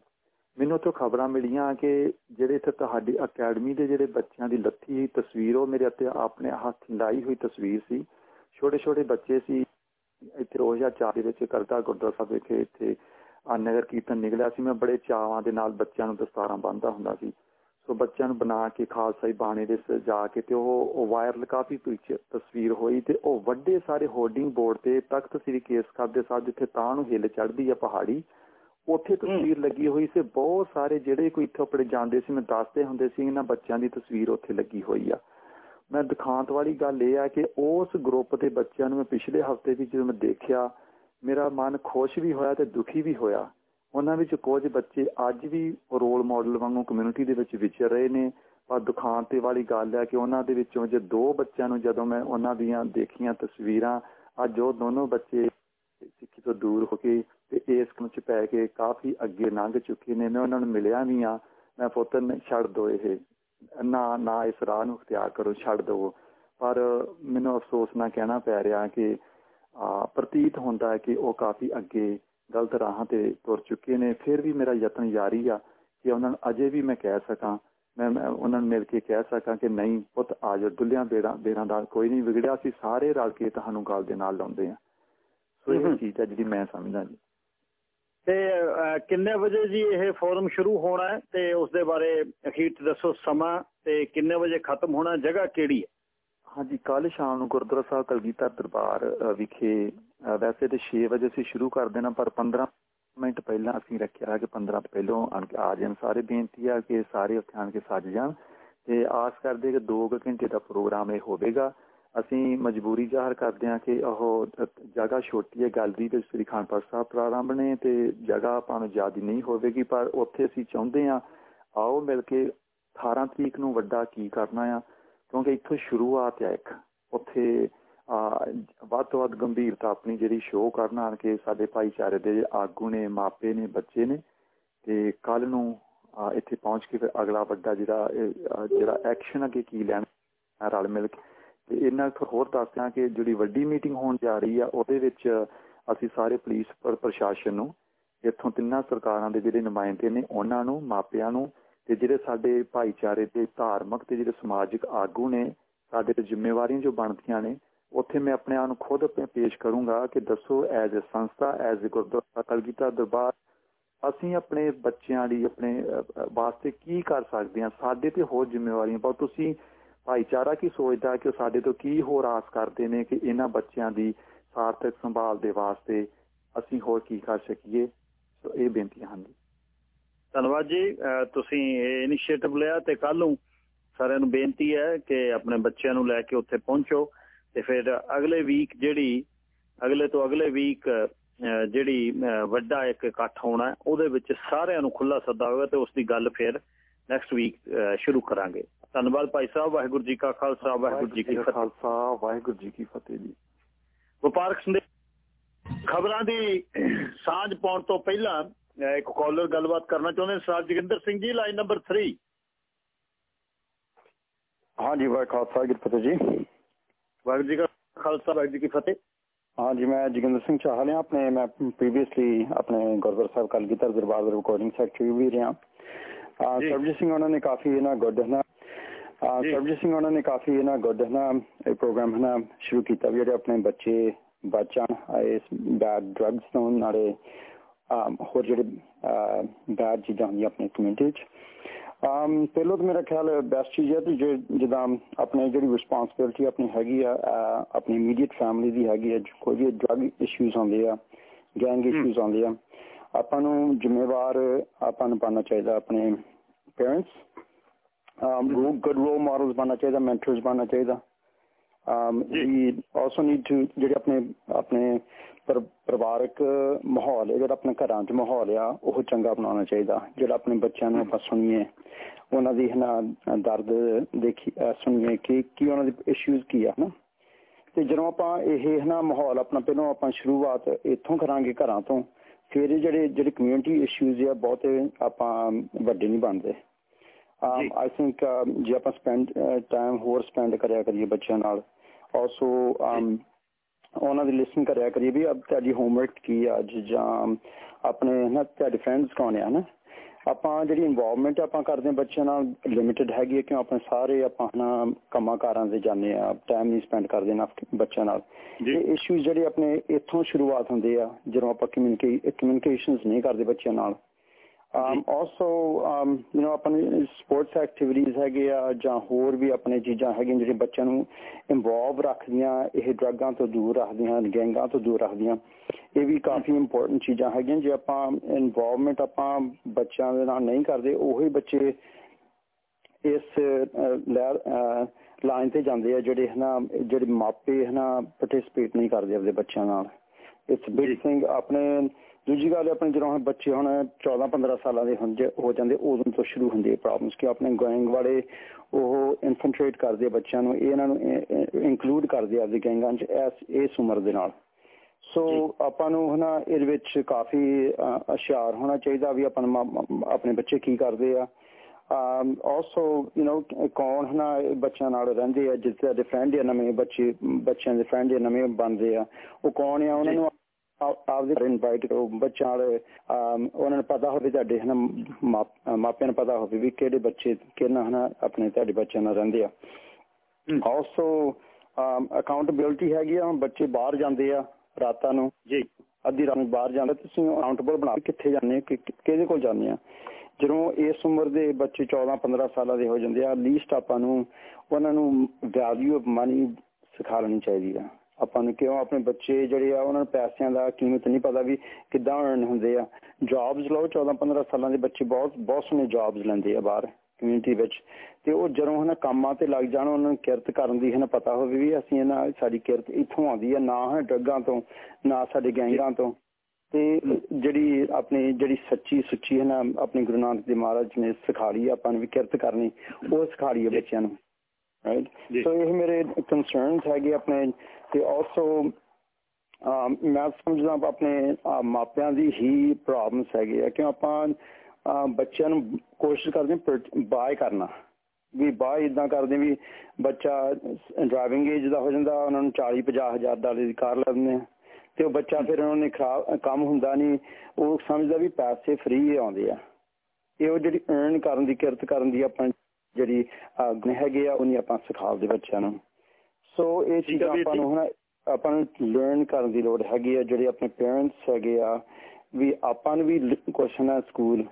ਮੈਨੂੰ ਤੋਂ ਖਬਰਾਂ ਮਿਲੀਆਂ ਕਿ ਜਿਹੜੇ ਇੱਥੇ ਤੁਹਾਡੀ ਅਕੈਡਮੀ ਦੇ ਜਿਹੜੇ ਬੱਚਿਆਂ ਦੀ ਲੱਥੀ ਹੋਈ ਤਸਵੀਰ, ਉਹ ਮੇਰੇ ਉੱਤੇ ਆਪਣੇ ਹੱਥ ਲਾਈ ਹੋਈ ਤਸਵੀਰ ਸੀ। ਛੋਟੇ ਛੋਟੇ ਬੱਚੇ ਸੀ। ਇੱਥੇ ਰੋਜ਼ਾ ਚਾਰ ਦੇ ਵਿੱਚ ਕਰਦਾ ਗੁਰਦੁਆਰਾ ਸਾਹਿਬ ਵਿਖੇ ਇੱਥੇ ਨਗਰ ਕੀਰਤਨ ਨਿਕਲਿਆ ਸੀ। ਮੈਂ ਬੜੇ ਚਾਵਾਂ ਦੇ ਨਾਲ ਬੱਚਿਆਂ ਨੂੰ ਦਸਤਾਰਾਂ ਬੰਨਦਾ ਹੁੰਦਾ ਸੀ। ਸੋ ਬੱਚਿਆਂ ਨੂੰ ਬਣਾ ਕੇ ਖਾਲਸਾ ਹੀ ਬਾਣੇ ਦੇ ਜਾ ਕੇ ਤੇ ਉਹ ਵਾਇਰਲ ਕਾਫੀ ਤਸਵੀਰ ਹੋਈ ਤੇ ਉਹ ਵੱਡੇ ਸਾਰੇ ਹੋਰਡਿੰਗ ਬੋਰਡ ਤੇ ਤਖਤ ਸ੍ਰੀ ਕੇਸਗੜ੍ਹ ਦੇ ਸਾਹਿਬ ਜਿੱਥੇ ਤਾਂ ਨੂੰ ਹਿੱਲ ਚੜਦੀ ਆ ਪਹਾੜੀ ਉੱਥੇ ਤਸਵੀਰ ਲੱਗੀ ਹੋਈ ਸੀ। ਬਹੁਤ ਸਾਰੇ ਜਿਹੜੇ ਕੋਈ ਇੱਥੋਂ ਆਪਣੇ ਜਾਂਦੇ ਸੀ ਮੈਂ ਦੱਸਦੇ ਹੁੰਦੇ ਸੀ ਇਹਨਾਂ ਬੱਚਿਆਂ ਦੀ ਤਸਵੀਰ ਉੱਥੇ ਲੱਗੀ ਹੋਈ ਆ। ਮੈਂ ਦਿਖਾਂਤ ਵਾਲੀ ਗੱਲ ਇਹ ਆ ਕਿ ਉਸ ਗਰੁੱਪ ਦੇ ਬੱਚਿਆਂ ਨੂੰ ਮੈਂ ਪਿਛਲੇ ਹਫ਼ਤੇ ਵੀ ਜਦੋਂ ਮੈਂ ਦੇਖਿਆ ਮੇਰਾ ਮਨ ਖੁਸ਼ ਵੀ ਹੋਇਆ ਤੇ ਦੁਖੀ ਵੀ ਹੋਇਆ। ਉਹਨਾਂ ਵਿੱਚ ਕੁਝ ਬੱਚੇ ਅੱਜ ਵੀ ਰੋਲ ਮਾਡਲ ਵਾਂਗੂ ਕਮਿਊਨਿਟੀ ਦੇ ਵਿੱਚ ਵਿਚਰ ਰਹੇ ਨੇ। ਪਰ ਦੁਖਾਂਤ ਤੇ ਵਾਲੀ ਗੱਲ ਹੈ ਕਿ ਉਹਨਾਂ ਦੇ ਵਿੱਚੋਂ ਜੇ ਦੋ ਬੱਚਿਆਂ ਨੂੰ ਜਦੋਂ ਮੈਂ ਉਹਨਾਂ ਦੀਆਂ ਦੇਖੀਆਂ ਤਸਵੀਰਾਂ ਅੱਜ ਉਹ ਦੋਨੋਂ ਬੱਚੇ ਸਿੱਖੀ ਤੋਂ ਦੂਰ ਹੋ ਕੇ ਤੇ ਇਸ ਕੰਮ 'ਚ ਪੈ ਕੇ ਕਾਫੀ ਅੱਗੇ ਲੰਘ ਚੁੱਕੇ ਨੇ ਮੈਂ ਉਹਨਾਂ ਨੂੰ ਮਿਲਿਆ ਵੀ ਆ ਮੈਂ ਪੁੱਤ ਛੱਡ ਦੋ ਇਹ। ਨਾ ਨਾ ਇਸ ਰਾਹ ਨੂੰ ਇਖਤਿਆਰ ਕਰੋ ਛੱਡ ਦਿਓ ਪਰ ਮੈਨੂੰ ਅਫਸੋਸ ਨਾਲ ਕਹਿਣਾ ਪੈ ਰਿਹਾ ਕਿ ਪ੍ਰਤੀਤ ਹੁੰਦਾ ਹੈ ਕਿ ਉਹ ਕਾਫੀ ਅੱਗੇ ਗਲਤ ਰਾਹਾਂ ਤੇ ਤੁਰ ਚੁੱਕੇ ਨੇ। ਫਿਰ ਵੀ ਮੇਰਾ ਯਤਨ ਜਾਰੀ ਆ ਕਿ ਉਹਨਾਂ ਨੂੰ ਅਜੇ ਵੀ ਮੈਂ ਕਹਿ ਸਕਾਂ। ਮੈਂ ਉਹਨਾਂ ਨੂੰ ਮਿਲ ਕੇ ਕਹਿ ਸਕਾਂ ਕਿ ਨਹੀਂ ਪੁੱਤ ਆ ਜਾ ਦੁੱਲਿਆਂ ਬੇੜਾ ਬੇਰਾਂ ਦਾ ਕੋਈ ਨਹੀਂ ਵਿਗੜਿਆ। ਸੀ ਸਾਰੇ ਰਲ ਕੇ ਤੁਹਾਨੂੰ ਗੱਲ ਦੇ ਨਾਲ ਲਾਉਂਦੇ ਆ ਸੋ ਇਹ ਚੀਜ਼ ਹੈ ਜਿਹੜੀ ਮੈਂ ਸਮਝਦਾ ਜੀ। ਤੇ ਕਿੰਨੇ ਵਜੇ ਜੀ ਇਹ ਫੋਰਮ ਸ਼ੁਰੂ ਹੋਣਾ ਹੈ? ਤੇ ਉਸ ਦੇ ਬਾਰੇ ਅਖੀਰ ਤੇ ਦੱਸੋ ਸਮਾਂ, ਤੇ ਕਿੰਨੇ ਵਜੇ ਖਤਮ ਹੋਣਾ, ਜਗ੍ਹਾ ਕਿਹੜੀ ਹੈ? ਹਾਂਜੀ ਕੱਲ ਸ਼ਾਮ ਨੂੰ ਗੁਰਦੁਆਰਾ ਸਾਹਿਬ ਕਲਗੀਧਰ ਦਰਬਾਰ ਵਿਖੇ ਵੈਸੇ ਤੇ 6 ਵਜੇ ਅਸੀਂ ਸ਼ੁਰੂ ਕਰ ਦੇਣਾ, ਪਰ 15 ਮਿੰਟ ਪਹਿਲਾਂ ਅਸੀਂ ਰੱਖਿਆ ਕਿ 15 ਤੋਂ ਪਹਿਲਾਂ ਆ ਜਾਣ। ਸਾਰੇ ਬੇਨਤੀ ਆ ਕਿ ਸਾਰੇ ਉੱਥੇ ਆਣ ਕੇ ਸੱਜ ਜਾਣ। ਤੇ ਆਸ ਕਰਦੇ ਕਿ 2 ਘੰਟੇ ਦਾ ਪ੍ਰੋਗਰਾਮ ਇਹ ਹੋਵੇਗਾ। ਅਸੀਂ ਮਜਬੂਰੀ ਜ਼ਾਹਰ ਕਰਦੇ ਹਾਂ ਕਿ ਉਹ ਜਗ੍ਹਾ ਛੋਟੀ ਹੈ, ਗੈਲਰੀ ਦੇ ਸ੍ਰੀ ਖਾਨਪੁਰ ਸਾਹਿਬ ਪ੍ਰਾਰੰਭ ਨੇ ਤੇ ਜਗ੍ਹਾ ਆਪਾਂ ਨੂੰ ਜ਼ਿਆਦੀ ਨਹੀਂ ਹੋਵੇਗੀ, ਪਰ ਉੱਥੇ ਅਸੀਂ ਚਾਹੁੰਦੇ ਹਾਂ, ਆਓ ਮਿਲ ਕੇ 18 ਤਰੀਕ ਨੂੰ ਵੱਡਾ ਕੀ ਕਰਨਾ ਆ, ਕਿਉਂਕਿ ਇੱਥੋਂ ਸ਼ੁਰੂਆਤ ਹੈ ਇੱਕ। ਉੱਥੇ ਵੱਧ ਤੋਂ ਵੱਧ ਗੰਭੀਰਤਾ ਆਪਣੀ ਜਿਹੜੀ ਸ਼ੋਅ ਕਰਨਾ ਆਣ ਕੇ ਸਾਡੇ ਭਾਈਚਾਰੇ ਦੇ ਆਗੂ ਨੇ, ਮਾਪੇ ਨੇ, ਬੱਚੇ ਨੇ, ਤੇ ਕੱਲ ਨੂੰ ਇੱਥੇ ਪਹੁੰਚ ਕੇ ਫਿਰ ਅਗਲਾ ਵੱਡਾ ਜਿਹੜਾ ਜਿਹੜਾ ਐਕਸ਼ਨ ਅੱਗੇ ਕੀ ਲੈਣਾ, ਰਲ ਮਿਲ ਕੇ। ਤੇ ਇਹਨਾਂ ਹੋਰ ਦੱਸਦਿਆਂ ਕਿ ਜਿਹੜੀ ਵੱਡੀ ਮੀਟਿੰਗ ਹੋਣ ਜਾ ਰਹੀ ਆ, ਉਹਦੇ ਵਿੱਚ ਅਸੀਂ ਸਾਰੇ ਪੁਲਿਸ ਪ੍ਰਸ਼ਾਸਨ ਨੂੰ, ਇੱਥੋਂ ਤਿੰਨਾਂ ਸਰਕਾਰਾਂ ਦੇ ਜਿਹੜੇ ਨੁਮਾਇੰਦੇ ਨੇ, ਉਹਨਾਂ ਨੂੰ, ਮਾਪਿਆਂ ਨੂੰ ਤੇ ਜਿਹੜੇ ਸਾਡੇ ਭਾਈਚਾਰੇ ਦੇ ਧਾਰਮਿਕ ਤੇ ਜਿਹੜੇ ਸਮਾਜਿਕ ਆਗੂ ਨੇ, ਸਾਡੇ ਤੇ ਜ਼ਿੰਮੇਵਾਰੀਆਂ ਜੋ ਬਣਦੀਆਂ ਨੇ, ਉੱਥੇ ਮੈਂ ਆਪਣੇ ਆਪ ਨੂੰ ਖੁਦ ਪੇਸ਼ ਕਰੂੰਗਾ ਕਿ ਦੱਸੋ ਐਜ਼ ਅ ਸੰਸਥਾ ਐਜ਼ ਅ ਗੁਰਦੁਆਰਾ ਕਲਗੀਤਾ ਦਰਬਾਰ, ਅਸੀਂ ਆਪਣੇ ਬੱਚਿਆਂ ਲਈ, ਆਪਣੇ ਵਾਸਤੇ ਕੀ ਕਰ ਸਕਦੇ ਹਾਂ? ਸਾਡੇ ਤੇ ਹੋਰ ਜ਼ਿੰਮੇਵਾਰੀਆਂ ਬਹੁਤ ਤੁਸੀਂ ਭਾਈਚਾਰਾ ਕੀ ਸੋਚਦਾ ਕਿ ਸਾਡੇ ਤੋਂ ਕੀ ਹੋਰ ਆਸ ਕਰਦੇ ਨੇ ਕਿ ਇਹਨਾਂ ਬੱਚਿਆਂ ਦੀ ਸਾਰਥਕ ਸੰਭਾਲ ਦੇ ਵਾਸਤੇ ਅਸੀਂ ਹੋਰ ਕੀ ਕਰ ਸਕੀਏ? ਸੋ ਇਹ ਬੇਨਤੀਆਂ ਹਨ ਧੰਨਵਾਦ ਜੀ। ਤੁਸੀਂ ਇਹ ਇਨੀਸ਼ੀਏਟਿਵ ਲਿਆ ਤੇ ਕੱਲ ਨੂੰ ਸਾਰਿਆਂ ਨੂੰ ਬੇਨਤੀ ਹੈ ਕਿ ਆਪਣੇ ਬੱਚਿਆਂ ਨੂੰ ਲੈ ਕੇ ਉੱਥੇ ਪਹੁੰਚੋ ਤੇ ਫਿਰ ਅਗਲੇ ਵੀਕ ਜਿਹੜੀ, ਅਗਲੇ ਤੋਂ ਅਗਲੇ ਵੀਕ ਜਿਹੜੀ ਵੱਡਾ ਇੱਕ ਇਕੱਠ ਹੋਣਾ ਉਹਦੇ ਵਿੱਚ ਸਾਰਿਆਂ ਨੂੰ ਖੁੱਲਾ ਸੱਦਾ ਹੋਵੇਗਾ ਤੇ ਉਸ ਦੀ ਗੱਲ ਫਿਰ ਨੈਕਸਟ ਵੀਕ ਸ਼ੁਰੂ ਕਰਾਂਗੇ। ਧੰਨਵਾਦ ਭਾਈ ਸਾਹਿਬ ਵਾਹਿਗੁਰੂ ਜੀ ਕਾ ਖਾਲਸਾ ਵਾਹਿਗੁਰੂ ਜੀ ਕੀ ਫਤਿਹ ਖਾਲਸਾ ਵਾਹਿਗੁਰੂ ਜੀ ਕੀ ਫਤਿਹ ਜੀ ਵਪਾਰਕ ਸੰਦੇਸ਼ ਖਬਰਾਂ ਦੀ ਸਾਂਝ ਪਾਉਣ ਤੋਂ ਪਹਿਲਾਂ ਇੱਕ ਕਾਲਰ ਗੱਲਬਾਤ ਕਰਨਾ ਚਾਹੁੰਦੇ sir Jaginder Singh ji line number 3 ਹਾਂਜੀ ਵਾਹਿਗੁਰੂ ਖਾਲਸਾ ਜੀ ਫਤਿਹ ਜੀ ਵਾਹਿਗੁਰੂ ਜੀ ਕਾ ਖਾਲਸਾ ਵਾਹਿਗੁਰੂ ਜੀ ਕੀ ਫਤਿਹ ਹਾਂਜੀ ਮੈਂ ਜਗਿੰਦਰ ਸਿੰਘ ਚਾਹਲ ਹਾਂ ਆਪਣੇ ਮੈਂ ਪ੍ਰੀਵੀਅਸਲੀ ਆਪਣੇ ਗੁਰਦੁਆਰਾ ਸਾਹਿਬ ਕਲਗੀਧਰ ਦਰਬਾਰ ਦੇ ਰਿਕਾਰਡਿੰਗ ਸੈਕਟਰੀ ਵੀ ਰਿਹਾ ਸਰਬਜੀਤ ਸਿੰਘ ਉਹਨਾਂ ਨੇ ਕਾਫੀ ਇਹਨਾਂ ਗੁੱਡ ਨਾ ਸਰਬਜੀਤ ਸਿੰਘ ਉਹਨਾਂ ਨੇ ਕਾਫੀ ਇਹਨਾਂ ਗੁੱਡ ਨਾ ਇਹ ਪ੍ਰੋਗਰਾਮ ਨਾ ਸ਼ੁਰੂ ਕੀਤਾ ਵੀ ਜਿਹੜੇ ਆਪਣੇ ਬੱਚੇ ਬਚਣ ਇਸ ਬੈਡ ਡਰੱਗਸ ਤੋਂ ਨਾਲੇ ਹੋਰ ਜਿਹੜੇ ਬੈਡ ਚੀਜ਼ਾਂ ਹੁੰਦੀਆਂ ਆਪਣੀ ਕਮਿਊਨਿਟੀ 'ਚ um ਪਹਿਲਾਂ ਤਾਂ ਮੇਰਾ ਖਿਆਲ ਬੈਸਟ ਚੀਜ਼ ਹੈ ਕਿ ਜਿੱਦਾਂ ਆਪਣੇ ਜਿਹੜੀ ਰਿਸਪੌਂਸਿਬਿਲਟੀ ਆਪਣੀ ਹੈਗੀ ਆ ਆਪਣੀ ਇਮੀਡੀਏਟ ਫੈਮਿਲੀ ਦੀ ਹੈਗੀ ਹੈ ਕੋਈ ਵੀ ਡਰੱਗ ਇਸ਼ੂਜ਼ ਆਉਂਦੇ ਆ ਗੈਂਗ ਇਸ਼ੂਜ਼ ਆਉਂਦੇ ਆ ਆਪਾਂ ਨੂੰ ਜ਼ਿੰਮੇਵਾਰ ਆਪਾਂ ਨੂੰ ਬਣਨਾ ਚਾਹੀਦਾ ਆਪਣੇ parents um good role models ਬਣਨਾ ਚਾਹੀਦਾ ਮੈਂਟਰਸ ਬਣਨਾ ਚਾਹੀਦਾ um we also need to ਜਿਹੜੇ ਆਪਣੇ ਆਪਣੇ ਪਰਿਵਾਰਕ ਮਾਹੌਲ ਹੈ ਜਿਹੜਾ ਆਪਣੇ ਘਰਾਂ 'ਚ ਮਾਹੌਲ ਆ ਉਹ ਚੰਗਾ ਬਣਾਉਣਾ ਚਾਹੀਦਾ ਜਿਹੜਾ ਆਪਣੇ ਬੱਚਿਆਂ ਨੂੰ ਆਪਾਂ ਸੁਣੀਏ ਉਹਨਾਂ ਦੀ ਹਨਾ ਦਰਦ ਦੇਖੀ ਸੁਣੀਏ ਕਿ ਕੀ ਉਹਨਾਂ ਦੇ ਇਸ਼ੂਜ਼ ਕੀ ਆ ਹਨਾ ਤੇ ਜਦੋਂ ਆਪਾਂ ਇਹ ਹਨਾ ਮਾਹੌਲ ਆਪਣਾ ਪਹਿਲਾਂ ਆਪਾਂ ਸ਼ੁਰੂਆਤ ਇੱਥੋਂ ਕਰਾਂਗੇ ਘਰਾਂ ਤੋਂ ਫਿਰ ਜਿਹੜੇ ਜਿਹੜੇ ਕਮਿਊਨਿਟੀ ਇਸ਼ੂਜ਼ ਆ ਬਹੁਤ ਆਪਾਂ ਵੱਡੇ ਨਹੀਂ ਬਣਦੇ ਆਈ ਥਿੰਕ ਜੇ ਆਪਾਂ ਸਪੈਂਡ ਟਾਈਮ ਹੋਰ ਸਪੈਂਡ ਕਰਿਆ ਕਰੀਏ ਬੱਚਿਆਂ ਨਾਲ ਆਲਸੋ ਉਹਨਾਂ ਦੀ ਲਿਸਨ ਕਰਿਆ ਕਰੀਏ ਵੀ ਅਬ ਤੁਹਾਡੀ ਹੋਮਵਰਕ ਕੀ ਆ ਅੱਜ ਜਾਂ ਆਪਣੇ ਨਾ ਤੁਹਾਡੇ ਫਰੈਂਡਸ ਕੌਣ ਆ ਨਾ ਆਪਾਂ ਜਿਹੜੀ ਇਨਵੋਲਵਮੈਂਟ ਆਪਾਂ ਕਰਦੇ ਹਾਂ ਬੱਚਿਆਂ ਨਾਲ ਲਿਮਿਟਿਡ ਹੈਗੀ ਹੈ ਕਿ ਆਪਾਂ ਸਾਰੇ ਆਪਾਂ ਨਾ ਕੰਮਾਂ ਕਾਰਾਂ ਦੇ ਜਾਂਦੇ ਆ ਟਾਈਮ ਨਹੀਂ ਸਪੈਂਡ ਕਰਦੇ ਨਾ ਬੱਚਿਆਂ ਨਾਲ। ਇਹ ਇਸ਼ੂਜ਼ ਜਿਹੜੇ ਆਪਣੇ ਇੱਥੋਂ ਸ਼ੁਰੂਆਤ ਹੁੰਦੇ ਆ ਜਦੋਂ ਆਪਾਂ ਕਮਿਊਨੀਕੇਸ਼ਨਸ ਨਹੀਂ ਕਰਦੇ ਬੱਚਿਆਂ ਨਾਲ um you know ਆਪਣੇ ਸਪੋਰਟਸ ਐਕਟੀਵਿਟੀਜ਼ ਹੈਗੇ ਆ ਜਾਂ ਹੋਰ ਵੀ ਆਪਣੇ ਚੀਜ਼ਾਂ ਹੈਗੀਆਂ ਜਿਹੜੀਆਂ ਬੱਚਿਆਂ ਨੂੰ ਇਨਵੋਲਵ ਰੱਖਦੀਆਂ ਇਹ ਡਰੱਗਾਂ ਤੋਂ ਦੂਰ ਰੱਖਦੀਆਂ ਗੈਂਗਾਂ ਤੋਂ ਦੂਰ ਰੱਖਦੀਆਂ ਇਹ ਵੀ ਕਾਫੀ ਇੰਪੋਰਟੈਂਟ ਚੀਜ਼ਾਂ ਹੈਗੀਆਂ। ਜੇ ਆਪਾਂ ਇਨਵੋਲਵਮੈਂਟ ਆਪਾਂ ਬੱਚਿਆਂ ਦੇ ਨਾਲ ਨਹੀਂ ਕਰਦੇ ਉਹੀ ਬੱਚੇ ਇਸ ਲਾਈਨ ਤੇ ਜਾਂਦੇ ਆ ਜਿਹੜੇ ਹਨਾ ਜਿਹੜੇ ਮਾਪੇ ਹਨਾ ਪਾਰਟਿਸਿਪੇਟ ਨਹੀਂ ਕਰਦੇ ਆਪਣੇ ਬੱਚਿਆਂ ਨਾਲ। ਇਟਸ ਬਿਗ ਥਿੰਗ ਆਪਣੇ ਦੂਜੀ ਗੱਲ ਆਪਣੇ ਜਦੋਂ ਬੱਚੇ ਹੁਣ 14 15 ਸਾਲਾਂ ਦੇ ਹੁੰਦੇ ਹੋ ਜਾਂਦੇ ਉਦੋਂ ਤੋਂ ਸ਼ੁਰੂ ਹੁੰਦੀ ਹੈ ਪ੍ਰੋਬਲਮਸ ਕਿ ਆਪਣੇ ਗੈਂਗ ਵਾਲੇ ਉਹ ਇਨਫੈਂਟਰੇਟ ਕਰਦੇ ਬੱਚਿਆਂ ਨੂੰ ਇਹਨਾਂ ਨੂੰ ਇਨਕਲੂਡ ਕਰਦੇ ਆ ਦੀ ਗੈਂਗਾਂ 'ਚ ਇਸ ਇਸ ਉਮਰ ਦੇ ਨਾਲ। ਸੋ ਆਪਾਂ ਨੂੰ ਹਨਾ ਇਹਦੇ ਵਿੱਚ ਕਾਫੀ ਅਸ਼ਿਆਰ ਹੋਣਾ ਚਾਹੀਦਾ ਵੀ ਆਪਾਂ ਆਪਣੇ ਬੱਚੇ ਕੀ ਕਰਦੇ ਆ। also you know ਕੌਣ ਹਨਾ ਬੱਚਿਆਂ ਨਾਲ ਰਹਿੰਦੇ ਆ ਜਿਸ ਦੇ ਫਰੈਂਡ ਜਾਂ ਨਵੇਂ ਬੱਚੇ ਬੱਚਿਆਂ ਦੇ ਫਰੈਂਡ ਜਾਂ ਨਵੇਂ ਬਣਦੇ ਆ ਉਹ ਕੌਣ ਆ ਉਹਨਾਂ ਨੂੰ ਆਪਦੇ ਇਨਵਾਈਟ ਕਰੋ ਬੱਚਿਆਂ ਵਾਲੇ ਉਹਨਾਂ ਨੂੰ ਪਤਾ ਹੋਵੇ ਤੁਹਾਡੇ ਹਨਾ ਮਾਪਿਆਂ ਨੂੰ ਪਤਾ ਹੋਵੇ ਵੀ ਕਿਹੜੇ ਬੱਚੇ ਕਿਹਨਾਂ ਹਨਾ ਆਪਣੇ ਤੁਹਾਡੇ ਬੱਚਿਆਂ ਨਾਲ ਰਹਿੰਦੇ ਆ। ਆਲਸੋ ਅਕਾਊਂਟੇਬਿਲਟੀ ਹੈਗੀ ਆ ਬੱਚੇ ਬਾਹਰ ਜਾਂਦੇ ਆ ਰਾਤਾਂ ਨੂੰ। ਜੀ। ਅੱਧੀ ਰਾਤ ਨੂੰ ਬਾਹਰ ਜਾਂਦੇ ਤੁਸੀਂ ਅਕਾਊਂਟੇਬਲ ਬਣਾ ਕਿੱਥੇ ਜਾਂਦੇ ਕਿਹਦੇ ਕੋਲ ਜਾਂਦੇ ਆ। ਜਦੋਂ ਇਸ ਉਮਰ ਦੇ ਬੱਚੇ 14 15 ਸਾਲਾਂ ਦੇ ਹੋ ਜਾਂਦੇ ਆ ਲੀਸਟ ਆਪਾਂ ਨੂੰ ਉਹਨਾਂ ਨੂੰ ਵੈਲਿਊ ਆਫ ਮਨੀ ਸਿਖਾ ਲੈਣੀ ਚਾਹੀਦੀ ਆ। ਆਪਾਂ ਨੂੰ ਕਿਉਂ ਆਪਣੇ ਬੱਚੇ ਜਿਹੜੇ ਆ ਉਹਨਾਂ ਨੂੰ ਪੈਸਿਆਂ ਦਾ ਕੀਮਤ ਨਹੀਂ ਪਤਾ ਵੀ ਕਿੱਦਾਂ ਅਰਨ ਹੁੰਦੇ ਆ। ਜੌਬਸ ਲਓ 14 15 ਸਾਲਾਂ ਦੇ ਬੱਚੇ ਬਹੁਤ ਬਹੁਤ ਸੋਹਣੇ ਜੌਬਸ ਲੈਂਦੇ ਆ ਬਾਹਰ ਕਮਿਊਨਿਟੀ ਵਿੱਚ। ਤੇ ਉਹ ਜਦੋਂ ਹਨਾ ਕੰਮਾਂ ਤੇ ਲੱਗ ਜਾਣ ਉਹਨਾਂ ਨੂੰ ਕਿਰਤ ਕਰਨ ਦੀ ਹਨਾ ਪਤਾ ਹੋਵੇ ਵੀ ਅਸੀਂ ਇਹਨਾਂ ਸਾਡੀ ਕਿਰਤ ਇੱਥੋਂ ਆਉਂਦੀ ਆ ਨਾ ਹੈ ਡਰੱਗਾਂ ਤੋਂ ਨਾ ਸਾਡੇ ਗੈਂਗਾਂ ਤੋਂ। ਤੇ ਜਿਹੜੀ ਆਪਣੀ ਜਿਹੜੀ ਸੱਚੀ ਸੁੱਚੀ ਹੈ ਨਾ ਆਪਣੀ ਗੁਰੂ ਨਾਨਕ ਦੇਵ ਮਹਾਰਾਜ ਨੇ ਸਿਖਾਈ ਆਪਾਂ ਨੂੰ ਵੀ ਕਿਰਤ ਕਰਨੀ ਉਹ ਸਿਖਾਈ ਹੈ ਬੱਚਿਆਂ ਨੂੰ। ਰਾਈਟ ਸੋ ਇਹ ਮੇਰੇ ਕਨਸਰਨਸ ਹੈਗੇ ਆਪਣੇ ਤੇ ਆਲਸੋ ਮੈਂ ਸਮਝਦਾ ਆਪਣੇ ਮਾਪਿਆਂ ਦੀ ਹੀ ਪ੍ਰੋਬਲਮਸ ਹੈਗੇ ਆ ਕਿ ਆਪਾਂ ਬੱਚਿਆਂ ਨੂੰ ਕੋਸ਼ਿਸ਼ ਕਰਦੇ ਬਾਏ ਕਰਨਾ। ਵੀ ਬਾਏ ਇਦਾਂ ਕਰਦੇ ਵੀ ਬੱਚਾ ਡਰਾਈਵਿੰਗ ਏਜ ਦਾ ਹੋ ਜਾਂਦਾ, ਉਹਨਾਂ ਨੂੰ 40 50 ਹਜ਼ਾਰ ਡਾਲਰ ਦੀ ਕਾਰ ਲੈਂਦੇ ਆ। ਤੇ ਉਹ ਬੱਚਾ ਫਿਰ ਉਹਨੇ ਖਰਾਬ, ਕੰਮ ਹੁੰਦਾ ਨਹੀਂ, ਉਹ ਸਮਝਦਾ ਵੀ ਪੈਸੇ ਫ੍ਰੀ ਆਉਂਦੇ ਆ। ਇਹ ਉਹ ਜਿਹੜੀ ਅਰਨ ਕਰਨ ਦੀ, ਕਿਰਤ ਕਰਨ ਦੀ ਆਪਾਂ ਜਿਹੜੀ ਹੈਗੇ ਆ, ਉਹਨੀ ਆਪਾਂ ਸਿਖਾਉਂਦੇ ਬੱਚਿਆਂ ਨੂੰ। ਸੋ ਇਹ ਚੀਜ਼ਾਂ ਆਪਾਂ ਨੂੰ ਹੁਣ ਆਪਾਂ ਨੂੰ ਲਰਨ ਕਰਨ ਦੀ ਲੋੜ ਹੈਗੀ ਆ ਜਿਹੜੇ ਆਪਣੇ ਪੇਰੈਂਟਸ ਹੈਗੇ ਆ ਵੀ ਆਪਾਂ ਨੂੰ ਵੀ ਕੁਐਸਚਨ ਹੈ ਸਕੂਲ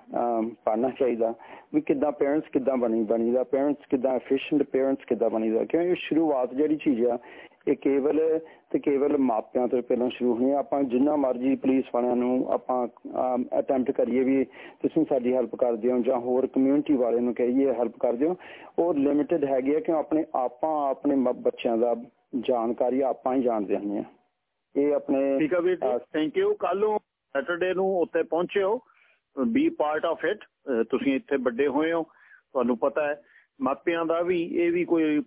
ਪੜਨਾ ਚਾਹੀਦਾ ਵੀ ਕਿੱਦਾਂ ਪੇਰੈਂਟਸ ਕਿੱਦਾਂ ਬਣੀ ਬਣੀਦਾ ਪੇਰੈਂਟਸ ਕਿੱਦਾਂ ਐਫੀਸ਼ੀਐਂਟ ਪੇਰੈਂਟਸ ਕਿੱਦਾਂ ਬਣੀਦਾ ਕਿਉਂਕਿ ਸ਼ੁਰੂਆਤ ਜਿਹੜੀ ਚੀਜ਼ ਆ ਇਹ ਕੇਵਲ ਤੇ ਕੇਵਲ ਮਾਪਿਆਂ ਤੋਂ ਪਹਿਲਾਂ ਸ਼ੁਰੂ ਹੋਣੀ ਆਪਾਂ ਜਿੰਨਾ ਮਰਜ਼ੀ ਪੁਲਿਸ ਵਾਲਿਆਂ ਨੂੰ ਆਪਾਂ ਅਟੈਂਪਟ ਕਰੀਏ ਵੀ ਤੁਸੀਂ ਸਾਡੀ ਹੈਲਪ ਕਰ ਦਿਓ ਜਾਂ ਹੋਰ ਕਮਿਊਨਿਟੀ ਵਾਲਿਆਂ ਨੂੰ ਕਹੀਏ ਹੈਲਪ ਕਰ ਦਿਓ। ਉਹ ਲਿਮਿਟਿਡ ਹੈਗੇ ਆ ਕਿ ਆਪਣੇ ਆਪਾਂ ਆਪਣੇ ਬੱਚਿਆਂ ਦਾ ਜਾਣਕਾਰੀ ਆਪਾਂ ਹੀ ਜਾਣਦੇ ਹਾਂ ਇਹ ਆਪਣੇ ਠੀਕ ਹੈ ਵੀਰ ਥੈਂਕ ਯੂ ਕੱਲ ਨੂੰ ਸੈਟਰਡੇ ਨੂੰ ਉੱਥੇ ਪਹੁੰਚਿਓ। ਬੀ ਪਾਰਟ ਆਫ ਇਟ ਤੁਸੀਂ ਇੱਥੇ ਵੱਡੇ ਹੋਏ ਹੋ। ਤੁਹਾਨੂੰ ਪਤਾ ਹੈ ਮਾਪਿਆਂ ਦਾ ਵੀ ਇਹ ਵੀ ਕੋਈ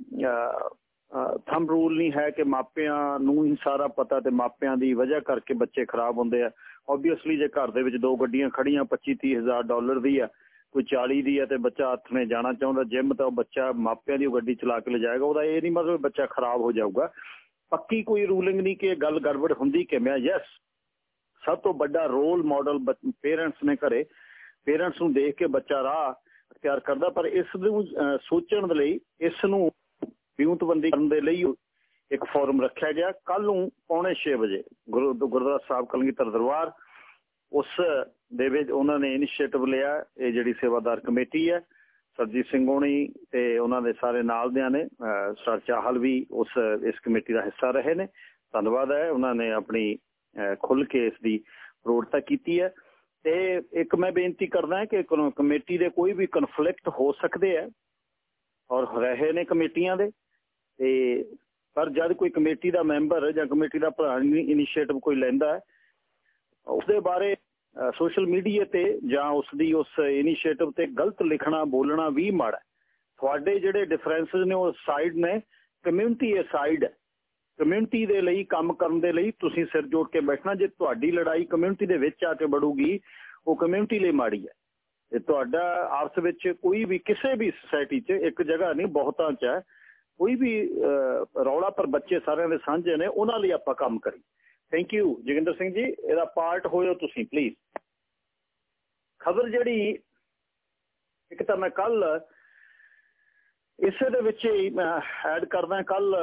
ਥੰਬ ਰੂਲ ਨਹੀਂ ਹੈ ਕਿ ਮਾਪਿਆਂ ਨੂੰ ਹੀ ਸਾਰਾ ਪਤਾ ਤੇ ਮਾਪਿਆਂ ਦੀ ਵਜ੍ਹਾ ਕਰਕੇ ਬੱਚੇ ਖਰਾਬ ਹੁੰਦੇ ਆ। ਆਬਵੀਅਸਲੀ ਜੇ ਘਰ ਦੇ ਵਿੱਚ ਦੋ ਗੱਡੀਆਂ ਖੜੀਆਂ 25 30 ਹਜ਼ਾਰ ਡਾਲਰ ਦੀ ਆ, ਕੋਈ 40 ਦੀ ਆ ਤੇ ਬੱਚਾ ਹੱਥ ਨੇ ਜਾਣਾ ਚਾਹੁੰਦਾ ਜਿਮ ਤਾਂ ਉਹ ਬੱਚਾ ਮਾਪਿਆਂ ਦੀ ਗੱਡੀ ਚਲਾ ਕੇ ਲਿਜਾਏਗਾ, ਉਹਦਾ ਇਹ ਨਹੀਂ ਮਤਲਬ ਬੱਚਾ ਖਰਾਬ ਹੋ ਜਾਊਗਾ। ਪੱਕੀ ਕੋਈ ਰੂਲਿੰਗ ਨਹੀਂ ਕਿ ਗੱਲ ਗੜਬੜ ਹੁੰਦੀ ਕਿਵੇਂ ਯੈਸ ਸਭ ਤੋਂ ਵੱਡਾ ਰੋਲ ਮਾਡਲ ਪੇਰੈਂਟਸ ਨੇ ਘਰੇ। ਪੇਰੈਂਟਸ ਨੂੰ ਦੇਖ ਕੇ ਬੱਚਾ ਰਾਹ ਅਖਤਿਆਰ ਕਰਦਾ, ਪਰ ਇਸ ਨੂੰ ਸੋਚਣ ਦੇ ਲਈ, ਇਸ ਨੂੰ ਵਿਉਂਤਬੰਦੀ ਕਰਨ ਦੇ ਲਈ ਇੱਕ ਫੋਰਮ ਰੱਖਿਆ ਗਿਆ। ਕੱਲ ਨੂੰ ਪੌਣੇ 6 ਵਜੇ ਗੁਰਦੁਆਰਾ ਸਾਹਿਬ ਕਲਗੀਧਰ ਦਰਬਾਰ, ਉਸ ਦੇ ਵਿੱਚ ਉਹਨਾਂ ਨੇ ਇਨੀਸ਼ੀਏਟਿਵ ਲਿਆ। ਇਹ ਜਿਹੜੀ ਸੇਵਾਦਾਰ ਕਮੇਟੀ ਹੈ, ਸਰਜੀਤ ਸਿੰਘ ਹੋਣੀ ਤੇ ਉਹਨਾਂ ਦੇ ਸਾਰੇ ਨਾਲ ਦਿਆਂ ਨੇ ਸਰ ਚਾਹਲ ਵੀ ਉਸ, ਇਸ ਕਮੇਟੀ ਦਾ ਹਿੱਸਾ ਰਹੇ ਨੇ। ਧੰਨਵਾਦ ਹੈ, ਉਹਨਾਂ ਨੇ ਆਪਣੀ ਖੁੱਲ ਕੇ ਇਸ ਦੀ ਪ੍ਰੋੜਤਾ ਕੀਤੀ ਹੈ। ਤੇ ਇੱਕ ਮੈਂ ਬੇਨਤੀ ਕਰਦਾ ਹਾਂ ਕਿ ਕਮੇਟੀ ਦੇ ਕੋਈ ਵੀ ਕਨਫਲਿਕਟ ਹੋ ਸਕਦੇ ਆ ਔਰ ਰਹੇ ਨੇ ਕਮੇਟੀਆਂ ਦੇ ਤੇ ਪਰ ਜਦ ਕੋਈ ਕਮੇਟੀ ਦਾ ਮੈਂਬਰ ਜਾਂ ਕਮੇਟੀ ਦਾ ਪ੍ਰਧਾਨ ਇਨੀਸ਼ੀਏਟਿਵ ਕੋਈ ਲੈਂਦਾ ਹੈ ਬਾਰੇ ਸੋਸ਼ਲ ਮੀਡੀਆ ਤੇ ਜਾਂ ਉਸ ਦੀ ਉਸ ਇਨੀਸ਼ੀਏਟਿਵ ਤੇ ਗਲਤ ਲਿਖਣਾ, ਬੋਲਣਾ ਵੀ ਮਾੜਾ ਤੁਹਾਡੇ ਜਿਹੜੇ ਡਿਫਰੈਂਸਸ ਨੇ ਉਹ ਸਾਈਡ ਨੇ ਕਮਿਊਨਿਟੀ ਇਹ ਸਾਈਡ ਕਮਿਊਨਿਟੀ ਦੇ ਲਈ, ਕੰਮ ਕਰਨ ਦੇ ਲਈ ਤੁਸੀਂ ਸਿਰ ਜੋੜ ਕੇ ਬੈਠਣਾ, ਜੇ ਤੁਹਾਡੀ ਲੜਾਈ ਕਮਿਊਨਿਟੀ ਦੇ ਵਿੱਚ ਆ ਕੇ ਬੜੂਗੀ ਉਹ ਕਮਿਊਨਿਟੀ ਲਈ ਮਾੜੀ ਹੈ। ਤੇ ਤੁਹਾਡਾ ਆਪਸ ਵਿੱਚ ਕੋਈ ਵੀ ਕਿਸੇ ਵੀ ਸੋਸਾਇਟੀ 'ਚ ਇੱਕ ਜਗ੍ਹਾ ਨਹੀਂ, ਬਹੁਤਾਂ 'ਚ ਹੈ। ਕੋਈ ਵੀ ਰੌਲਾ ਪਰ ਬੱਚੇ ਸਾਰਿਆਂ ਦੇ ਸਾਂਝੇ ਨੇ, ਉਹਨਾਂ ਲਈ ਆਪਾਂ ਕੰਮ ਕਰੀ। Thank you Jaginder Singh ji. ਇਹਦਾ ਪਾਰਟ ਹੋਇਓ ਤੁਸੀਂ ਪਲੀਜ਼ ਖਬਰ ਜਿਹੜੀ, ਇੱਕ ਤਾਂ ਮੈਂ ਕੱਲ ਇਸੇ ਦੇ ਵਿੱਚ ਹੀ ਮੈਂ ਐਡ ਕਰਦਾ ਕੱਲ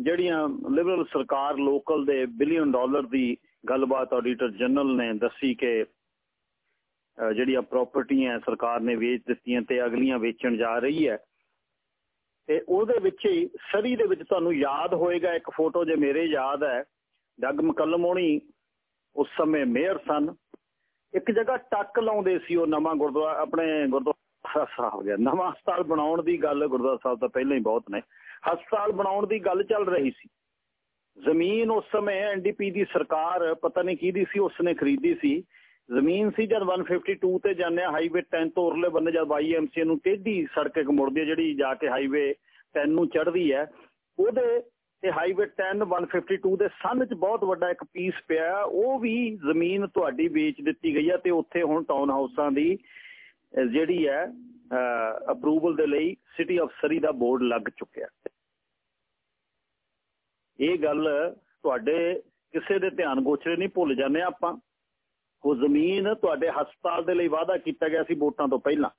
ਜਿਹੜੀਆਂ ਲਿਬਰਲ ਸਰਕਾਰ ਲੋਕਲ ਦੇ ਬਿਲੀਅਨ ਡਾਲਰ ਦੀ ਗੱਲਬਾਤ ਆਡੀਟਰ ਜਨਰਲ ਨੇ ਦੱਸੀ ਕਿ ਜਿਹੜੀਆਂ ਪ੍ਰਾਪਰਟੀਆਂ ਸਰਕਾਰ ਨੇ ਵੇਚ ਦਿੱਤੀਆਂ ਤੇ ਅਗਲੀਆਂ ਵੇਚਣ ਜਾ ਰਹੀ ਹੈ ਤੇ ਉਹਦੇ ਵਿੱਚ ਹੀ ਸਰੀ ਦੇ ਵਿੱਚ ਤੁਹਾਨੂੰ ਯਾਦ ਹੋਏਗਾ, ਇੱਕ ਫੋਟੋ ਜੇ ਮੇਰੇ ਯਾਦ ਹੈ ਡੱਗ ਮਕਲਮੋਣੀ, ਉਸ ਸਮੇਂ ਮੇਅਰ ਸਨ। ਇੱਕ ਜਗ੍ਹਾ ਟੱਕ ਲਾਉਂਦੇ ਸੀ ਉਹ ਨਵਾਂ ਗੁਰਦੁਆਰਾ ਆਪਣੇ ਗੁਰਦੁਆਰਾ ਸਾਹਿਬ ਗਿਆ। ਨਵਾਂ ਹਸਪਤਾਲ ਬਣਾਉਣ ਦੀ ਗੱਲ ਗੁਰਦੁਆਰਾ ਸਾਹਿਬ ਤਾਂ ਪਹਿਲਾਂ ਹੀ ਬਹੁਤ ਨੇ। ਹਸਪਤਾਲ ਬਣਾਉਣ ਦੀ ਗੱਲ ਚੱਲ ਰਹੀ ਸੀ। ਜ਼ਮੀਨ ਉਸ ਸਮੇਂ ਐਨਡੀਪੀ ਦੀ ਸਰਕਾਰ, ਪਤਾ ਨਹੀਂ ਕਿਹਦੀ ਸੀ, ਉਸਨੇ ਖਰੀਦੀ ਸੀ। ਜ਼ਮੀਨ ਸੀ ਜਦ 152 ਤੇ ਜਾਂਦੇ ਹਾਈਵੇ 10 ਤੋਂ ਉਰਲੇ ਬੰਨੇ ਜਦ ਵਾਈਐਮਸੀ ਨੂੰ ਟੇਢੀ ਸੜਕ ਇੱਕ ਮੁੜਦੀ ਹੈ ਜਿਹੜੀ ਜਾ ਕੇ ਹਾਈਵੇ 10 ਨੂੰ ਚੜ੍ਹਦੀ ਹੈ ਉਹਦੇ ਤੇ ਹਾਈਵੇ 10 152 ਦੇ ਸੰਨ 'ਚ ਬਹੁਤ ਵੱਡਾ ਇੱਕ ਪੀਸ ਪਿਆ ਉਹ ਵੀ ਜ਼ਮੀਨ ਤੁਹਾਡੀ ਵੇਚ ਦਿੱਤੀ ਗਈ ਹੈ ਤੇ ਉੱਥੇ ਹੁਣ ਟਾਊਨ ਹਾਊਸਾਂ ਦੀ ਜਿਹੜੀ ਹੈ ਅਪਰੂਵਲ ਦੇ ਲਈ ਸਿਟੀ ਅਫਸਰੀ ਦਾ ਬੋਰਡ ਲੱਗ ਚੁੱਕਿਆ। ਇਹ ਗੱਲ ਤੁਹਾਡੇ ਕਿਸੇ ਦੇ ਧਿਆਨ ਗੋਚਰੇ ਨਹੀਂ ਭੁੱਲ ਜਾਂਦੇ ਆਪਾਂ। ਉਹ ਜ਼ਮੀਨ ਤੁਹਾਡੇ ਹਸਪਤਾਲ ਦੇ ਲਈ ਵਾਅਦਾ ਕੀਤਾ ਗਿਆ ਸੀ ਵੋਟਾਂ ਤੋਂ ਪਹਿਲਾਂ।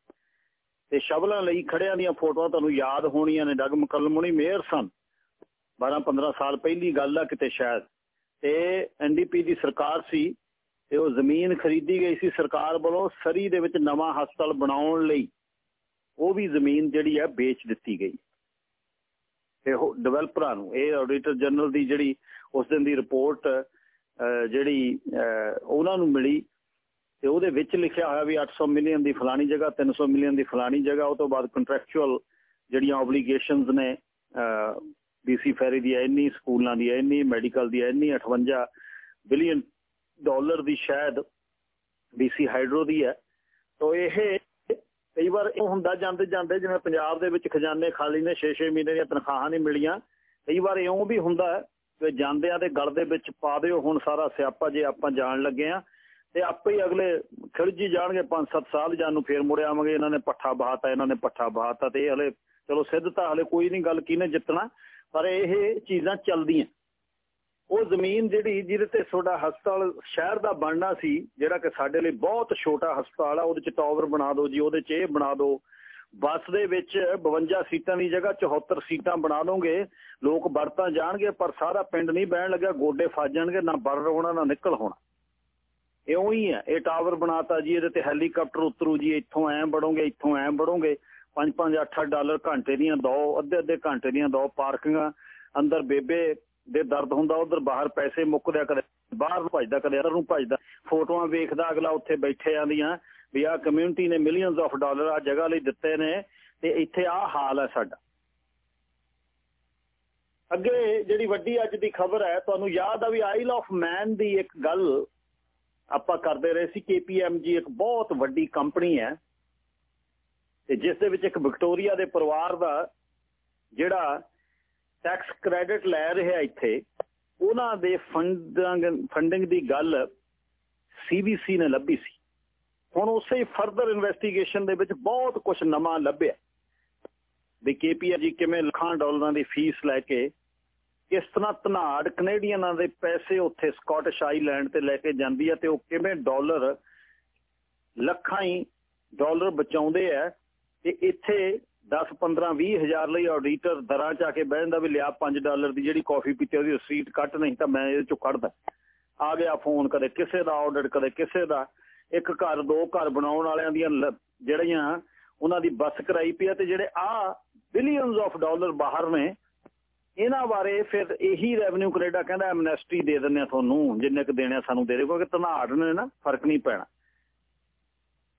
ਤੇ ਸ਼ਬਲਾਂ ਲਈ ਖੜਿਆਂ ਦੀਆਂ ਫੋਟੋਆਂ ਤੁਹਾਨੂੰ ਯਾਦ ਹੋਣੀਆਂ ਨੇ ਡਗ ਮਕਲਮਣੀ ਮੇਅਰ ਸਨ। 12 15 ਸਾਲ ਪਹਿਲੀ ਗੱਲ ਆ ਕਿਤੇ ਸ਼ਾਇਦ। ਤੇ ਐਨਡੀਪੀ ਦੀ ਸਰਕਾਰ ਸੀ ਤੇ ਉਹ ਜ਼ਮੀਨ ਖਰੀਦੀ ਗਈ ਸੀ ਸਰਕਾਰ ਵੱਲੋਂ ਸਰੀ ਦੇ ਵਿੱਚ ਨਵਾਂ ਹਸਪਤਾਲ ਬਣਾਉਣ ਲਈ। ਉਹ ਵੀ ਜ਼ਮੀਨ ਜਿਹੜੀ ਹੈ ਵੇਚ ਦਿੱਤੀ ਗਈ। ਤੇ ਉਹ ਡਿਵੈਲਪਰਾਂ ਨੂੰ, ਇਹ ਆਡੀਟਰ ਜਨਰਲ ਦੀ ਜਿਹੜੀ ਉਸ ਦਿਨ ਦੀ ਰਿਪੋਰਟ ਜਿਹੜੀ ਉਹਨਾਂ ਨੂੰ ਮਿਲੀ ਤੇ ਉਹਦੇ ਵਿੱਚ ਲਿਖਿਆ ਹੋਇਆ ਵੀ 800 ਮਿਲੀਅਨ ਦੀ ਫਲਾਣੀ ਜਗ੍ਹਾ 300 ਮਿਲੀਅਨ ਦੀ ਫਲਾਣੀ ਜਗ੍ਹਾ, ਉਹ ਤੋਂ ਬਾਅਦ ਕੰਟਰੈਕਚੁਅਲ ਜਿਹੜੀਆਂ ਆਬਲੀਗੇਸ਼ਨਸ ਨੇ ਬੀਸੀ ਫੈਰੀ ਦੀ ਇੰਨੀ, ਸਕੂਲਾਂ ਦੀ ਇੰਨੀ ਮੈਡੀਕਲ ਦੀ ਇੰਨੀ 58 ਬਿਲੀਅਨ ਡਾਲਰ ਦੀ ਸ਼ਾਇਦ ਬੀਸੀ ਹਾਈਡਰੋ ਦੀ ਹੈ। ਤੋਂ ਇਹ ਕਈ ਵਾਰ ਇਹ ਹੁੰਦਾ ਜਾਂਦੇ ਜਾਂਦੇ ਜਿਵੇਂ ਪੰਜਾਬ ਦੇ ਵਿੱਚ ਖਜ਼ਾਨੇ ਖਾਲੀ ਨੇ 6-6 ਮਹੀਨੇ ਦੀਆਂ ਤਨਖਾਹਾਂ ਨਹੀਂ ਮਿਲੀਆਂ। ਕਈ ਵਾਰ ਇਉਂ ਵੀ ਹੁੰਦਾ ਕਿ ਜਾਂਦਿਆਂ ਦੇ ਗਲ ਦੇ ਵਿੱਚ ਪਾ ਦਿਓ। ਹੁਣ ਸਾਰਾ ਸਿਆਪਾ ਜੇ ਆਪਾਂ ਜਾਣ ਲੱਗੇ ਆ, ਤੇ ਆਪੇ ਹੀ ਅਗਲੇ ਖਿੜਜੀ ਜਾਣਗੇ 5-7 ਸਾਲ ਜਾਂ ਨੂੰ ਫੇਰ ਮੁੜ ਆਵਾਂਗੇ। ਇਹਨਾਂ ਨੇ ਪੱਠਾ ਬਹਾਤਾ, ਇਹਨਾਂ ਨੇ ਪੱਠਾ ਬਹਾਤਾ ਤੇ ਹਲੇ ਚਲੋ ਸਿੱਧ ਤਾਂ ਹਲੇ ਕੋਈ ਨਹੀਂ ਗੱਲ ਕਿਹਨੇ ਜਿੱਤਣਾ, ਪਰ ਇਹ ਚੀਜ਼ਾਂ ਚੱਲਦੀਆਂ। ਉਹ ਜ਼ਮੀਨ ਜਿਹੜੀ ਜਿਹਦੇ ਤੇ ਤੁਹਾਡਾ ਹਸਪਤਾਲ ਸ਼ਹਿਰ ਦਾ ਬਣਨਾ ਸੀ, ਜਿਹੜਾ ਕਿ ਸਾਡੇ ਲਈ ਬਹੁਤ ਛੋਟਾ ਹਸਪਤਾਲ ਆ, ਉਹਦੇ ਚ ਟਾਵਰ ਬਣਾ ਦਿਓ ਜੀ, ਉਹਦੇ ਚ ਇਹ ਬਣਾ ਦਿਓ। ਬੱਸ ਦੇ ਵਿੱਚ 52 ਸੀਟਾਂ ਦੀ ਜਗ੍ਹਾ 74 ਸੀਟਾਂ ਬਣਾ ਦੋਗੇ ਲੋਕ ਵਰਤਾਂ ਜਾਣਗੇ, ਪਰ ਸਾਰਾ ਪਿੰਡ ਨਹੀਂ ਬਹਿਣ ਲੱਗਾ ਗੋਡੇ ਫਸ ਜਾਣਗੇ, ਨਾ ਬਰ ਹੋਣਾ, ਨਾ ਨਿਕਲ ਹੋਣਾ। ਇਉਂ ਹੀ ਹੈ। ਇਹ ਟਾਵਰ ਬਣਾਤਾ ਜੀ, ਇਹਦੇ ਤੇ ਹੈਲੀਕਾਪਟਰ ਉਤਰੂ ਜੀ, ਇੱਥੋਂ ਐ ਬੜੋਗੇ ਇੱਥੋਂ ਐ ਬੜੋਗੇ 5-5 8 ਡਾਲਰ ਘੰਟੇ ਦੀਆਂ ਦੋ ਅੱਧੇ ਅੱਧੇ ਘੰਟੇ ਦੀਆਂ ਦੋ ਪਾਰਕਿੰਗਾਂ। ਅੰਦਰ ਬੇਬੇ ਦੇ ਦਰਦ ਹੁੰਦਾ, ਉਧਰ ਬਾਹਰ ਪੈਸੇ ਮੁੱਕਦਿਆ ਕਦੇ, ਬਾਹਰ ਨੂੰ ਭਜਦਾ, ਕਦੇ ਅੰਦਰ ਨੂੰ ਭਜਦਾ। ਫੋਟੋਆਂ ਵੇਖਦਾ, ਅਗਲਾ ਉੱਥੇ ਬੈਠੇ ਆਂਦੀਆਂ। ਵੀ ਆ ਕਮਿਊਨਿਟੀ ਨੇ ਮਿਲੀਅਨਸ ਆਫ ਡਾਲਰ ਆ ਜਗ੍ਹਾ ਲਈ ਦਿੱਤੇ ਨੇ ਤੇ ਇੱਥੇ ਆ ਹਾਲ ਹੈ ਸਾਡਾ। ਅੱਗੇ ਜਿਹੜੀ ਵੱਡੀ ਅੱਜ ਦੀ ਖਬਰ ਹੈ, ਤੁਹਾਨੂੰ ਯਾਦ ਆ ਵੀ ਆਈਲ ਆਫ ਮੈਨ ਦੀ ਇੱਕ ਗੱਲ ਆਪਾਂ ਕਰਦੇ ਰਹੇ ਸੀ। ਕੇਪੀਐਮਜੀ ਇੱਕ ਬਹੁਤ ਵੱਡੀ ਕੰਪਨੀ ਹੈ ਤੇ ਜਿਸ ਦੇ ਵਿੱਚ ਇੱਕ ਵਿਕਟੋਰੀਆ ਦੇ ਪਰਿਵਾਰ ਦਾ ਜਿਹੜਾ ਟੈਕਸ ਕ੍ਰੈਡਿਟ ਲੈ ਰਿਹਾ ਇੱਥੇ, ਉਹਨਾਂ ਦੇ ਫੰਡਿੰਗ ਫੰਡਿੰਗ ਦੀ ਗੱਲ ਸੀਬੀਸੀ ਨੇ ਲੱਭੀ ਸੀ। ਹੁਣ ਉਸੇ ਫਰਦਰ ਇਨਵੈਸਟੀਗੇਸ਼ਨ ਦੇ ਵਿੱਚ ਬਹੁਤ ਕੁਝ ਨਵਾਂ ਲੱਭਿਆ। ਵੀ ਕੇਪੀਆਜੀ ਕਿਵੇਂ ਲੱਖਾਂ ਡਾਲਰਾਂ ਦੀ ਫੀਸ ਲੈ ਕੇ ਕਿਸ ਤਰ੍ਹਾਂ ਧਨਾੜ ਕੈਨੇਡੀਅਨਾਂ ਦੇ ਪੈਸੇ ਉੱਥੇ ਸਕਾਟਿਸ਼ ਆਈਲੈਂਡ ਤੇ ਲੈ ਕੇ ਜਾਂਦੀ ਹੈ ਤੇ ਉਹ ਕਿਵੇਂ ਡਾਲਰ ਲੱਖਾਂ ਹੀ ਡਾਲਰ ਬਚਾਉਂਦੇ ਆ ਤੇ ਇੱਥੇ 10 15 20 ਹਜ਼ਾਰ ਲਈ ਆਡੀਟਰ ਦਰਾਂ ਚ ਆ ਕੇ ਬਹਿ ਜਾਂਦਾ ਵੀ ਲਿਆ 5 ਡਾਲਰ ਦੀ ਜਿਹੜੀ ਕਾਫੀ ਪੀਤੀ ਉਹਦੀ ਰਸੀਟ ਕੱਟ, ਨਹੀਂ ਤਾਂ ਮੈਂ ਇਹਦੇ ਚੋਂ ਕੱਢਦਾ। ਆ ਗਿਆ ਫੋਨ ਕਦੇ ਕਿਸੇ ਦਾ ਆਰਡਰ ਕਦੇ ਕਿਸੇ ਦਾ। ਇੱਕ ਘਰ, ਦੋ ਘਰ ਬਣਾਉਣ ਵਾਲਿਆਂ ਦੀਆਂ ਜਿਹੜੀਆਂ ਉਹਨਾਂ ਦੀ ਬੱਸ ਕਰਾਈ ਪਿਆ ਤੇ ਜਿਹੜੇ ਆ ਬਿਲੀਅਨਸ ਆਫ ਡਾਲਰ ਬਾਹਰ ਨੇ, ਇਹਨਾਂ ਬਾਰੇ ਫਿਰ ਇਹੀ ਰੈਵਨਿਊ ਕੈਨੇਡਾ ਕਹਿੰਦਾ ਐਮਨੈਸਟੀ ਦੇ ਦਿੰਨੇ ਆ ਤੁਹਾਨੂੰ, ਜਿੰਨੇ ਕ ਦੇਣੇ ਸਾਨੂੰ ਦੇ ਦੇ, ਕਿਉਂਕਿ ਤਨਾੜ ਨੇ ਨਾ, ਫ਼ਰਕ ਨਹੀਂ ਪੈਣਾ।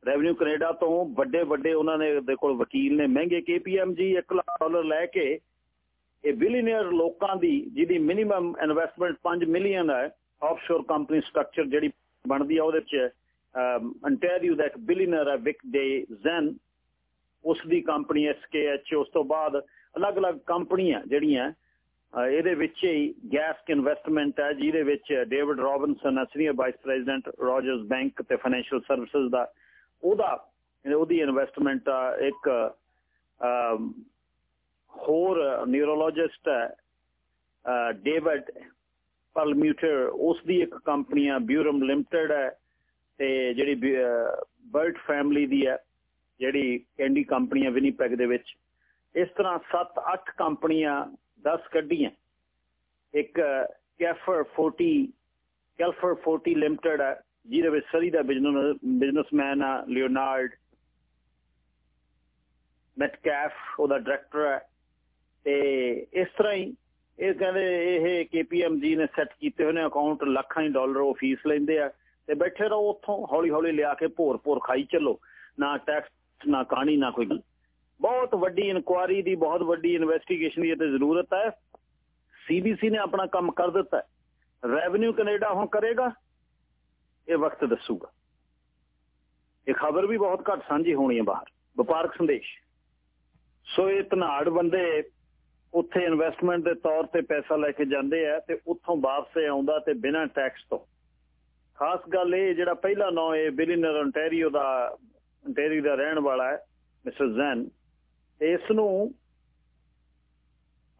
ਰੈਵਨਿਊ ਕੈਨੇਡਾ ਤੋਂ ਵੱਡੇ ਵੱਡੇ ਉਹਨਾਂ ਨੇ ਦੇ ਕੋਲ ਵਕੀਲ ਨੇ, ਮਹਿੰਗੇ ਕੇਪੀਐਮਜੀ 1 ਲੱਖ ਡਾਲਰ ਲੈ ਕੇ ਇਹ ਬਿਲੀਅਨਰ ਲੋਕਾਂ ਦੀ, ਜਿਹਦੀ ਮਿਨੀਮਮ ਇਨਵੈਸਟਮੈਂਟ 5 ਮਿਲੀਅਨ ਹੈ ਆਫਸ਼ੋਰ ਕੰਪਨੀ ਸਟਰਕਚਰ ਜਿਹੜੀ ਬਣਦੀ ਆ ਉਹਦੇ ਵਿੱਚ ਅੰਟੈਰੀਓ ਦਾ ਇੱਕ ਬਿਲੀਅਨਰ ਹੈ ਵਿਕ ਡੇ ਜ਼ੈਨ ਉਸ ਦੀ ਕੰਪਨੀ ਐਸਕੇਐਚ ਉਸ ਤੋਂ ਬਾਅਦ ਅਲੱਗ-ਅਲੱਗ ਕੰਪਨੀਆਂ ਜਿਹੜੀਆਂ ਇਹਦੇ ਵਿੱਚ ਹੀ ਗੈਸ ਇਨਵੈਸਟਮੈਂਟ ਹੈ, ਜਿਹਦੇ ਵਿੱਚ David Robinson senior vice president Rogers bank ਤੇ ਫਾਈਨੈਂਸ਼ੀਅਲ ਸਰਵਿਸਿਜ਼ ਦਾ। ਉਹਦਾ, ਉਹਦੀ ਇਨਵੈਸਟਮੈਂਟ ਇੱਕ ਹੋਰ ਨਿਊਰੋਲੋਜਿਸਟ ਹੈ ਡੇਵਿਡ ਪਲਮਿਊਟਰ ਉਸ ਦੀ ਇੱਕ ਕੰਪਨੀ ਆ ਬਿਊਰਮ ਲਿਮਟਿਡ ਹੈ। ਤੇ ਜਿਹੜੀ ਬਰਟ ਫੈਮਿਲੀ ਦੀ ਹੈ, ਜਿਹੜੀ ਕੈਂਡੀ ਕੰਪਨੀਆਂ ਵਿਨੀਪੈਗ ਦੇ ਵਿੱਚ, ਇਸ ਤਰ੍ਹਾਂ 7-8 ਕੰਪਨੀਆਂ 10 ਕੱਢੀਆਂ ਇੱਕ ਕੈਫਰ 40 ਕੈਲਫਰ 40 ਲਿਮਟਿਡ ਹੈ, ਜਿਹਦੇ ਵਿੱਚ ਸਰੀ ਦਾ ਬਿਜ਼ਨਸ ਬਿਜ਼ਨਸਮੈਨ ਆ ਲਿਓਨਾਰਡ ਮੈਟਕੈਫ ਉਹਦਾ ਡਾਇਰੈਕਟਰ ਹੈ, ਤੇ ਇਸ ਤਰ੍ਹਾਂ ਹੀ, ਇਹ ਕਹਿੰਦੇ ਇਹ ਕੇਪੀਐਮਜੀ ਨੇ ਸੈੱਟ ਕੀਤੇ ਹੋਏ ਨੇ ਅਕਾਊਂਟ ਲੱਖਾਂ ਹੀ ਡਾਲਰ ਉਹ ਫੀਸ ਲੈਂਦੇ ਆ ਤੇ ਬੈਠੇ ਰਹੋ ਉੱਥੋਂ, ਹੌਲੀ ਹੌਲੀ ਲਿਆ ਕੇ ਭੋਰ ਭੋਰ ਖਾਈ ਚੱਲੋ। ਨਾ ਟੈਕਸ ਨਾ ਕਹਾਣੀ ਨਾ ਕੋਈ ਗੱਲ। ਬਹੁਤ ਵੱਡੀ ਇਨਕੁਆਰੀ ਦੀ, ਬਹੁਤ ਵੱਡੀ ਇਨਵੈਸਟੀਗੇਸ਼ਨ ਦੀ ਤੇ ਜ਼ਰੂਰਤ ਹੈ। ਸੀਬੀਸੀ ਨੇ ਆਪਣਾ ਕੰਮ ਕਰ ਦਿੱਤਾ ਰੈਵਨਿਊ ਕੈਨੇਡਾ ਹੁਣ ਕਰੇਗਾ, ਇਹ ਵਕਤ ਦੱਸੂਗਾ। ਇਹ ਖਬਰ ਵੀ ਬਹੁਤ ਘੱਟ ਸਾਂਝੀ ਹੋਣੀ ਹੈ ਬਾਹਰ। ਵਪਾਰਕ ਸੰਦੇਸ਼। ਸੋ ਇਹ ਧਨਾੜ ਬੰਦੇ ਉੱਥੇ ਇਨਵੈਸਟਮੈਂਟ ਦੇ ਤੌਰ ਤੇ ਪੈਸਾ ਲੈ ਕੇ ਜਾਂਦੇ ਆ ਤੇ ਉੱਥੋਂ ਵਾਪਸ ਆਉਂਦਾ ਤੇ ਬਿਨਾਂ ਟੈਕਸ ਤੋਂ। ਖਾਸ ਗੱਲ ਇਹ, ਜਿਹੜਾ ਪਹਿਲਾ ਨਾਂ ਇਹ ਬਿਲੀਨਰ ontario ਦਾ ontario ਦਾ ਰਹਿਣ ਵਾਲਾ ਹੈ, ਮਿਸਟਰ ਜ਼ੈਨ ਇਸ ਨੂੰ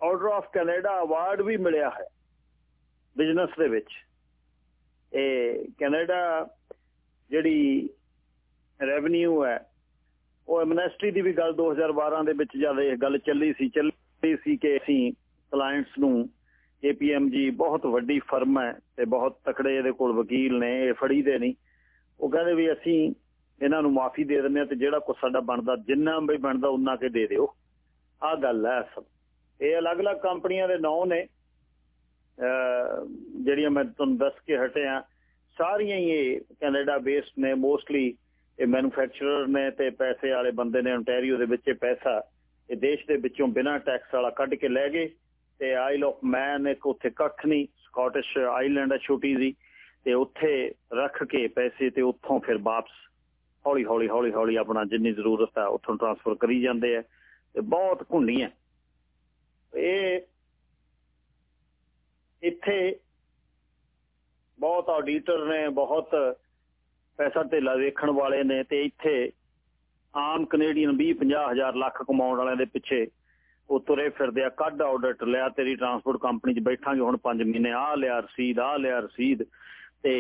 ਆਰਡਰ ਆਫ ਕੈਨੇਡਾ ਅਵਾਰਡ ਵੀ ਮਿਲਿਆ ਹੈ, ਬਿਜ਼ਨਸ ਦੇ ਵਿੱਚ। ਇਹ ਕੈਨੇਡਾ ਜਿਹੜੀ ਰੈਵਨਿਊ ਹੈ, ਉਹ ਐਮਨੈਸਟੀ ਦੀ ਵੀ ਗੱਲ 2012 ਦੇ ਵਿੱਚ ਜਦ ਇਹ ਗੱਲ ਚੱਲੀ ਸੀ ਚੱਲੀ ਸੀ ਕਿ ਅਸੀਂ ਕਲਾਇੰਟਸ ਨੂੰ ਏਪੀਐਮਜੀ ਬਹੁਤ ਵੱਡੀ ਫਰਮ ਹੈ ਤੇ ਬਹੁਤ ਤਕੜੇ ਇਹਦੇ ਕੋਲ ਵਕੀਲ ਨੇ, ਇਹ ਫੜੀ ਦੇ ਨਹੀਂ। ਉਹ ਕਹਿੰਦੇ ਵੀ ਅਸੀਂ ਇਹਨਾਂ ਨੂੰ ਮਾਫੀ ਦੇ ਦਿੰਦੇ ਆ ਤੇ ਜਿਹੜਾ ਕੁਝ ਸਾਡਾ ਬਣਦਾ, ਜਿੰਨਾ ਵੀ ਬਣਦਾ ਉਹਨਾਂ ਕੇ ਦੇ ਦਿਓ। ਆ ਗੱਲ ਹੈ ਅਸਲ। ਇਹ ਅਲੱਗ-ਅਲੱਗ ਕੰਪਨੀਆਂ ਦੇ ਨਾਂ ਨੇ। ਜਿਹੜੀਆਂ ਮੈਂ ਤੁਹਾਨੂੰ ਦੱਸ ਕੇ ਹਟਿਆ ਸਾਰੀਆਂ ਹੀ ਇਹ ਕੈਨੇਡਾ ਬੇਸਡ ਨੇ। ਮੋਸਟਲੀ ਇਹ ਮੈਨੂਫੈਕਚਰਰ ਨੇ ਤੇ ਪੈਸੇ ਵਾਲੇ ਬੰਦੇ ਨੇ। Ontario ਦੇ ਵਿੱਚ ਇਹ ਪੈਸਾ ਇਹ ਦੇਸ਼ ਦੇ ਵਿੱਚੋਂ ਬਿਨਾਂ ਟੈਕਸ ਵਾਲਾ ਕੱਢ ਕੇ ਲੈ ਗਏ। ਤੇ ਆਈਲ ਆਫ ਮੈਨ ਇੱਕ ਉੱਥੇ ਕੱਖ ਨਹੀਂ ਸਕਾਟਿਸ਼ ਆਈਲੈਂਡ ਹੈ ਛੋਟੀ ਜੀ, ਤੇ ਉੱਥੇ ਰੱਖ ਕੇ ਪੈਸੇ ਤੇ ਉੱਥੋਂ ਫਿਰ ਵਾਪਸ ਹੌਲੀ ਹੌਲੀ ਹੌਲੀ ਹੌਲੀ ਆਪਣਾ ਜਿੰਨੀ ਜ਼ਰੂਰਤ ਹੈ ਉੱਥੋਂ ਟ੍ਰਾਂਸਫਰ ਕਰੀ ਜਾਂਦੇ ਆ, ਤੇ ਬਹੁਤ ਘੁੰਡੀਆਂ ਇਹ ਇੱਥੇ ਬਹੁਤ ਆਡੀਟਰ ਨੇ, ਬਹੁਤ ਪੈਸਾ ਢੇਲਾ ਵੇਖਣ ਵਾਲੇ ਨੇ, ਤੇ ਇੱਥੇ ਆਮ ਕੈਨੇਡੀਅਨ 20 50 ਹਜ਼ਾਰ ਲੱਖ ਕਮਾਉਣ ਵਾਲਿਆਂ ਦੇ ਪਿੱਛੇ ਉਹ ਤੁਰੇ ਫਿਰਦੇ ਆ, ਕੱਢ ਆਡਿਟ ਲਿਆ, ਤੇਰੀ ਟਰਾਂਸਪੋਰਟ ਕੰਪਨੀ 'ਚ ਬੈਠਾਂਗੇ ਹੁਣ 5 ਮਹੀਨੇ ਆ ਲਿਆ ਰਸੀਦ ਆ ਲਿਆ ਰਸੀਦ। ਤੇ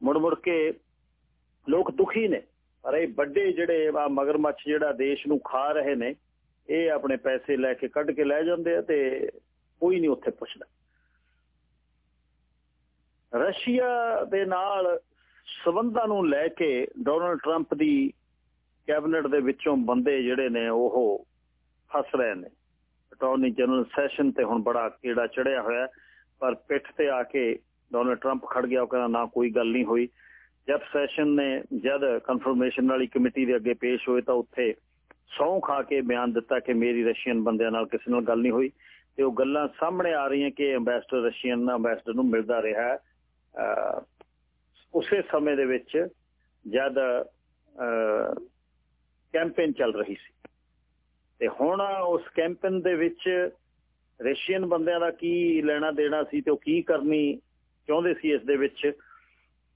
ਮੁੜ ਮੁੜ ਕੇ ਲੋਕ ਦੁਖੀ ਨੇ, ਪਰ ਇਹ ਵੱਡੇ ਜਿਹੜੇ ਆ ਮਗਰਮੱਛ ਜਿਹੜਾ ਦੇਸ਼ ਨੂੰ ਖਾ ਰਹੇ ਨੇ, ਇਹ ਆਪਣੇ ਪੈਸੇ ਲੈ ਕੇ ਕੱਢ ਕੇ ਲੈ ਜਾਂਦੇ ਆ ਤੇ ਕੋਈ ਨਹੀਂ ਉੱਥੇ ਪੁੱਛਦਾ। ਰਸ਼ੀਆ ਦੇ ਨਾਲ ਸਬੰਧਾਂ ਨੂੰ ਲੈ ਕੇ ਡੋਨਲਡ ਟਰੰਪ ਦੀ ਕੈਬਨਿਟ ਦੇ ਵਿੱਚੋਂ ਬੰਦੇ ਜਿਹੜੇ ਨੇ ਉਹ ਫਸ ਰਹੇ ਨੇ। ਅਟਾਰਨੀ ਜਨਰਲ ਸੈਸ਼ਨ ਤੇ ਹੁਣ ਬੜਾ ਕੀੜਾ ਚੜਿਆ ਹੋਇਆ ਪਰ ਪਿੱਠ ਤੇ ਆ ਕੇ ਡੋਨਲਡ ਟਰੰਪ ਖੜ ਗਿਆ, ਉਹ ਕਹਿੰਦਾ ਨਾ, ਕੋਈ ਗੱਲ ਨਹੀਂ ਹੋਈ। ਜਦ ਸੈਸ਼ਨ ਨੇ, ਜਦ ਕਨਫਰਮੇਸ਼ਨ ਵਾਲੀ ਕਮੇਟੀ ਦੇ ਅੱਗੇ ਪੇਸ਼ ਹੋਏ ਤਾਂ ਉੱਥੇ ਸੌਂ ਖਾ ਕੇ ਬਿਆਨ ਦਿੱਤਾ ਕਿ ਮੇਰੀ ਰਸ਼ੀਅਨ ਬੰਦਿਆਂ ਨਾਲ ਕਿਸੇ ਨਾਲ ਗੱਲ ਨਹੀਂ ਹੋਈ। ਤੇ ਉਹ ਗੱਲਾਂ ਸਾਹਮਣੇ ਆ ਰਹੀਆਂ ਕਿ ਐਮਬੈਸਡਰ ਰਸ਼ੀਅਨ ਐਮਬੈਸਡਰ ਨੂੰ ਮਿਲਦਾ ਰਿਹਾ ਉਸੇ ਸਮੇਂ ਦੇ ਵਿੱਚ ਜਦ ਕੈਂਪੇਨ ਚੱਲ ਰਹੀ ਸੀ ਤੇ ਹੁਣ ਉਸ ਕੈਂਪੇਨ ਦੇ ਵਿੱਚ ਰਸ਼ੀਅਨ ਬੰਦਿਆਂ ਦਾ ਕੀ ਲੈਣਾ ਦੇਣਾ ਸੀ ਤੇ ਉਹ ਕੀ ਕਰਨੀ ਚਾਹੁੰਦੇ ਸੀ ਇਸ ਦੇ ਵਿੱਚ?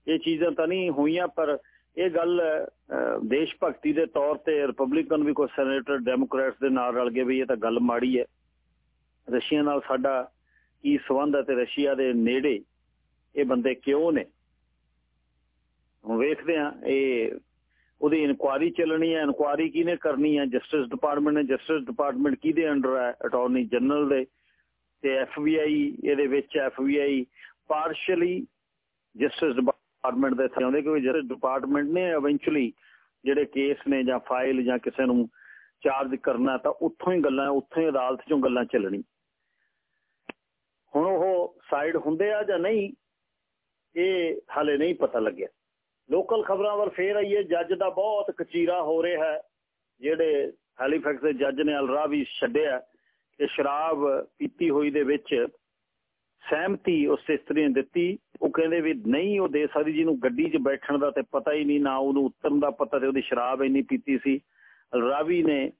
ਇਹ ਚੀਜ਼ਾਂ ਤਾਂ ਨਹੀਂ ਹੋਈਆਂ, ਪਰ ਇਹ ਗੱਲ ਦੇਸ਼ ਭਗਤੀ ਦੇ ਤੌਰ ਤੇ ਰਿਪਬਲਿਕਨ ਵੀ ਕੋਈ ਸੈਨੇਟਰ ਡੈਮੋਕ੍ਰੈਟਸ ਦੇ ਨਾਲ ਰਲ ਗਏ ਵੀ ਇਹ ਤਾਂ ਗੱਲ ਮਾੜੀ ਹੈ। ਰਸ਼ੀਆ ਨਾਲ ਸਾਡਾ ਕੀ ਸਬੰਧ ਹੈ ਤੇ ਰਸ਼ੀਆ ਦੇ ਨੇੜੇ ਇਹ ਬੰਦੇ ਕਿਉਂ ਨੇ? ਹੁਣ ਵੇਖਦੇ ਆ ਇਹ ਉਹਦੀ ਇਨਕੁਆਰੀ ਚੱਲਣੀ ਹੈ, ਇਨਕੁਆਰੀ ਕਿਹਨੇ ਕਰਨੀ ਹੈ? ਜਸਟਿਸ ਡਿਪਾਰਟਮੈਂਟ ਨੇ ਜਸਟਿਸ ਡਿਪਾਰਟਮੈਂਟ ਕਿਹਦੇ ਅੰਡਰ ਹੈ? ਅਟਾਰਨੀ ਜਨਰਲ ਦੇ ਤੇ ਐਫਬੀਆਈ ਇਹਦੇ ਵਿੱਚ ਐਫਬੀਆਈ ਪਾਰਸ਼ਲੀ ਜਸਟਿਸ ਡਿਪਾਰਟਮੈਂਟ ਦੇ ਥਾਉਂਦੇ ਕਿ ਜਸਟਿਸ ਡਿਪਾਰਟਮੈਂਟ ਨੇ ਇਵੈਂਚੁਅਲੀ ਜਿਹੜੇ ਕੇਸ ਨੇ ਜਾਂ ਫਾਈਲ ਜਾਂ ਕਿਸੇ ਨੂੰ ਚਾਰਜ ਕਰਨਾ ਤਾਂ ਉੱਥੋਂ ਹੀ ਗੱਲਾਂ, ਉੱਥੋਂ ਹੀ ਅਦਾਲਤ ਚੋਂ ਗੱਲਾਂ ਚੱਲਣੀ ਹੁਣ ਉਹ ਸਾਈਡ ਹੁੰਦੇ ਆ ਜਾਂ ਨਹੀਂ, ਇਹ ਹਾਲੇ ਨਹੀਂ ਪਤਾ ਲੱਗਿਆ। ਲੋਕਲ ਖਬਰਾਂ ਵੱਲ ਫੇਰ ਆਈਏ, ਜੱਜ ਦਾ ਬਹੁਤ ਕਚੀਰਾ ਹੋ ਰਿਹਾ ਹੈ, ਜਿਹੜੇ ਹੈਲੀਫੈਕਸ ਦੇ ਜੱਜ ਨੇ ਅਲਰਾ ਵੀ ਛੱਡਿਆ ਕਿ ਸ਼ਰਾਬ ਪੀਤੀ ਹੋਈ ਦੇ ਵਿੱਚ ਸਹਿਮਤੀ ਉਸ ਇਸਤਰੀ ਨੇ ਦਿੱਤੀ। ਉਹ ਕਹਿੰਦੇ ਵੀ ਨਹੀਂ, ਉਹ ਦੇ ਸਕਦੀ ਜਿਹਨੂੰ ਗੱਡੀ 'ਚ ਬੈਠਣ ਦਾ ਤੇ ਪਤਾ ਹੀ ਨਹੀਂ, ਨਾ ਉਹਨੂੰ ਉਤਰਨ ਦਾ ਪਤਾ ਤੇ ਉਹਦੀ ਸ਼ਰਾਬ ਇੰਨੀ ਪੀਤੀ ਸੀ। ਅਲਰਾਵੀ ਨੇ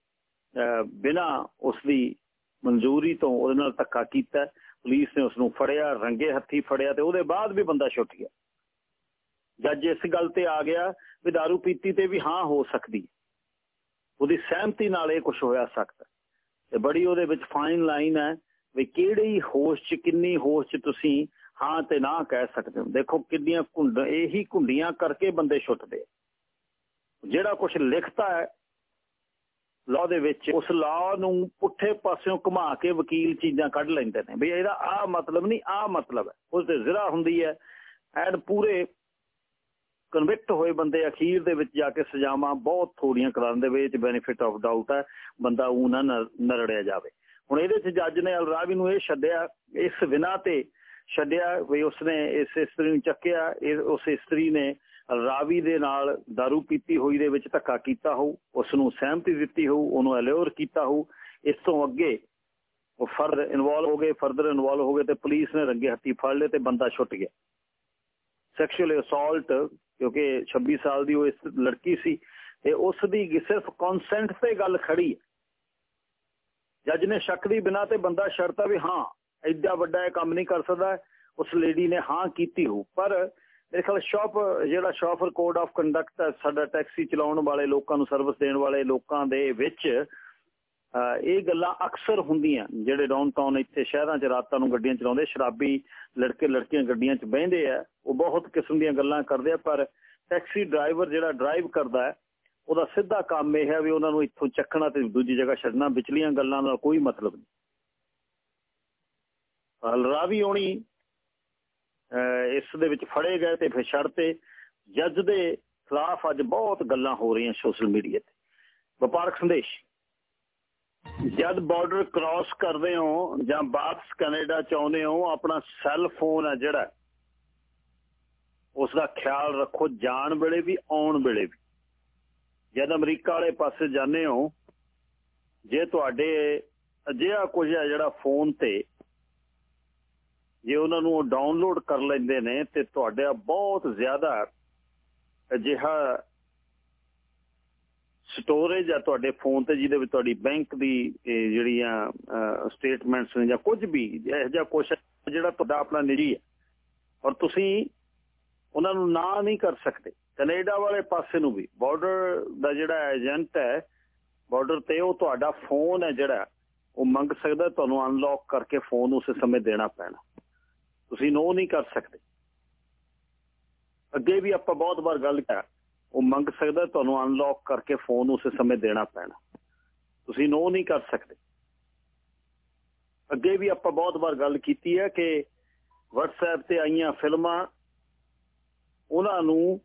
ਬਿਨਾ ਉਸ ਦੀ ਮਨਜ਼ੂਰੀ ਤੋਂ ਉਹਦੇ ਨਾਲ ਧੱਕਾ ਕੀਤਾ। ਪੁਲਿਸ ਨੇ ਉਸ ਨੂੰ ਫੜਿਆ, ਰੰਗੇ ਹੱਥੀ ਫੜਿਆ ਤੇ ਉਹਦੇ ਬਾਅਦ ਵੀ ਬੰਦਾ ਛੁੱਟ ਗਿਆ। ਜੱਜ ਇਸ ਗੱਲ ਤੇ ਆ ਗਿਆ ਵੀ दारू ਪੀਤੀ ਤੇ ਵੀ ਹਾਂ ਹੋ ਸਕਦੀ। ਉਹਦੀ ਸਹਿਮਤੀ ਨਾਲ ਇਹ ਕੁਝ ਹੋਇਆ ਸਕਦਾ ਤੇ ਬੜੀ ਉਹਦੇ ਵਿੱਚ ਫਾਈਨ ਲਾਈਨ ਹੈ ਵੀ ਕਿਹੜੀ ਹੋਸ਼ ਚ, ਕਿੰਨੀ ਹੋਸ਼ ਚ ਤੁਸੀਂ ਹਾਂ ਤੇ ਨਾ ਕਹਿ ਸਕਦੇ ਹੋ। ਦੇਖੋ ਕਿੰਨੀਆਂ ਘੁੰਡ ਇਹੀ ਘੁੰਡੀਆਂ ਕਰਕੇ ਬੰਦੇ ਛੁੱਟਦੇ ਜਿਹੜਾ ਕੁਝ ਲਿਖਤਾ ਹੈ ਲਾਅ ਦੇ ਵਿੱਚ ਉਸ ਲਾਅ ਨੂੰ ਪੁੱਠੇ ਪਾਸਿਓਂ ਘੁਮਾ ਕੇ ਵਕੀਲ ਚੀਜ਼ਾਂ ਕੱਢ ਲੈਂਦੇ ਨੇ। ਵੀ ਇਹਦਾ ਆ ਮਤਲਬ ਨਹੀਂ ਆ ਮਤਲਬ ਹੈ। ਉਸ ਦੇ ਜ਼ਿਰਾ ਹੁੰਦੀ ਹੈ ਐਂਡ ਪੂਰੇ ਕਨਵਿਕਟ ਹੋਏ ਬੰਦੇ ਅਖੀਰ ਦੇ ਵਿੱਚ ਜਾ ਕੇ ਸਜ਼ਾਵਾਂ ਬਹੁਤ ਥੋੜੀਆਂ ਕਰਾਉਣ ਦੇ ਵਿੱਚ ਬੈਨੀਫਿਟ ਆਫ ਡਾਊਟ ਹੈ, ਬੰਦਾ ਉਹ ਨਾ ਨਰੜਿਆ ਜਾਵੇ। ਹੁਣ ਇਹਦੇ ਵਿੱਚ ਜੱਜ ਨੇ ਅਲਰਾਵੀ ਨੂੰ ਇਹ ਛੱਡਿਆ, ਇਸ ਬਿਨਾ ਤੇ ਛੱਡਿਆ ਵੀ ਉਸਨੇ ਇਸ ਇਸਤਰੀ ਨੂੰ ਚੱਕਿਆ ਉਸ ਇਸਤਰੀ ਨੇ ਰਾਵੀ ਦੇ ਨਾਲ दारू ਪੀਤੀ ਹੋਈ ਦੇ ਵਿੱਚ ਧੱਕਾ ਕੀਤਾ ਹੋ ਉਸ ਨੂੰ ਸਹਿਮਤੀ ਦਿੱਤੀ ਹੋ ਉਹਨੂੰ ਅਲਿਓਰ ਕੀਤਾ ਹੋ ਇਸ ਤੋਂ ਅੱਗੇ ਉਹ ਫਰਦ ਇਨਵੋਲਵ ਹੋ ਗਏ ਫਰਦਰ ਇਨਵੋਲਵ ਹੋ ਗਏ ਤੇ ਪੁਲਿਸ ਨੇ ਰੰਗੇ ਹੱਥੀ ਫੜ ਲਏ ਤੇ ਬੰਦਾ ਛੁੱਟ ਗਿਆ। ਸੈਕਸ਼ੂਅਲ ਅਸੌਲਟ ਕਿਉਂਕਿ 26 ਸਾਲ ਦੀ ਉਹ ਇਸ ਲੜਕੀ ਸੀ ਤੇ ਉਸ ਦੀ ਸਿਰਫ ਕਨਸੈਂਟ ਤੇ ਗੱਲ ਖੜੀ ਜੱਜ ਨੇ ਸ਼ੱਕ ਦੀ ਬਿਨਾ ਤੇ ਬੰਦਾ ਸ਼ਰਤਾ ਵੀ ਹਾਂ, ਐਡਾ ਵੱਡਾ ਇਹ ਕੰਮ ਨਹੀਂ ਕਰ ਸਕਦਾ, ਉਸ ਲੇਡੀ ਨੇ ਹਾਂ ਕੀਤੀ ਹੋ ਪਰ ਮੇਰੇ ਖਿਆਲ ਸ਼ਾਪ, ਜਿਹੜਾ ਸ਼ਾਫਰ ਕੋਡ ਆਫ ਕੰਡਕਟ ਸਾਡਾ ਟੈਕਸੀ ਚਲਾਉਣ ਵਾਲੇ ਲੋਕਾਂ ਨੂੰ ਸਰਵਿਸ ਦੇਣ ਵਾਲੇ ਲੋਕਾਂ ਦੇ ਵਿੱਚ ਇਹ ਗੱਲਾਂ ਅਕਸਰ ਹੁੰਦੀਆਂ ਜਿਹੜੇ ਡਾਊਨਟਾਊਨ ਇੱਥੇ ਸ਼ਹਿਰਾਂ 'ਚ ਰਾਤਾਂ ਨੂੰ ਗੱਡੀਆਂ ਚਲਾਉਂਦੇ, ਸ਼ਰਾਬੀ ਲੜਕੇ ਲੜਕੀਆਂ ਗੱਡੀਆਂ 'ਚ ਬਹਿੰਦੇ ਆ, ਉਹ ਬਹੁਤ ਕਿਸਮ ਦੀਆਂ ਗੱਲਾਂ ਕਰਦੇ ਆ, ਪਰ ਟੈਕਸੀ ਡਰਾਈਵਰ ਜਿਹੜਾ ਡਰਾਈਵ ਕਰਦਾ ਹੈ, ਉਹਦਾ ਸਿੱਧਾ ਕੰਮ ਇਹ ਹੈ ਵੀ ਉਹਨਾਂ ਨੂੰ ਇੱਥੋਂ ਚੱਕਣਾ ਤੇ ਦੂਜੀ ਜਗ੍ਹਾ ਛੱਡਣਾ, ਵਿਚਲੀਆਂ ਗੱਲਾਂ ਦਾ ਕੋਈ ਮਤਲਬ ਨਹੀਂ। ਰਾਵੀ ਹੋਣੀ ਇਸ ਦੇ ਵਿੱਚ ਫੜੇ ਗਏ ਤੇ ਫਿਰ ਛੱਡ ਤੇ, ਜੱਜ ਦੇ ਖਿਲਾਫ ਅੱਜ ਬਹੁਤ ਗੱਲਾਂ ਹੋ ਰਹੀਆਂ ਸੋਸ਼ਲ ਮੀਡੀਆ ਤੇ। ਵਪਾਰਕ ਸੰਦੇਸ਼। ਜਦ ਬਾਰਡਰ ਕ੍ਰਾਸ ਕਰਦੇ ਹੋ ਜਾਂ ਵਾਪਸ ਕੈਨੇਡਾ ਚਾਹੁੰਦੇ ਹੋ, ਆਪਣਾ ਸੈੱਲ ਫੋਨ ਹੈ ਜਿਹੜਾ ਉਸ ਦਾ ਖਿਆਲ ਰੱਖੋ ਜਾਣ ਵੇਲੇ ਵੀ, ਆਉਣ ਵੇਲੇ ਵੀ। ਜਦ ਅਮਰੀਕਾ ਵਾਲੇ ਪਾਸੇ ਜਾਂਦੇ ਹੋ, ਜੇ ਤੁਹਾਡੇ ਅਜਿਹਾ ਕੁਝ ਹੈ ਜਿਹੜਾ ਫੋਨ ਤੇ, ਜੇ ਉਹਨਾਂ ਨੂੰ ਉਹ ਡਾਊਨਲੋਡ ਕਰ ਲੈਂਦੇ ਨੇ ਤੇ ਤੁਹਾਡਾ ਬਹੁਤ ਜ਼ਿਆਦਾ ਅਜਿਹਾ ਸਟੋਰੇਜ ਆ ਤੁਹਾਡੇ ਫੋਨ ਤੇ, ਜਿਹਦੇ ਵਿੱਚ ਤੁਹਾਡੀ ਬੈਂਕ ਦੀ ਜਿਹੜੀਆਂ ਸਟੇਟਮੈਂਟਸ ਨੇ ਜਾਂ ਕੁਝ ਵੀ, ਇਹ ਜਿਹਾ ਕੁਝ ਜਿਹੜਾ ਤੁਹਾਡਾ ਆਪਣਾ ਨਿੱਜੀ ਹੈ। ਔਰ ਤੁਸੀਂ ਉਹਨਾਂ ਨੂੰ ਨਾ ਨਹੀਂ ਕਰ ਸਕਦੇ। ਕੈਨੇਡਾ ਵਾਲੇ ਪਾਸੇ ਨੂੰ ਵੀ ਬਾਰਡਰ ਦਾ ਜਿਹੜਾ ਏਜੰਟ ਹੈ ਬਾਰਡਰ ਤੇ ਉਹ ਤੁਹਾਡਾ ਫੋਨ ਹੈ ਜਿਹੜਾ, ਉਹ ਮੰਗ ਸਕਦਾ ਤੁਹਾਨੂੰ ਅਨਲੌਕ ਕਰਕੇ ਫੋਨ ਉਸੇ ਸਮੇਂ ਦੇਣਾ ਪੈਣਾ। ਤੁਸੀਂ ਨੋ ਨਹੀਂ ਕਰ ਸਕਦੇ। ਅੱਗੇ ਵੀ ਆਪਾਂ ਬਹੁਤ ਵਾਰ ਗੱਲ ਕੀਤਾ। ਉਹ ਮੰਗ ਸਕਦਾ ਤੁਹਾਨੂੰ ਅਨਲੌਕ ਕਰਕੇ ਫੋਨ ਉਸੇ ਸਮੇਂ ਦੇਣਾ ਪੈਣਾ। ਤੁਸੀਂ ਨੋ ਨਹੀਂ ਕਰ ਸਕਦੇ। ਅੱਗੇ ਵੀ ਆਪਾਂ ਬਹੁਤ ਵਾਰ ਗੱਲ ਕੀਤੀ ਹੈ ਕਿ WhatsApp ਤੇ ਆਈਆਂ ਫਿਲਮਾਂ, ਉਹਨਾਂ ਨੂੰ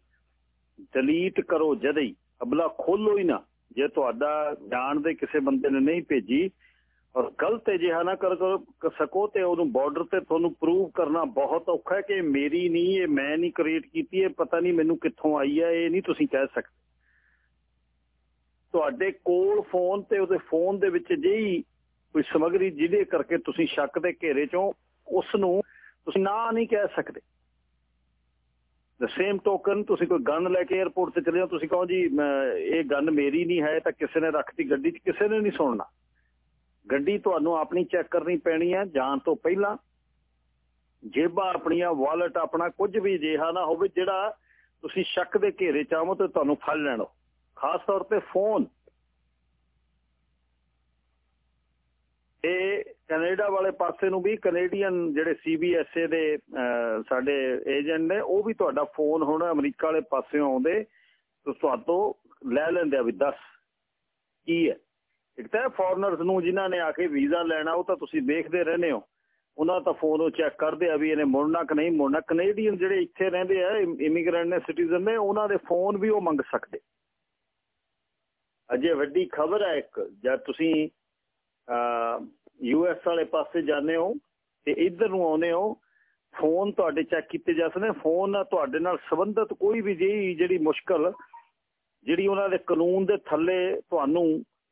ਡਿਲੀਟ ਕਰੋ ਜਦੇ ਹੀ। ਅਬਲਾ ਖੋਲੋ ਹੀ ਨਾ। ਜੇ ਤੁਹਾਡਾ ਜਾਣ ਦੇ ਕਿਸੇ ਬੰਦੇ ਨੇ ਨਹੀਂ ਭੇਜੀ ਔਰ ਗਲਤ ਅਜਿਹਾ ਨਾ ਕਰ ਸਕੋ ਤੇ ਉਹਨੂੰ ਬਾਰਡਰ ਤੇ ਤੁਹਾਨੂੰ ਪ੍ਰੂਵ ਕਰਨਾ ਬਹੁਤ ਔਖਾ ਹੈ ਕਿ ਮੇਰੀ ਨਹੀਂ, ਇਹ ਮੈਂ ਨਹੀਂ ਕ੍ਰੀਏਟ ਕੀਤੀ, ਇਹ ਪਤਾ ਨਹੀਂ ਮੈਨੂੰ ਕਿੱਥੋਂ ਆਈ ਹੈ, ਇਹ ਨਹੀਂ ਤੁਸੀਂ ਕਹਿ ਸਕਦੇ। ਤੁਹਾਡੇ ਕੋਲ ਫੋਨ ਤੇ ਉਹਦੇ ਫੋਨ ਦੇ ਵਿੱਚ ਜਿਹੀ ਕੋਈ ਸਮਗਰੀ ਜਿਹਦੇ ਕਰਕੇ ਤੁਸੀਂ ਸ਼ੱਕ ਦੇ ਘੇਰੇ ਚੋਂ ਉਸ ਨੂੰ ਤੁਸੀਂ ਨਾ ਨਹੀਂ ਕਹਿ ਸਕਦੇ। ਦ ਸੇਮ ਟੋਕਨ ਤੁਸੀਂ ਕੋਈ ਗਨ ਲੈ ਕੇ 에어ਪੋਰਟ ਤੇ ਚਲੇ ਜਾਓ, ਤੁਸੀਂ ਕਹੋ ਜੀ ਇਹ ਗਨ ਮੇਰੀ ਨਹੀਂ ਹੈ ਤਾਂ ਕਿਸੇ ਨੇ ਰੱਖਤੀ ਗੱਡੀ 'ਚ, ਕਿਸੇ ਨੇ ਨਹੀਂ ਸੁਣਨਾ। ਗੱਡੀ ਤੁਹਾਨੂੰ ਆਪਣੀ ਚੈੱਕ ਕਰਨੀ ਪੈਣੀ ਹੈ ਜਾਣ ਤੋਂ ਪਹਿਲਾਂ ਜੇਬਾਂ ਆਪਣੀਆਂ, ਵਾਲਟ ਆਪਣਾ ਕੁਝ ਵੀ ਜਿਹਾ ਨਾ ਹੋਵੇ ਜਿਹੜਾ ਤੁਸੀਂ ਸ਼ੱਕ ਦੇ ਘੇਰੇ ਚ ਆਵੋ ਤੇ ਤੁਹਾਨੂੰ ਫੜ ਲੈਣੋ। ਖਾਸ ਤੌਰ ਤੇ ਫੋਨ। ਇਹ ਕੈਨੇਡਾ ਵਾਲੇ ਪਾਸੇ ਨੂੰ ਵੀ ਕੈਨੇਡੀਅਨ ਜਿਹੜੇ ਸੀਬੀਐਸਏ ਦੇ ਸਾਡੇ ਏਜੰਟ ਨੇ, ਉਹ ਵੀ ਤੁਹਾਡਾ ਫੋਨ ਹੁਣ ਅਮਰੀਕਾ ਵਾਲੇ ਪਾਸਿਓਂ ਆਉਂਦੇ ਤੁਸੀਂ ਤੁਹਾਤੋਂ ਲੈ ਲੈਂਦੇ ਆ ਵੀ ਦੱਸ ਕੀ ਹੈ। ਇੱਕ ਤਾਂ ਫੋਰਨਰਸ ਨੂੰ ਜਿਨ੍ਹਾਂ ਨੇ ਆ ਕੇ ਵੀਜ਼ਾ ਲੈਣਾ, ਉਹ ਤਾਂ ਤੁਸੀਂ ਦੇਖਦੇ ਰਹਿੰਦੇ ਹੋ। ਉਹਨਾਂ ਦਾ ਫੋਨ ਉਹ ਚੈੱਕ ਕਰਦੇ ਆ ਵੀ ਇਹਨੇ ਮੁੜਨਾ ਕਿ ਨਹੀਂ ਮੁੜਨਾ ਕੈਨੇਡੀਅਨ ਜਿਹੜੇ ਇੱਥੇ ਰਹਿੰਦੇ ਆ ਇਮੀਗ੍ਰੈਂਟ ਨੇ ਸਿਟੀਜ਼ਨ ਨੇ, ਉਹਨਾਂ ਦੇ ਫੋਨ ਵੀ ਉਹ ਮੰਗ ਸਕਦੇ। ਅਜੇ ਵੱਡੀ ਖਬਰ ਹੈ ਇੱਕ, ਜਦ ਤੁਸੀਂ ਯੂ ਐਸ ਵਾਲੇ ਪਾਸੇ ਜਾਂਦੇ ਹੋ ਤੇ ਇੱਧਰ ਨੂੰ ਆਉਂਦੇ ਹੋ ਫੋਨ ਤੁਹਾਡੇ ਚੈੱਕ ਕੀਤੇ ਜਾ ਸਕਦੇ ਫੋਨ ਨਾਲ ਤੁਹਾਡੇ ਨਾਲ ਸੰਬੰਧਿਤ ਕੋਈ ਵੀ ਜਿਹੜੀ ਮੁਸ਼ਕਲ, ਜਿਹੜੀ ਉਹਨਾਂ ਦੇ ਕਾਨੂੰਨ ਦੇ ਥੱਲੇ ਤੁਹਾਨੂੰ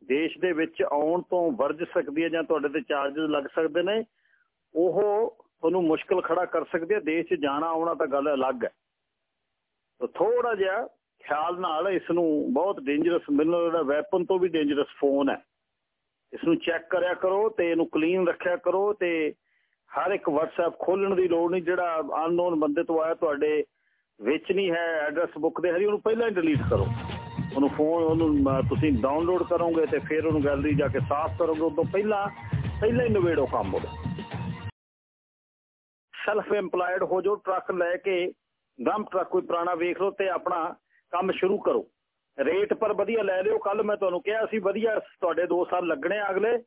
ਦੇਸ਼ ਦੇ ਵਿੱਚ ਆਉਣ ਤੋਂ ਵਰਜ ਸਕਦੀ ਹੈ ਜਾਂ ਤੁਹਾਡੇ ਤੇ ਚਾਰजेस ਲੱਗ ਸਕਦੇ ਨੇ, ਉਹ ਤੁਹਾਨੂੰ ਮੁਸ਼ਕਲ ਖੜਾ ਕਰ ਸਕਦੇ ਆ ਦੇਸ਼ 'ਚ ਜਾਣਾ ਆਉਣਾ ਤਾਂ ਗੱਲ ਅਲੱਗ ਹੈ। ਤਾਂ ਥੋੜਾ ਜਿਹਾ ਖਿਆਲ ਨਾਲ ਇਸ ਨੂੰ ਬਹੁਤ ਡੇਂਜਰਸ ਮੈਨੂੰ ਜਿਹੜਾ ਵੈਪਨ ਤੋਂ ਵੀ ਡੇਂਜਰਸ ਫੋਨ ਹੈ। ਇਸ ਨੂੰ ਚੈੱਕ ਕਰਿਆ ਕਰੋ ਤੇ ਇਹਨੂੰ ਕਲੀਨ ਰੱਖਿਆ ਕਰੋ ਤੇ ਹਰ ਇੱਕ WhatsApp ਖੋਲਣ ਦੀ ਲੋੜ ਨਹੀਂ। ਜਿਹੜਾ ਅਨਨੋਨ ਬੰਦੇ ਤੋਂ ਆਇਆ ਤੁਹਾਡੇ ਵਿੱਚ ਨਹੀਂ ਹੈ ਐਡਰੈਸ ਬੁੱਕ ਦੇ ਹਰੀ, ਉਹਨੂੰ ਪਹਿਲਾਂ ਹੀ ਡਿਲੀਟ ਕਰੋ। ਉਹਨੂੰ ਫੋਨ ਉਹਨੂੰ ਤੁਸੀਂ ਡਾਊਨਲੋਡ ਕਰੋਗੇ ਤੇ ਫਿਰ ਉਹਨੂੰ ਗੈਲਰੀ ਜਾ ਕੇ ਸਾਫ਼ ਕਰੋਗੇ ਉਸ ਪਹਿਲਾਂ ਪਹਿਲਾਂ ਹੀ ਨਵੇੜੋ ਕੰਮ ਉਹਦਾ। ਸੈਲਫ ਏਮਪਲਾਇਡ ਹੋ ਜੋ ਟਰੱਕ ਲੈ ਕੇ ਡੰਪ ਟਰੱਕ ਕੋਈ ਪੁਰਾਣਾ ਵੇਖ ਲਓ ਤੇ ਆਪਣਾ ਕੰਮ ਸ਼ੁਰੂ ਕਰੋ। ਰੇਟ ਪਰ ਵਧੀਆ ਲੈ ਲਿਓ ਕੱਲ ਮੈਂ ਤੁਹਾਨੂੰ ਕਿਹਾ ਸੀ, ਵਧੀਆ ਤੁਹਾਡੇ 2 ਸਾਲ ਲੱਗਣੇ ਅਗਲੇ।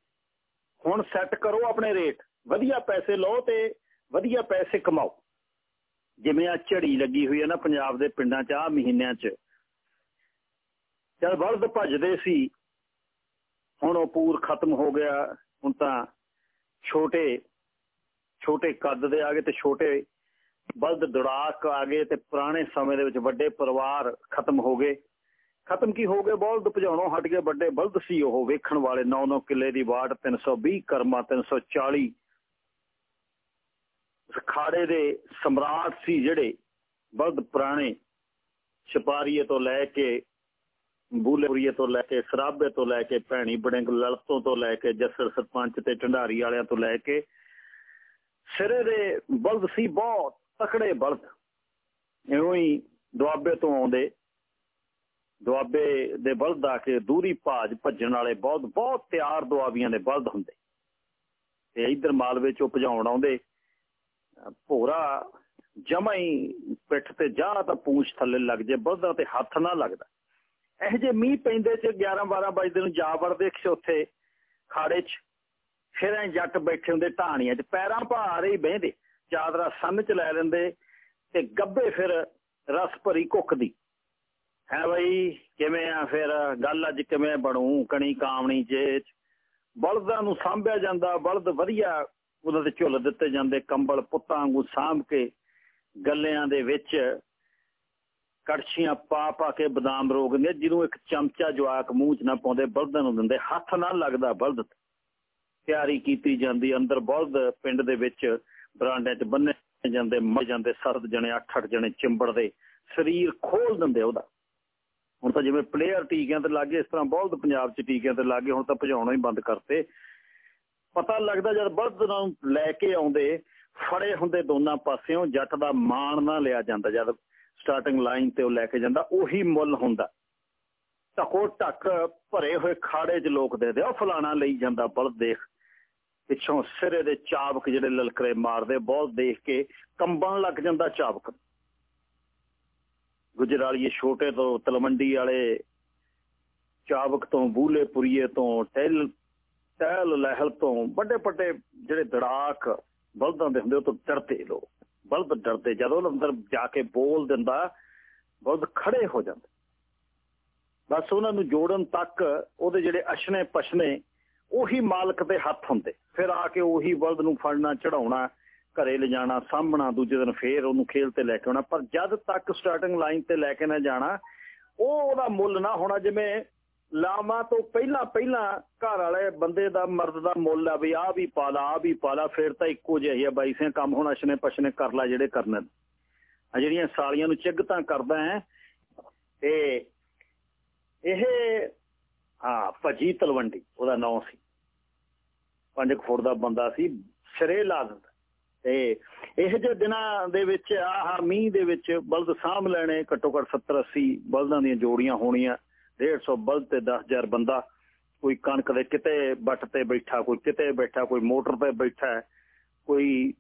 ਹੁਣ ਸੈੱਟ ਕਰੋ ਆਪਣੇ ਰੇਟ ਵਧੀਆ ਪੈਸੇ ਲਓ ਤੇ ਵਧੀਆ ਪੈਸੇ ਕਮਾਓ। ਜਿਵੇਂ ਆ ਝੜੀ ਲੱਗੀ ਹੋਈ ਹੈ ਨਾ ਪੰਜਾਬ ਦੇ ਪਿੰਡਾਂ 'ਚ ਆ ਮਹੀਨਿਆਂ 'ਚ ਜਦ ਬਲਦ ਭੱਜਦੇ ਸੀ, ਹੁਣ ਉਹ ਪੂਰ ਖਤਮ ਹੋ ਗਿਆ। ਹੁਣ ਤਾਂ ਛੋਟੇ ਛੋਟੇ ਕੱਦ ਦੇ ਆ ਗਏ ਤੇ ਛੋਟੇ ਬਲਦ ਦੜਾਕ ਆ ਗਏ ਤੇ ਪੁਰਾਣੇ ਸਮੇਂ ਦੇ ਵਿੱਚ ਵੱਡੇ ਪਰਿਵਾਰ ਖਤਮ ਹੋ ਗਏ। ਖਤਮ ਕੀ ਹੋ ਗਏ? ਬਲਦ ਭਜਾਉਣੋਂ ਹਟ ਗਏ। ਵੱਡੇ ਬਲਦ ਸੀ ਉਹ ਵੇਖਣ ਵਾਲੇ। 9-9 ਕਿੱਲੇ ਦੀ ਵਾਟ 320 ਕਰਮਾ 340 ਖਾੜੇ ਦੇ ਸਮਰਾਟ ਸੀ ਜਿਹੜੇ ਬਲਦ ਪੁਰਾਣੇ ਛਪਾਰੀਏ ਤੋਂ ਲੈ ਕੇ ਬੂਲੇਪੁਰੀਏ ਤੋਂ ਲੈ ਕੇ ਸਰਾਬੇ ਤੋਂ ਲੈ ਕੇ ਭੈਣੀ ਬੜਿੰਗ ਲਲਤੋਂ ਤੋਂ ਲੈ ਕੇ ਜਸਰ ਸਰਪੰਚ ਤੇ ਢੰਡਾਰੀ ਵਾਲਿਆਂ ਤੋਂ ਲੈ ਕੇ ਸਿਰੇ ਦੇ ਬਲਦ ਸੀ ਬਹੁਤ, ਤਕੜੇ ਬਲਦ। ਐਵੇਂ ਹੀ ਦੁਆਬੇ ਤੋਂ ਆਉਂਦੇ, ਦੁਆਬੇ ਦੇ ਬਲਦ ਆ ਕੇ ਦੂਰੀ ਭਾਜ ਭੱਜਣ ਵਾਲੇ ਬਹੁਤ ਬਹੁਤ ਤਿਆਰ ਦੁਆਬੀਆਂ ਦੇ ਬਲਦ ਹੁੰਦੇ। ਤੇ ਇਧਰ ਮਾਲਵੇ ਚੋਂ ਭਜਾਉਣ ਆਉਂਦੇ, ਭੋਰਾ ਜਮਾ ਹੀ ਪਿੱਠ ਤੇ ਜਾ ਤਾਂ ਪੂੰਛ ਥੱਲੇ ਲੱਗ ਜੇ, ਬਲਦਾਂ ਤੇ ਹੱਥ ਨਾ ਲੱਗਦਾ। ਇਹ ਜੇ ਮੀਂਹ ਪੈਂਦੇ ਚ 11 12 ਵਜੇ ਨੂੰ ਜਾ ਵੜਦੇ ਕਿ ਉੱਥੇ, ਖਾੜੇ 'ਚ। ਫਿਰ ਐ ਜੱਟ ਬੈਠੇ ਹੁੰਦੇ ਢਾਣੀਆਂ 'ਚ, ਪੈਰਾਂ ਭਾਰ ਹੀ ਬਹਿੰਦੇ ਚਾਦਰਾ ਸੰਨ 'ਚ ਲੈ ਲੈਂਦੇ ਤੇ ਗੱਬੇ ਫਿਰ ਰਸ ਭਰੀ ਕੁੱਕਦੀ ਹੈ ਬਈ, ਕਿਵੇਂ ਆ ਫਿਰ, ਗੱਲ ਅੱਜ ਕਿਵੇਂ ਬਣੂ, ਕਣੀ ਕਾਮਣੀ ਜੇ ਬਲਦਾਂ ਨੂੰ ਸਾਂਭਿਆ ਜਾਂਦਾ, ਬਲਦ ਵਧੀਆ, ਉਹਦੇ ਦੇ ਝੁੱਲ ਦਿੱਤੇ ਜਾਂਦੇ ਕੰਬਲ ਪੁੱਤਾਂ ਵਾਂਗੂ ਸਾਂਭ ਕੇ, ਗੱਲਿਆਂ ਦੇ ਵਿੱਚ ਕੜਛੀਆਂ ਪਾ ਪਾ ਕੇ ਬਦਾਮ ਰੋਗਦੇ ਜਿਹਨੂੰ ਇੱਕ ਚਮਚਾ ਜਵਾਕ ਮੂੰਹ 'ਚ ਨਾ ਪਾਉਂਦੇ, ਬਲਦਾਂ ਨੂੰ ਦਿੰਦੇ, ਹੱਥ ਨਾਲ ਲੱਗਦਾ ਬਲਦ। ਤਿਆਰੀ ਕੀਤੀ ਜਾਂਦੀ, ਅੰਦਰ ਬਲਦ ਪਿੰਡ ਦੇ ਵਿੱਚ ਬਰਾਂਡਿਆਂ 'ਚ ਬੰਨੇ ਜਾਂਦੇ, ਮਰ ਜਾਂਦੇ, ਸਰਦ ਜਣੇ ਅੱਠ ਅੱਠ ਜਣੇ ਚਿੰਬੜਦੇ, ਸਰੀਰ ਖੋਲ ਦਿੰਦੇ ਉਹਦਾ। ਹੁਣ ਤਾਂ ਜਿਵੇਂ ਪਲੇਅਰ ਟੀਕਿਆਂ ਤੇ ਲੱਗੇ ਇਸ ਤਰ੍ਹਾਂ ਬਹੁਤ ਪੰਜਾਬ 'ਚ ਟੀਕਿਆਂ ਤੇ ਲੱਗੇ ਹੁਣ ਤਾਂ ਭਜਾਉਣਾ ਹੀ ਬੰਦ ਕਰਤੇ। ਪਤਾ ਲੱਗਦਾ ਜਦ ਬਲਦ ਨੂੰ ਲੈ ਕੇ ਆਉਂਦੇ, ਫੜੇ ਹੁੰਦੇ ਦੋਨਾਂ ਪਾਸਿਓਂ, ਜੱਟ ਦਾ ਮਾਣ ਨਾ ਲਿਆ ਜਾਂਦਾ, ਜਦ ਸਟਾਰਟਿੰਗ ਲਾਈਨ ਤੇ ਉਹ ਲੈ ਕੇ ਜਾਂਦਾ, ਉਹੀ ਮੁੱਲ ਹੁੰਦਾ। ਟਕੋ ਟੱਕ ਭਰੇ ਹੋਏ ਖਾੜੇ 'ਚ ਲੋਕ ਦੇ ਦੇ ਉਹ ਫਲਾਣਾ ਲਈ ਜਾਂਦਾ ਬਲਦ ਦੇਖ। ਪਿੱਛੋਂ ਸਿਰੇ ਦੇ ਚਾਬਕ ਜਿਹੜੇ ਲਲਕਰੇ ਮਾਰਦੇ, ਬਹੁਤ ਦੇਖ ਕੇ ਕੰਬਣ ਲੱਗ ਜਾਂਦਾ ਚਾਬਕ। ਗੁਜਰਾਲੀਏ ਛੋਟੇ ਤੋਂ ਤਲਵੰਡੀ ਵਾਲੇ ਚਾਬਕ ਤੋਂ, ਬੂਲੇਪੁਰੀਏ ਤੋਂ ਟੈਲ ਟੈਲ ਲਹਿਲ ਤੋਂ ਵੱਡੇ ਵੱਡੇ ਜਿਹੜੇ ਦੜਾਕ ਬਲਦਾਂ ਦੇ ਹੁੰਦੇ, ਉਹ ਤੋਂ ਡਰਦੇ ਲੋਕ। ਬਲਦ ਡਰਦੇ, ਜਦੋਂ ਅੰਦਰ ਜਾ ਕੇ ਬੋਲ ਦਿੰਦਾ ਬਲਦ ਖੜੇ ਹੋ ਜਾਂਦੇ। ਬਸ ਉਹਨਾਂ ਨੂੰ ਜੋੜਨ ਤੱਕ ਉਹਦੇ ਜਿਹੜੇ ਅਸ਼ਨੇ ਪਸ਼ਨੇ, ਉਹੀ ਮਾਲਕ ਦੇ ਹੱਥ ਹੁੰਦੇ। ਫਿਰ ਆ ਕੇ ਉਹੀ ਬਲਦ ਨੂੰ ਫੜਨਾ ਚੜਾਉਣਾ ਘਰੇ ਲਿਜਾਣਾ ਸਾਹਮਣਾ ਦੂਜੇ ਦਿਨ ਫੇਰ ਉਹਨੂੰ ਖੇਲ ਤੇ ਲੈ ਕੇ ਆਉਣਾ। ਪਰ ਜਦ ਤੱਕ ਸਟਾਰਟਿੰਗ ਲਾਈਨ ਤੇ ਲੈ ਕੇ ਨਾ ਜਾਣਾ, ਉਹ ਉਹਦਾ ਮੁੱਲ ਨਾ ਹੋਣਾ, ਜਿਵੇਂ ਲਾਮਾ ਤੋਂ ਪਹਿਲਾਂ ਪਹਿਲਾਂ ਘਰ ਵਾਲੇ ਬੰਦੇ ਦਾ ਮਰਦ ਦਾ ਮੁੱਲ ਆ ਵੀ ਆ ਵੀ ਪਾਲਾ ਆ ਵੀ ਪਾਲਾ ਫੇਰ ਤਾਂ ਇੱਕੋ ਜਿਹਾ ਹੀ ਆ ਬਾਈ ਸੇ ਕੰਮ ਹੁਣ ਅਸ਼ਨੇ ਪਸ਼ਨੇ ਕਰ ਲੈ ਜਿਹੜੇ ਕਰਨੇ ਆ ਜਿਹੜੀਆਂ ਸਾਲੀਆਂ ਨੂੰ ਚਿੱਗਤਾਂ ਕਰਦਾ ਹੈ, ਤੇ ਇਹ, ਹਾਂ ਭਜੀ ਤਲਵੰਡੀ, ਉਹਦਾ ਨਾਮ ਸੀ। ਪੰਜ ਫੁੱਟ ਦਾ ਬੰਦਾ ਸੀ, ਸਿਰੇ ਲਾ ਦਿੰਦਾ। ਤੇ ਇਹ ਜਿਹੇ ਦਿਨਾਂ ਦੇ ਵਿੱਚ, ਆਹ ਮੀਂਹ ਦੇ ਵਿੱਚ ਬਲਦ ਸਾਂਭ ਲੈਣੇ, ਘੱਟੋ ਘੱਟ 70 80 ਬਲਦਾਂ ਦੀਆਂ ਜੋੜੀਆਂ ਹੋਣੀਆਂ। 150 ਬਲਦ ਤੇ 10000 ਬੰਦਾ ਕੋਈ ਕਣਕ ਦੇ ਕਿਤੇ ਬੱਟ ਤੇ ਬੈਠਾ, ਕੋਈ ਕਿਤੇ ਬੈਠਾ, ਕੋਈ ਮੋਟਰ ਤੇ ਬੈਠਾ ਕੋਈ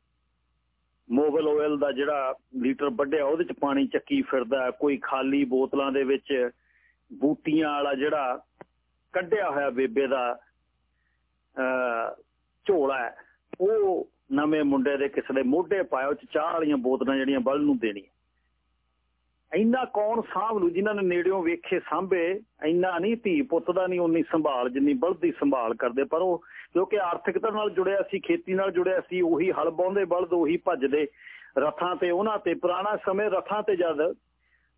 ਮੋਬਿਲ ਆਇਲ ਦਾ ਜਿਹੜਾ ਲੀਟਰ ਵੱਡਿਆ ਉਹਦੇ ਚ ਪਾਣੀ ਚੱਕੀ ਫਿਰਦਾ ਕੋਈ ਖਾਲੀ ਬੋਤਲਾਂ ਦੇ ਵਿੱਚ ਬੂਟੀਆਂ ਵਾਲਾ ਜਿਹੜਾ ਕੱਢਿਆ ਹੋਇਆ ਬੇਬੇ ਦਾ ਝੋਲਾ ਉਹ ਨਵੇਂ ਮੁੰਡੇ ਦੇ ਕਿਸੇ ਦੇ ਮੋਢੇ ਪਾਇਆ, ਉਹ ਚ ਚਾਹ ਵਾਲੀਆਂ ਬੋਤਲਾਂ ਜਿਹੜੀਆਂ ਬਲ ਨੂੰ ਦੇਣੀਆਂ। ਇੰਨਾ ਕੌਣ ਸਾਂਭ ਲੂ ਜਿਨ੍ਹਾਂ ਨੇ ਨੇੜਿਓਂ ਵੇਖੇ ਸਾਂਭੇ? ਇੰਨਾ ਨਹੀਂ ਧੀ ਪੁੱਤ ਦਾ ਨਹੀਂ ਉਨੀ ਸੰਭਾਲ ਜਿੰਨੀ ਬਲਦੀ ਸੰਭਾਲ ਕਰਦੇ। ਪਰ ਉਹ ਕਿਉਂਕਿ ਆਰਥਿਕਤਾ ਨਾਲ ਜੁੜਿਆ ਸੀ, ਖੇਤੀ ਨਾਲ ਜੁੜਿਆ ਸੀ, ਉਹੀ ਹਲ ਬਾਉਂਦੇ ਬਲਦ, ਉਹੀ ਭੱਜਦੇ ਰਥਾਂ ਤੇ, ਉਹਨਾਂ ਤੇ। ਪੁਰਾਣਾ ਸਮੇਂ ਰਥਾਂ ਤੇ ਜਦ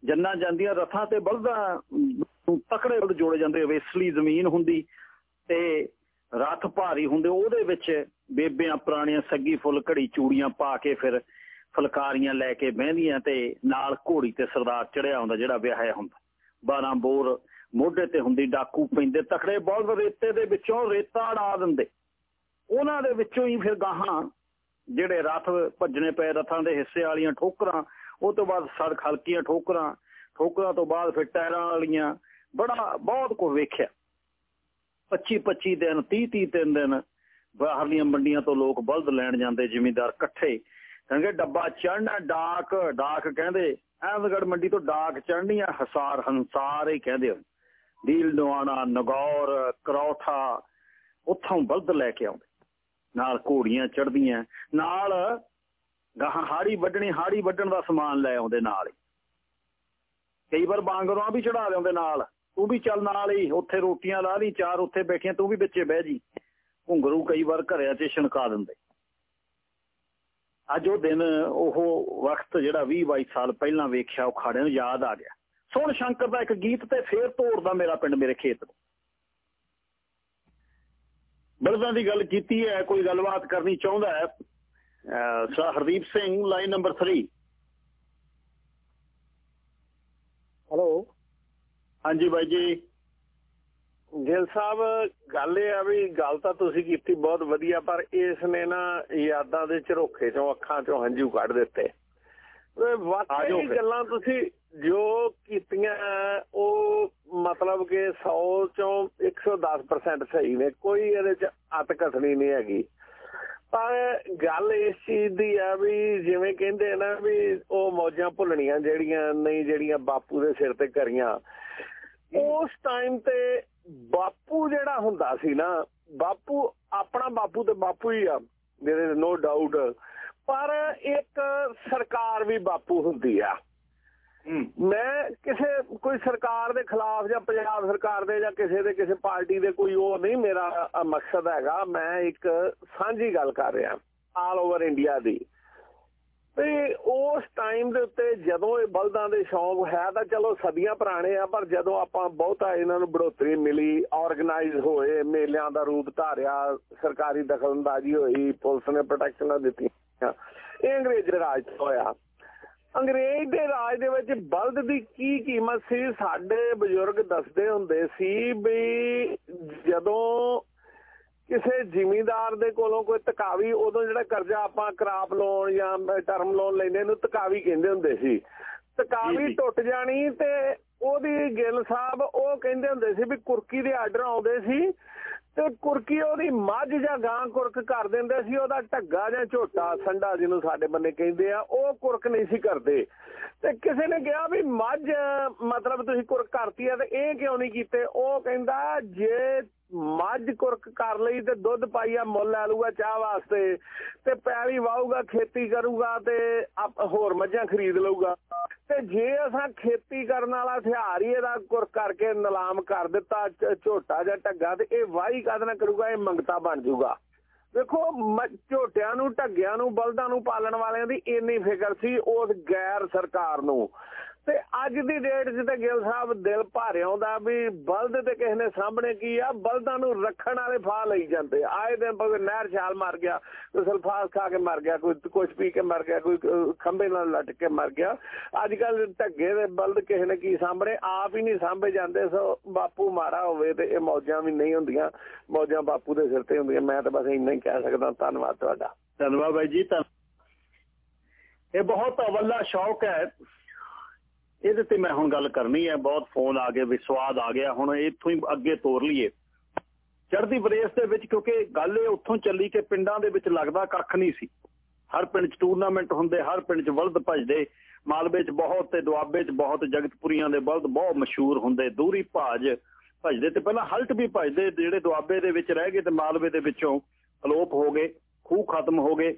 ਜੰਨਾਂ ਜਾਂਦੀਆਂ ਰਥਾਂ ਤੇ ਬਲਦਾਂ ਨੂੰ ਤਕੜੇ ਬਲਦ ਜੋੜੇ ਜਾਂਦੇ। ਵੇਸਲੀ ਜ਼ਮੀਨ ਹੁੰਦੀ ਤੇ ਰਥ ਭਾਰੀ ਹੁੰਦੇ। ਉਹਦੇ ਵਿੱਚ ਬੇਬਿਆਂ, ਪੁਰਾਣੀਆਂ ਸੱਗੀ ਫੁੱਲ ਘੜੀ ਚੂੜੀਆਂ ਪਾ ਕੇ ਫਿਰ ਫਲਕਾਰੀਆਂ ਲੈ ਕੇ ਬਹਿੰਦੀਆਂ ਤੇ ਨਾਲ ਘੋੜੀ ਤੇ ਸਰਦਾਰ ਚੜਿਆ ਹੁੰਦਾ ਜਿਹੜਾ ਵਿਆਹਿਆ ਹੁੰਦਾ। 12 ਬੋਰ ਮੋਢੇ ਤੇ ਹੁੰਦੀ ਡਾਕੂ ਪੈਂਦੇ ਤਕੜੇ ਬਹੁਤ ਰੇਤੇ ਦੇ ਵਿੱਚੋਂ ਰੇਤਾ ਡਾ ਦਿੰਦੇ। ਉਹਨਾਂ ਦੇ ਵਿੱਚੋਂ ਹੀ ਫਿਰ ਗਾਹਾਂ ਜਿਹੜੇ ਰਥ ਭੱਜਣੇ ਪਏ ਰਥਾਂ ਦੇ ਹਿੱਸੇ ਵਾਲੀਆਂ ਠੋਕਰਾਂ, ਉਹ ਤੋਂ ਬਾਅਦ ਸੜਕ ਹਲਕੀਆਂ ਠੋਕਰਾਂ ਠੋਕਰਾਂ ਤੋਂ ਬਾਅਦ ਫਿਰ ਟਾਇਰਾਂ ਵਾਲੀਆਂ, ਬੜਾ ਬਹੁਤ ਕੁ ਵੇਖਿਆ। 25 25 ਦਿਨ 30 30 ਦਿਨ ਦਿਨ ਬਾਹਰਲੀਆਂ ਮੰਡੀਆਂ ਤੋਂ ਲੋਕ ਬਲਦ ਲੈਣ ਜਾਂਦੇ, ਜ਼ਿਮੀਂਦਾਰ ਇਕੱਠੇ ਕਹਿੰਦੇ ਡੱਬਾ ਚੜਨਾ ਡਾਕ ਡਾਕ ਕਹਿੰਦੇ ਅਹਿਮਦਗੜ ਮੰਡੀ ਤੋਂ ਡਾਕ ਚੜਨੀ ਆ ਹਸਾਰ ਹੰਸਾਰ ਹੀ ਕਹਿੰਦੇ ਹੋ ਦੀਲ ਨਵਾਣਾ, ਨਗੌਰ, ਕਰੌਠਾ, ਉੱਥੋਂ ਬਲਦ ਲੈ ਕੇ ਆਉਂਦੇ। ਨਾਲ ਘੋੜੀਆਂ ਚੜਦੀਆਂ ਨਾਲ ਗਾਹਾਂ ਹਾੜੀ ਵੱਢਣੀ, ਹਾੜੀ ਵੱਢਣ ਦਾ ਸਮਾਨ ਲੈ ਆਉਂਦੇ ਨਾਲ ਹੀ। ਕਈ ਵਾਰ ਬਾਂਗਰਾਂ ਵੀ ਚੜਾ ਲਿਆਉਂਦੇ ਨਾਲ, ਤੂੰ ਵੀ ਚੱਲ ਨਾਲ ਹੀ, ਉੱਥੇ ਰੋਟੀਆਂ ਲਾ ਲਈ, ਚਾਰ ਉੱਥੇ ਬੈਠੀਆਂ, ਤੂੰ ਵੀ ਵਿੱਚੇ ਬਹਿ ਜੀ। ਘੁੰਗਰੂ ਕਈ ਵਾਰ ਘਰਿਆਂ 'ਚ ਛਣਕਾ ਦਿੰਦੇ। ਅੱਜ ਉਹ ਦਿਨ ਉਹ ਵਕਤ ਜਿਹੜਾ 20 22 ਸਾਲ ਪਹਿਲਾਂ ਵੇਖਿਆ ਉਹ ਖਾੜੇ ਨੂੰ ਯਾਦ ਆ ਗਿਆ। ਸੋਹਣ ਸ਼ੰਕਰ ਦਾ ਇੱਕ ਗੀਤ ਤੇ ਫੇਰ ਤੋੜਦਾ ਮੇਰਾ ਪਿੰਡ ਮੇਰੇ ਖੇਤ ਨੂੰ। ਬਲਦਾਂ ਦੀ ਗੱਲ ਕੀਤੀ ਹੈ ਕੋਈ ਗੱਲਬਾਤ ਕਰਨੀ ਚਾਹੁੰਦਾ ਹੈ? Sir Hardeep Singh line number 3 hello ਹਾਂਜੀ ਬਾਈ ਜੀ। ਗਿਲ ਸਾਹਿਬ ਗੱਲ ਇਹ ਆ ਵੀ ਗੱਲ ਤਾਂ ਤੁਸੀਂ ਕੀਤੀ ਬਹੁਤ ਵਧੀਆ ਪਰ ਇਸ ਨੇ ਨਾ ਯਾਦਾਂ ਦੇ ਝਰੋਖੇ ਚੋਂ ਅੱਖਾਂ ਚੋਂ ਹੰਝੂ ਕੱਢ ਦਿੱਤੇ। ਵਾਕਈ ਗੱਲਾਂ ਤੁਸੀਂ ਜੋ ਕੀਤੀਆਂ ਉਹ ਮਤਲਬ ਕਿ 100 ਚੋਂ 110% ਸਹੀ ਨੇ ਕੋਈ ਇਹਦੇ ਚ ਅਤ ਕਥਨੀ ਨਹੀਂ ਹੈਗੀ। ਪਰ ਗੱਲ ਇਸ ਚੀਜ਼ ਦੀ ਆ ਵੀ ਜਿਵੇਂ ਕਹਿੰਦੇ ਨਾ ਵੀ ਉਹ ਮੌਜਾਂ ਭੁੱਲਣੀਆਂ ਜਿਹੜੀਆਂ ਨਹੀਂ ਜਿਹੜੀਆਂ ਬਾਪੂ ਦੇ ਸਿਰ ਤੇ ਕਰੀਆਂ। ਉਸ ਟਾਈਮ ਤੇ ਬਾਪੂ ਜਿਹੜਾ ਹੁੰਦਾ ਸੀ ਨਾ ਬਾਪੂ ਆਪਣਾ ਬਾਪੂ ਤੇ ਬਾਪੂ ਹੀ ਆ ਮੇਰੇ ਨੋ ਡਾਊਟ ਪਰ ਇੱਕ ਸਰਕਾਰ ਵੀ ਬਾਪੂ ਹੁੰਦੀ ਆ। ਮੈਂ ਕਿਸੇ ਕੋਈ ਸਰਕਾਰ ਦੇ ਖਿਲਾਫ ਜਾਂ ਪੰਜਾਬ ਸਰਕਾਰ ਦੇ ਜਾਂ ਕਿਸੇ ਦੇ ਕਿਸੇ ਪਾਰਟੀ ਦੇ ਕੋਈ ਉਹ ਨਹੀਂ ਮੇਰਾ ਮਕਸਦ ਹੈਗਾ ਮੈਂ ਇੱਕ ਸਾਂਝੀ ਗੱਲ ਕਰ ਰਿਹਾ ਆਲ ਓਵਰ ਇੰਡੀਆ ਦੀ। ਤੇ ਉਸ ਟਾਈਮ ਦੇ ਉੱਤੇ ਜਦੋਂ ਇਹ ਬਲਦਾਂ ਦੇ ਸ਼ੌਂਕ ਹੈ ਤਾਂ ਚਲੋ ਸਦੀਆਂ ਪੁਰਾਣੇ ਆ, ਪਰ ਜਦੋਂ ਆਪਾਂ ਬਹੁਤਾ ਇਹਨਾਂ ਨੂੰ ਬੜੋਤਰੀ ਮਿਲੀ ਆਰਗੇਨਾਈਜ਼ ਹੋਏ, ਮੇਲਿਆਂ ਦਾ ਰੂਪ ਧਾਰਿਆ, ਸਰਕਾਰੀ ਦਖਲਅੰਦਾਜ਼ੀ ਹੋਈ, ਪੁਲਿਸ ਨੇ ਪ੍ਰੋਟੈਕਸ਼ਨਾਂ ਦਿੱਤੀਆਂ, ਇਹ ਅੰਗਰੇਜ਼ ਰਾਜ ਤੋਂ ਹੋਇਆ। ਅੰਗਰੇਜ਼ ਦੇ ਰਾਜ ਦੇ ਵਿੱਚ ਬਲਦ ਦੀ ਕੀ ਕੀਮਤ ਸੀ? ਸਾਡੇ ਬਜ਼ੁਰਗ ਦੱਸਦੇ ਹੁੰਦੇ ਸੀ ਵੀ ਜਦੋਂ ਕਿਸੇ ਜ਼ਿਮੀਂਦਾਰ ਦੇ ਕੋਲੋਂ ਕੋਈ ਤਕਾਵੀ ਉਦੋਂ ਜਿਹੜਾ ਕਰਜ਼ਾ ਆਪਾਂ ਕਰਾਪ ਲੋਨ ਜਾਂ ਟਰਮ ਲੋਨ ਲੈਂਦੇ ਨੂੰ ਤਕਾਵੀ ਕਹਿੰਦੇ ਹੁੰਦੇ ਸੀ। ਤਕਾਵੀ ਟੁੱਟ ਜਾਣੀ ਤੇ ਉਹਦੀ ਗਿੱਲ ਸਾਹਿਬ ਉਹ ਕਹਿੰਦੇ ਹੁੰਦੇ ਸੀ ਵੀ ਕੁਰਕੀ ਦੇ ਆਰਡਰ ਆਉਂਦੇ ਸੀ ਤੇ ਕੁਰਕੀ ਉਹਦੀ ਮੱਝ ਜਾਂ ਗਾਂ ਕੁਰਕ ਕਰ ਦਿੰਦੇ ਸੀ ਉਹਦਾ ਢੱਗਾ ਜਾਂ ਝੋਟਾ ਸੰਡਾ ਜਿਹਨੂੰ ਸਾਡੇ ਬੰਨੇ ਕਹਿੰਦੇ ਆ ਉਹ ਕੁਰਕ ਨਹੀਂ ਸੀ ਕਰਦੇ। ਤੇ ਕਿਸੇ ਨੇ ਕਿਹਾ ਵੀ ਮੱਝ ਮਤਲਬ ਤੁਸੀਂ ਕੁਰਕ ਕਰਤੀ ਆ ਤੇ ਇਹ ਕਿਉਂ ਨਹੀਂ ਕੀਤੇ? ਉਹ ਕਹਿੰਦਾ ਜੇ ਮੱਝ ਕੁਰਕ ਕਰ ਲਈ ਤੇ ਦੁੱਧ ਪਾਈਆ ਮੁੱਲ ਲੈ ਲੂਗਾ ਚਾਹ ਵਾਸਤੇ ਤੇ ਪੈਲੀ ਵਾਹੂਗਾ ਖੇਤੀ ਕਰੂਗਾ ਤੇ ਹੋਰ ਮੱਝਾਂ ਖਰੀਦ ਲਊਗਾ। ਤੇ ਜੇ ਅਸਾਂ ਖੇਤੀ ਕਰਨ ਵਾਲਾ ਹਥਿਆਰ ਹੀ ਇਹਦਾ ਕੁਰਕ ਕਰਕੇ ਨਿਲਾਮ ਕਰ ਦਿੱਤਾ ਝੋਟਾ ਜਾਂ ਢੱਗਾ, ਤੇ ਇਹ ਵਾਹੀ ਕਦ ਨਾ ਕਰੂਗਾ? ਇਹ ਮੰਗਤਾ ਬਣ ਜਾਊਗਾ। ਵੇਖੋ ਝੋਟਿਆਂ ਨੂੰ, ਢੱਗਿਆਂ ਨੂੰ, ਬਲਦਾਂ ਨੂੰ ਪਾਲਣ ਵਾਲਿਆਂ ਦੀ ਇੰਨੀ ਫਿਕਰ ਸੀ ਉਸ ਗੈਰ ਸਰਕਾਰ ਨੂੰ। ਤੇ ਅੱਜ ਦੀ ਡੇਟ 'ਚ ਤੇ ਗਿਲ ਸਾਹਿਬ ਦਿਲ ਭਾਰੇ ਆਉਂਦਾ ਵੀ ਬਲਦ ਤੇ ਕਿਸੇ ਨੇ ਸਾਹਮਣੇ ਕੀ ਆ, ਬਲਦਾਂ ਨੂੰ ਰੱਖਣ ਵਾਲੇ ਫਾ ਲਈ ਜਾਂਦੇ ਆਏ ਦਿਨ ਕੋਈ ਨਹਿਰ ਛਾਲ ਮਾਰ ਗਿਆ ਕੋਈ ਸਲਫਾਸ ਖਾ ਕੇ ਮਰ ਗਿਆ, ਕੋਈ ਕੁਝ ਪੀ ਕੇ ਮਰ ਗਿਆ, ਕੋਈ ਖੰਬੇ ਨਾਲ ਲਟਕ ਕੇ ਮਰ ਗਿਆ। ਅੱਜ ਕੱਲ ਢੱਗੇ ਦੇ ਬਲਦ ਕਿਸੇ ਨੇ ਕੀ ਸਾਹਮਣੇ, ਆਪ ਹੀ ਨਹੀਂ ਸਾਂਭੇ ਜਾਂਦੇ, ਸੋ ਬਾਪੂ ਮਾਰਾ ਹੋਵੇ ਤੇ ਇਹ ਮੌਜਾਂ ਵੀ ਨਹੀਂ ਹੁੰਦੀਆਂ, ਮੌਜਾਂ ਬਾਪੂ ਦੇ ਸਿਰ ਤੇ ਹੁੰਦੀਆਂ। ਮੈਂ ਤਾਂ ਬਸ ਇੰਨਾ ਹੀ ਕਹਿ ਸਕਦਾ। ਧੰਨਵਾਦ ਤੁਹਾਡਾ। ਧੰਨਵਾਦ ਬਾਈ ਜੀ ਇਹ ਬਹੁਤ ਅਵੱਲਾ ਸ਼ੌਕ ਹੈ। ਇਹਦੇ ਤੇ ਮੈਂ ਹੁਣ ਗੱਲ ਕਰਨੀ ਹੈ, ਬਹੁਤ ਫੋਨ ਆ ਗਏ ਵਿਸਵਾਦ ਆ ਗਿਆ, ਹੁਣ ਇੱਥੋਂ ਹੀ ਅੱਗੇ ਤੋਰ ਲਈਏ। ਚੜ੍ਹਦੀ ਬਰੇਸ ਦੇ ਵਿੱਚ ਕਿਉਂਕਿ ਗੱਲ ਇਹ ਉੱਥੋਂ ਚੱਲੀ ਕਿ ਪਿੰਡਾਂ ਦੇ ਵਿੱਚ ਲੱਗਦਾ ਕੱਖ ਨਹੀਂ ਸੀ। ਹਰ ਪਿੰਡ 'ਚ ਟੂਰਨਾਮੈਂਟ ਹੁੰਦੇ, ਹਰ ਪਿੰਡ 'ਚ ਬਲਦ ਭਜਦੇ, ਮਾਲਵੇ 'ਚ ਬਹੁਤ ਤੇ ਦੁਆਬੇ 'ਚ ਬਹੁਤ, ਜਗਤਪੁਰੀਆਂ ਦੇ ਬਲਦ ਬਹੁਤ ਮਸ਼ਹੂਰ ਹੁੰਦੇ, ਦੂਰੀ ਭਾਜ ਭਜਦੇ ਤੇ ਪਹਿਲਾਂ ਹਲਟ ਵੀ ਭਜਦੇ, ਜਿਹੜੇ ਦੁਆਬੇ ਦੇ ਵਿੱਚ ਰਹਿ ਗਏ ਤੇ ਮਾਲਵੇ ਦੇ ਵਿੱਚੋਂ ਅਲੋਪ ਹੋ ਗਏ, ਖੂਹ ਖਤਮ ਹੋ ਗਏ।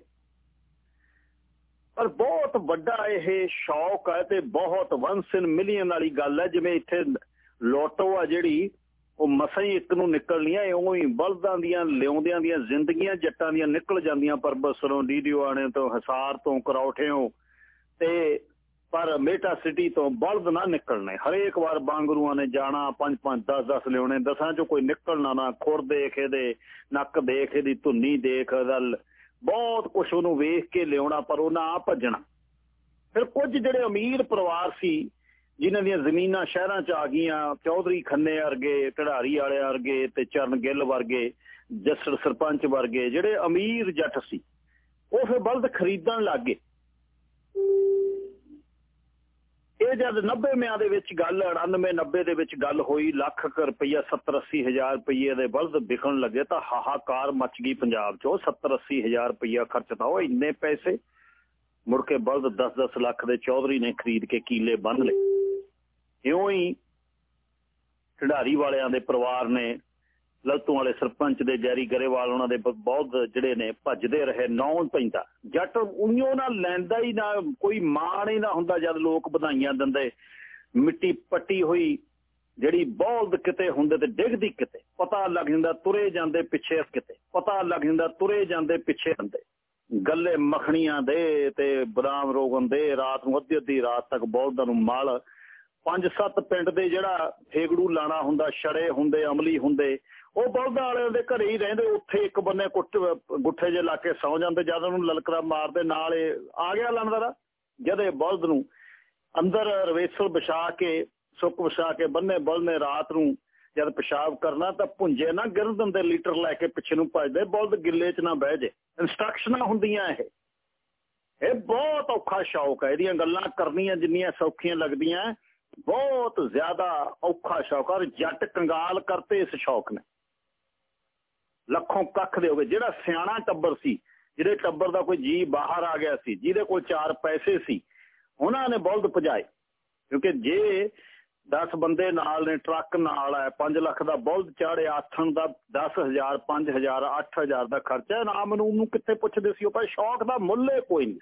ਪਰ ਬਹੁਤ ਵੱਡਾ ਇਹ ਸ਼ੌਕ ਹੈ ਤੇ ਬਹੁਤ ਵੰਸ ਇਨ ਮਿਲੀਅਨ ਵਾਲੀ ਗੱਲ ਹੈ, ਜਿਵੇਂ ਇੱਥੇ ਲੋਟੋ ਆ ਜਿਹੜੀ, ਉਹ ਮਸਾਂ ਹੀ ਇੱਕ ਨੂੰ ਨਿਕਲਣੀਆਂ ਇਉਂ ਹੀ ਬਲਦਾਂ ਦੀਆਂ ਲਿਆਉਂਦਿਆਂ ਦੀਆਂ ਜ਼ਿੰਦਗੀਆਂ, ਜੱਟਾਂ ਦੀਆਂ ਨਿਕਲ ਜਾਂਦੀਆਂ ਪਰਬਸਰੋਂ ਡੀਡੀਓਆਣੇ ਤੋਂ, ਹਸਾਰ ਤੋਂ ਕਰੌਠਿਓਂ ਤੇ ਪਰ ਮੇਟਾ ਸਿਟੀ ਤੋਂ ਬਲਦ ਨਾ ਨਿਕਲਣੇ। ਹਰੇਕ ਵਾਰ ਬਾਂਗਰੂਆਂ ਨੇ ਜਾਣਾ 5 5 10 10 ਲਿਆਉਣੇ ਦਸਾਂ ਚੋਂ ਕੋਈ ਨਿਕਲਣਾ ਨਾ, ਖੁਰ ਦੇਖ ਇਹਦੇ, ਨੱਕ ਦੇਖ ਇਹਦੀ ਧੁੰਨੀ ਦੇਖ ਦਲ ਬਹੁਤ ਕੁਝ ਉਹਨੂੰ ਵੇਖ ਕੇ ਲਿਆਉਣਾ, ਪਰ ਉਹ ਨਾ ਭੱਜਣਾ। ਫਿਰ ਕੁਝ ਜਿਹੜੇ ਅਮੀਰ ਪਰਿਵਾਰ ਸੀ, ਜਿਨ੍ਹਾਂ ਦੀਆਂ ਜ਼ਮੀਨਾਂ ਸ਼ਹਿਰਾਂ 'ਚ ਆ ਗਈਆਂ, ਚੌਧਰੀ ਖੰਨੇ ਵਰਗੇ ਢੜਾਰੀ ਵਾਲੇ ਵਰਗੇ ਤੇ ਚਰਨ ਗਿੱਲ ਵਰਗੇ ਜਸਰ ਸਰਪੰਚ ਵਰਗੇ, ਜਿਹੜੇ ਅਮੀਰ ਜੱਟ ਸੀ, ਉਹ ਫਿਰ ਬਲਦ ਖਰੀਦਣ ਲੱਗ ਗਏ। ਇਹ ਜਦ 90 ਮਿਆਂ ਦੇ ਵਿੱਚ ਗੱਲ 99 90 ਦੇ ਵਿੱਚ ਗੱਲ ਹੋਈ, ਲੱਖ ਰੁਪਈਆ 70 80 ਹਜ਼ਾਰ ਰੁਪਈਏ ਦੇ ਬਲਦ ਵਿਕਣ ਲੱਗੇ ਤਾਂ ਹਾਹਾਕਾਰ ਮਚ ਗਈ ਪੰਜਾਬ 'ਚ। 70 80 ਹਜ਼ਾਰ ਰੁਪਈਆ ਖਰਚਦਾ ਉਹ ਇੰਨੇ ਪੈਸੇ। ਮੁੜ ਕੇ ਬਲਦ 10 10 ਲੱਖ ਦੇ ਚੌਧਰੀ ਨੇ ਖਰੀਦ ਕੇ ਕੀਲੇ ਬੰਨ ਲਏ। ਇਉਂ ਹੀ ਖਿਡਾਰੀ ਵਾਲਿਆਂ ਦੇ ਪਰਿਵਾਰ ਨੇ ਲਲਤੋਂ ਵਾਲੇ ਸਰਪੰਚ ਦੇ ਜੈਰੀ ਗਰੇਵਾਲ, ਉਹਨਾਂ ਦੇ ਬਹੁਤ ਜਿਹੜੇ ਨੇ ਭੱਜਦੇ ਰਹੇ, ਨੌਂ ਪੈਂਦਾ। ਜੱਟ ਉਈਓ ਨਾਲ ਲੈਂਦਾ ਹੀ ਨਾ, ਕੋਈ ਮਾਣ ਹੀ ਨਾ ਹੁੰਦਾ ਜਦ ਲੋਕ ਵਧਾਈਆਂ ਦਿੰਦੇ। ਮਿੱਟੀ ਪੱਟੀ ਹੋਈ, ਜਿਹੜੀ ਬੋਲਦ ਕਿਤੇ ਹੁੰਦੇ ਤੇ ਡਿੱਗਦੀ ਕਿਤੇ। ਪਤਾ ਲੱਗ ਜਾਂਦਾ ਤੁਰੇ ਜਾਂਦੇ ਪਿੱਛੇ ਕਿਤੇ। ਪਤਾ ਲੱਗ ਜਾਂਦਾ ਤੁਰੇ ਜਾਂਦੇ ਪਿੱਛੇ ਹੁੰਦੇ। ਗੱਲੇ ਮੱਖਣੀਆਂ ਦੇ ਤੇ ਬਦਾਮ ਰੋਗਨ ਦੇ, ਰਾਤ ਨੂੰ ਅੱਧੀ ਅੱਧੀ ਰਾਤ ਤੱਕ ਬੋਲਦਾਂ ਨੂੰ ਮਾਲ ਪੰਜ ਸੱਤ ਪਿੰਡ ਦੇ ਜਿਹੜਾ ਫੇਗੜੂ ਲਾਣਾ ਹੁੰਦਾ, ਛੜੇ ਹੁੰਦੇ, ਅਮਲੀ ਹੁੰਦੇ, ਉਹ ਬਲਦਾਂ ਵਾਲਿਆਂ ਦੇ ਘਰੇ ਹੀ ਰਹਿੰਦੇ, ਉੱਥੇ ਇੱਕ ਬੰਨੇ ਗੁੱਠੇ ਜੇ ਲਾ ਕੇ ਸੌ ਜਾਂਦੇ, ਜਦ ਉਹਨੂੰ ਲਲਕਰਾ ਮਾਰਦੇ, ਨਾਲ ਆ ਗਿਆ ਲੰਦਾ ਜਦੇ ਬਲਦ ਨੂੰ ਅੰਦਰ ਰਵੇਸਲ ਵਿਛਾ ਕੇ, ਸੁੱਕ ਵਿਛਾ ਕੇ ਬੰਨੇ ਬਲਨੇ ਰਾਤ ਨੂੰ ਜਦ ਪਿਸ਼ਾਬ ਕਰਨਾ, ਤਾਂ ਭੁੰਜੇ ਨਾ ਗਿਰ ਦਿੰਦੇ, ਲੀਟਰ ਲੈ ਕੇ ਪਿੱਛੇ ਨੂੰ ਭੱਜਦੇ, ਬਲਦ ਗਿੱਲੇ 'ਚ ਨਾ ਬਹਿ ਜੇ। ਇਨਸਟਰਕਸ਼ਨਾਂ ਹੁੰਦੀਆਂ ਇਹ। ਇਹ ਬਹੁਤ ਔਖਾ ਸ਼ੌਕ ਹੈ, ਇਹਦੀਆਂ ਗੱਲਾਂ ਕਰਨੀਆਂ ਜਿੰਨੀਆਂ ਸੌਖੀਆਂ ਲੱਗਦੀਆਂ ਬਹੁਤ ਜ਼ਿਆਦਾ ਔਖਾ ਸ਼ੌਕ ਔਰ ਜੱਟ ਕੰਗਾਲ ਕਰਤੇ ਇਸ ਸ਼ੌਕ ਨੇ। ਲੱਖੋਂ ਕੱਖ ਦੇ ਹੋਵੇ ਜਿਹੜਾ ਸਿਆਣਾ ਟੱਬਰ ਸੀ ਜਿਹੜੇ ਟੱਬਰ ਦਾ ਕੋਈ ਜੀ ਬਾਹਰ ਆ ਗਿਆ ਸੀ, ਜਿਹਦੇ ਕੋਲ ਚਾਰ ਪੈਸੇ ਸੀ, ਉਹਨਾਂ ਨੇ ਬਲਦ ਭਜਾਏ ਕਿਉਂਕਿ ਜੇ 10 ਬੰਦੇ ਨਾਲ ਨੇ, ਟਰੱਕ ਨਾਲ ਹੈ 5 ਲੱਖ ਦਾ ਬਲਦ ਚਾੜੇ ਆਥਣ ਦਾ 10000 5000 8000 ਦਾ ਖਰਚਾ ਨਾਮ ਨੂੰ ਉਹਨੂੰ ਕਿੱਥੇ ਪੁੱਛਦੇ ਸੀ ਉਹ? ਪਰ ਸ਼ੌਕ ਦਾ ਮੁੱਲੇ ਕੋਈ ਨਹੀਂ।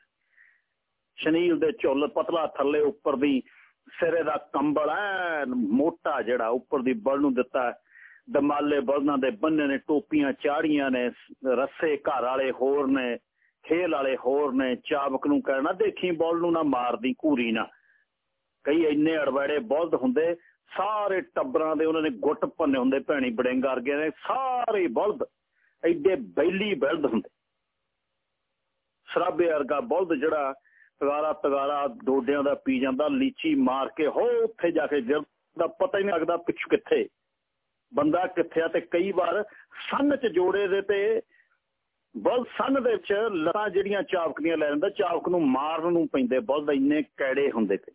ਸ਼ਨੀਲ ਦੇ ਚੁੱਲ ਪਤਲਾ ਥੱਲੇ ਉੱਪਰ ਦੀ ਸਿਰੇ ਦਾ ਕੰਬਲ ਐ, ਮੋਟਾ ਜਿਹੜਾ ਉੱਪਰ ਦੀ ਬਲ ਨੂੰ ਦਿੱਤਾ ਦਮਾਲੇ ਬਲਦਾਂ ਦੇ ਬੰਨੇ ਨੇ, ਟੋਪੀਆਂ ਚਾੜੀਆਂ ਨੇ, ਰੱਸੇ ਘਰ ਵਾਲੇ ਹੋਰ ਨੇ, ਖੇਲ ਵਾਲੇ ਹੋਰ ਨੇ ਚਾਬਕ ਨੂੰ ਕਹਿਣਾ, ਦੇਖੀ ਬੋਲ ਨੂੰ ਨਾ ਮਾਰਦੀ, ਘੂਰੀ ਨਾ। ਕਈ ਇੰਨੇ ਅੜਵਾੜੇ ਬਲਦ ਹੁੰਦੇ, ਸਾਰੇ ਟੱਬਰਾਂ ਦੇ ਉਹਨਾਂ ਨੇ ਗੁੱਟ ਪੰਨੇ ਹੁੰਦੇ, ਭੈਣੀ ਬੜਿੰਗ ਵਰਗੇ ਨੇ ਸਾਰੇ ਬਲਦ ਐਡੇ ਬੈਲੀ ਬਲਦ ਹੁੰਦੇ। ਸਰਾਬੇ ਵਰਗਾ ਬਲਦ ਜਿਹੜਾ ਤਗਾਰਾ ਤਗਾਰਾ ਡੋਡਿਆਂ ਦਾ ਪੀ ਜਾਂਦਾ, ਲੀਚੀ ਮਾਰ ਕੇ ਹੋ ਉੱਥੇ ਜਾ ਕੇ ਗਿਰਦਾ ਪਤਾ ਹੀ ਨਹੀਂ ਲੱਗਦਾ ਪਿੱਛੇ ਕਿੱਥੇ। ਬੰਦਾ ਕਿੱਥੇ ਆ ਤੇ ਕਈ ਵਾਰ ਸੰਨ ਚ ਜੋੜੇ ਦੇ ਤੇ ਬਲ ਸੰਨ ਦੇ ਵਿੱਚ ਲਤਾਂ ਜਿਹੜੀਆਂ ਚਾਵਕਦੀਆਂ ਲੈ ਜਾਂਦਾ, ਚਾਵਕ ਨੂੰ ਮਾਰਨ ਨੂੰ ਪੈਂਦੇ ਬਲਦ ਇੰਨੇ ਕੈੜੇ ਹੁੰਦੇ ਤੇ।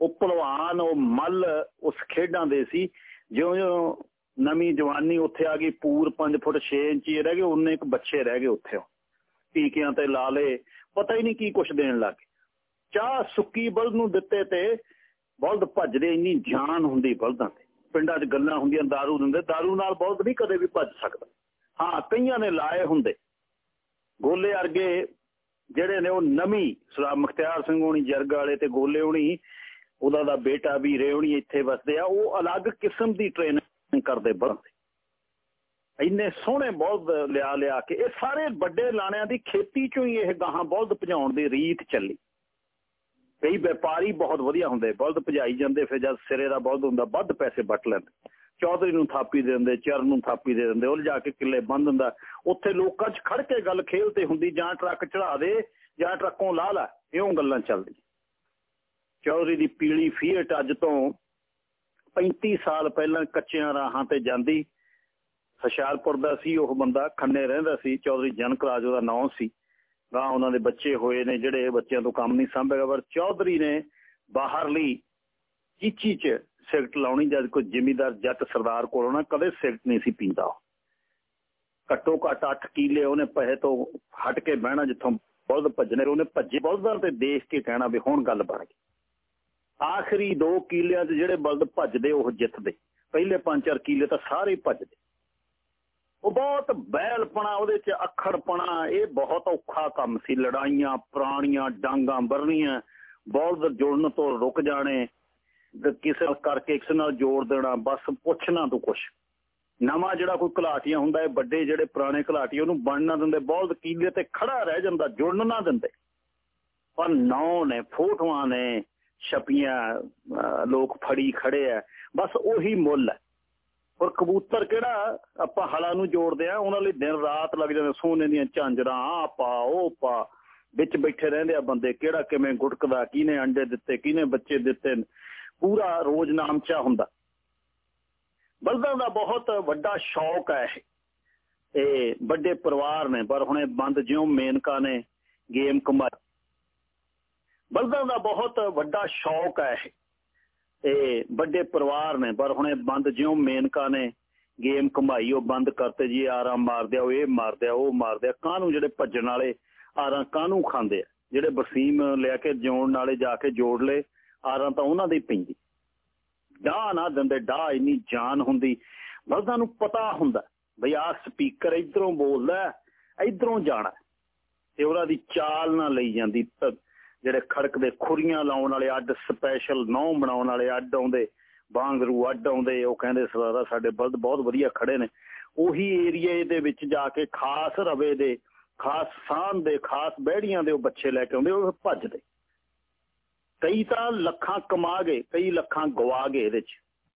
ਉਹ ਪਹਿਲਵਾਨ ਉਹ ਮੱਲ ਉਸ ਖੇਡਾਂ ਦੇ ਸੀ, ਜਿਉਂ-ਜਿਉਂ ਨਵੀਂ ਜਵਾਨੀ ਉੱਥੇ ਆ ਗਈ, ਪੂਰ 5 ਫੁੱਟ 6 ਇੰਚ ਰਹਿ ਗਏ, ਉਹਨੇ ਇੱਕ ਬੱਚੇ ਰਹਿ ਗਏ ਉੱਥੇ। ਟੀਕਿਆਂ ਤੇ ਲਾ ਲੇ ਪਤਾ ਹੀ ਨਹੀਂ ਕੀ ਕੁਛ ਦੇਣ ਲੱਗੇ ਚਾਹ ਸੁੱਕੀ ਬਲਦ ਨੂੰ ਦਿੱਤੇ ਤੇ ਬਲਦ ਭੱਜਦੇ ਇੰਨੀ ਜਾਨ ਹੁੰਦੀ ਬਲਦਾਂ ਤੇ ਪਿੰਡਾਂ 'ਚ ਗੱਲਾਂ ਹੁੰਦੀਆਂ दारू ਦਿੰਦੇ दारू ਨਾਲ ਬਹੁਤ ਨਹੀਂ ਕਦੇ ਵੀ ਭੱਜ ਸਕਦਾ ਹਾਂ ਕਈਆਂ ਨੇ ਲਾਏ ਹੁੰਦੇ ਗੋਲੇ ਵਰਗੇ ਜਿਹੜੇ ਨੇ ਉਹ ਨਵੀਂ ਸਰਾ ਮੁਖਤਿਆਰ ਸਿੰਘ ਹੋਣੀ ਜਰਗ ਵਾਲੇ ਤੇ ਗੋਲੇ ਹੋਣੀ ਉਹਦਾ ਦਾ ਬੇਟਾ ਵੀ ਰੇਉਣੀ ਇੱਥੇ ਵਸਦੇ ਆ ਉਹ ਅਲੱਗ ਕਿਸਮ ਦੀ ਟ੍ਰੇਨਿੰਗ ਕਰਦੇ ਬਣਦੇ ਇੰਨੇ ਸੋਹਣੇ ਬਲਦ ਲਿਆ ਲਿਆ ਕੇ, ਇਹ ਸਾਰੇ ਵੱਡੇ ਲਾਣਿਆਂ ਦੀ ਖੇਤੀ ਚੋਂ ਹੀ ਇਹ ਗਾਹਾਂ ਬਲਦ ਭਜਾਉਣ ਦੀ ਰੀਤ ਚੱਲੀ। ਕਈ ਵਪਾਰੀ ਬਹੁਤ ਵਧੀਆ ਹੁੰਦੇ ਬਲਦ ਭਜਾਈ ਜਾਂਦੇ, ਫਿਰ ਜਦ ਸਿਰੇ ਦਾ ਬਲਦ ਹੁੰਦਾ, ਵੱਧ ਪੈਸੇ ਵੱਟ ਲੈਂਦੇ। ਚੌਧਰੀ ਨੂੰ ਥਾਪੀ ਦੇ ਦਿੰਦੇ, ਚਰਨ ਨੂੰ ਥਾਪੀ ਦੇ ਦਿੰਦੇ ਉਹ ਜਾ ਕੇ ਕਿੱਲੇ ਬੰਦ ਹੁੰਦਾ ਉੱਥੇ ਲੋਕਾਂ 'ਚ ਖੜ ਕੇ ਗੱਲ ਖੇਲ ਤੇ ਹੁੰਦੀ, ਜਾਂ ਟਰੱਕ ਚੜਾ ਦੇ, ਜਾਂ ਟਰੱਕੋਂ ਲਾ ਲਾ, ਇਉਂ ਗੱਲਾਂ ਚੱਲਦੀ ਚੌਧਰੀ ਦੀ ਪੀਲੀ ਫੀਟ ਅੱਜ ਤੋਂ 35 ਸਾਲ ਪਹਿਲਾਂ ਕੱਚਿਆਂ ਰਾਹਾਂ ਤੇ ਜਾਂਦੀ ਹਸ਼ਿਆਰਪੁਰ ਦਾ ਸੀ, ਉਹ ਬੰਦਾ ਖੰਨੇ ਰਹਿੰਦਾ ਸੀ, ਚੌਧਰੀ ਜਨਕ ਰਾਜ ਉਹਦਾ ਨਾਮ ਸੀ। ਗਾਂ ਉਹਨਾਂ ਦੇ ਬੱਚੇ ਹੋਏ ਨੇ ਜਿਹੜੇ ਬੱਚਿਆਂ ਤੋਂ ਕੰਮ ਨਹੀਂ ਸੰਭੇਗਾ ਪਰ ਚੌਧਰੀ ਨੇ ਬਾਹਰਲੀ ਚੀਚੀ ਚ ਸਿਗਰਟ ਲਾਉਣੀ, ਜਦ ਕੋਈ ਜ਼ਿਮੀਦਾਰ ਜੱਟ ਸਰਦਾਰ ਕੋਲੋਂ ਨਾ ਕਦੇ ਸਿਗਰਟ ਨਹੀਂ ਸੀ ਪੀਂਦਾ ਘੱਟੋ ਘੱਟ 8 ਕਿਲੇ ਉਹਨੇ ਪੈਸੇ ਤੋਂ ਹਟ ਕੇ ਬਹਿਣਾ, ਜਿੱਥੋਂ ਬਲਦ ਭੱਜਣੇ, ਉਹਨੇ ਭੱਜੇ ਬਲਦਾਂ ਤੇ ਦੇਖ ਕੇ ਕਹਿਣਾ ਵੀ ਹੁਣ ਗੱਲ ਬਣ ਗਈ। ਆਖਰੀ 2 ਕਿਲਿਆਂ 'ਚ ਜਿਹੜੇ ਬਲਦ ਭੱਜਦੇ, ਉਹ ਜਿੱਤਦੇ। ਪਹਿਲੇ 5-4 ਕਿਲੇ ਤਾਂ ਸਾਰੇ ਭੱਜਦੇ। ਉਹ ਬਹੁਤ ਬੈਲਪਣਾ, ਉਹਦੇ 'ਚ ਅਖੜਪਣਾ ਇਹ ਬਹੁਤ ਔਖਾ ਕੰਮ ਸੀ। ਲੜਾਈਆਂ, ਪੁਰਾਣੀਆਂ ਡਾਂਗਾਂ ਬਰਨੀਆਂ ਬਲਦ ਜੁੜਨ ਤੋਂ ਰੁਕ ਜਾਣੇ ਕਿਸੇ ਕਰਕੇ ਕਿਸੇ ਨਾਲ ਜੋੜ ਦੇਣਾ, ਬਸ ਪੁੱਛਣਾ ਤੂੰ ਕੁਛ। ਨਵਾਂ ਜਿਹੜਾ ਕੋਈ ਘਲਾਟੀਆਂ ਹੁੰਦਾ ਹੈ ਵੱਡੇ ਜਿਹੜੇ ਪੁਰਾਣੇ ਘਲਾਟੀ, ਉਹਨੂੰ ਬਣ ਨਾ ਦਿੰਦੇ ਬਹੁਤ ਕੀਲੇ ਤੇ ਖੜਾ ਰਹਿ ਜਾਂਦਾ, ਜੁੜਨ ਨਾ ਦਿੰਦੇ। ਪਰ ਨੌ ਨੇ, ਫੋਟੋਆਂ ਨੇ, ਛਪੀਆਂ ਲੋਕ ਫੜੀ ਖੜੇ ਆ। ਬਸ ਉਹੀ ਮੁੱਲ ਹੈ। ਔਰ ਕਬੂਤਰ ਕਿਹੜਾ? ਆਪਾਂ ਹਲਾ ਨੂੰ ਜੋੜਦੇ ਆ ਉਹਨਾਂ ਲਈ ਦਿਨ ਰਾਤ ਲੱਗ ਜਾਂਦੇ, ਸੋਨੇ ਦੀਆਂ ਝਾਂਜਰਾਂ ਆ ਪਾ, ਉਹ ਪਾ। ਵਿੱਚ ਬੈਠੇ ਰਹਿੰਦੇ ਆ ਬੰਦੇ, ਕਿਹੜਾ ਕਿਵੇਂ ਗੁਟਕਦਾ, ਕਿਹਨੇ ਅੰਡੇ ਦਿੱਤੇ, ਕਿਹਨੇ ਬੱਚੇ ਦਿੱਤੇ, ਪੂਰਾ ਰੋਜ਼ ਨਾਮਚਾ ਹੁੰਦਾ। ਬਲਦਾਂ ਦਾ ਬਹੁਤ ਵੱਡਾ ਸ਼ੌਕ ਹੈ ਇਹ। ਵੱਡੇ ਪਰਿਵਾਰ ਨੇ, ਪਰ ਹੁਣੇ ਬੰਦ ਜਿਉਂ ਮੇਨਕਾ ਨੇ, ਗੇਮ ਕਮਾਈ ਬਲਦਾਂ ਦਾ ਬਹੁਤ ਵੱਡਾ ਸ਼ੌਕ ਹੈ ਇਹ ਵੱਡੇ ਪਰਿਵਾਰ ਨੇ, ਪਰ ਹੁਣੇ ਬੰਦ ਜਿਉਂ ਮੇਨਕਾ ਨੇ, ਗੇਮ ਕਮਾਈ ਉਹ ਬੰਦ ਕਰਤੇ ਜੀ ਆਰਾਮ ਮਾਰਦੇ ਆ ਉਹ ਇਹ ਮਾਰਦੇ ਆ ਉਹ ਮਾਰਦੇ ਆ ਕਾਹਨੂੰ ਜਿਹੜੇ ਭੱਜਣ ਵਾਲੇ ਆਰਾਂ ਕਾਹਨੂੰ ਖਾਂਦੇ ਆ? ਜਿਹੜੇ ਬਸੀਮ ਲਿਆ ਕੇ ਜੋੜਨ ਵਾਲੇ ਜਾ ਕੇ ਜੋੜ ਲੇ ਆਰਾ ਤਾਂ ਉਹਨਾਂ ਦੇ ਪੈਂਦੀ। ਡਾਹ ਨਾ ਦਿੰਦੇ, ਡਾਹ ਇੰਨੀ ਜਾਨ ਹੁੰਦੀ। ਬਲਦਾਂ ਨੂੰ ਪਤਾ ਹੁੰਦਾ, ਬਈ ਆ ਸਪੀਕਰ ਇਧਰੋਂ ਬੋਲਦਾ, ਇਧਰੋਂ ਜਾਣਾ। ਤੇ ਉਹਨਾਂ ਦੀ ਚਾਲ ਨਾ ਲਈ ਜਾਂਦੀ ਜਿਹੜੇ ਖੜਕ ਖੁਰੀਆਂ ਲਾਉਣ ਵਾਲੇ ਅੱਡ ਸਪੈਸ਼ਲ ਨੌ ਬਣਾਉਣ ਵਾਲੇ ਅੱਡ ਆਉਂਦੇ, ਬਾਂਗਰੂ ਅੱਡ ਆਉਂਦੇ, ਉਹ ਕਹਿੰਦੇ ਸਰਦਾਰਾ ਸਾਡੇ ਬਲਦ ਬਹੁਤ ਵਧੀਆ ਖੜੇ ਨੇ। ਉਹੀ ਏਰੀਏ ਦੇ ਵਿੱਚ ਜਾ ਕੇ ਖਾਸ ਰਵੇ ਦੇ, ਖਾਸ ਸਾਹ ਦੇ, ਖਾਸ ਬਹਿੜੀਆਂ ਦੇ ਉਹ ਬੱਚੇ ਲੈ ਕੇ ਆਉਂਦੇ, ਉਹ ਭੱਜਦੇ। ਕਈ ਤਾਂ ਲੱਖਾਂ ਕਮਾ ਗਏ, ਕਈ ਲੱਖਾਂ ਗਵਾ ਗਏ ਇਹਦੇ 'ਚ।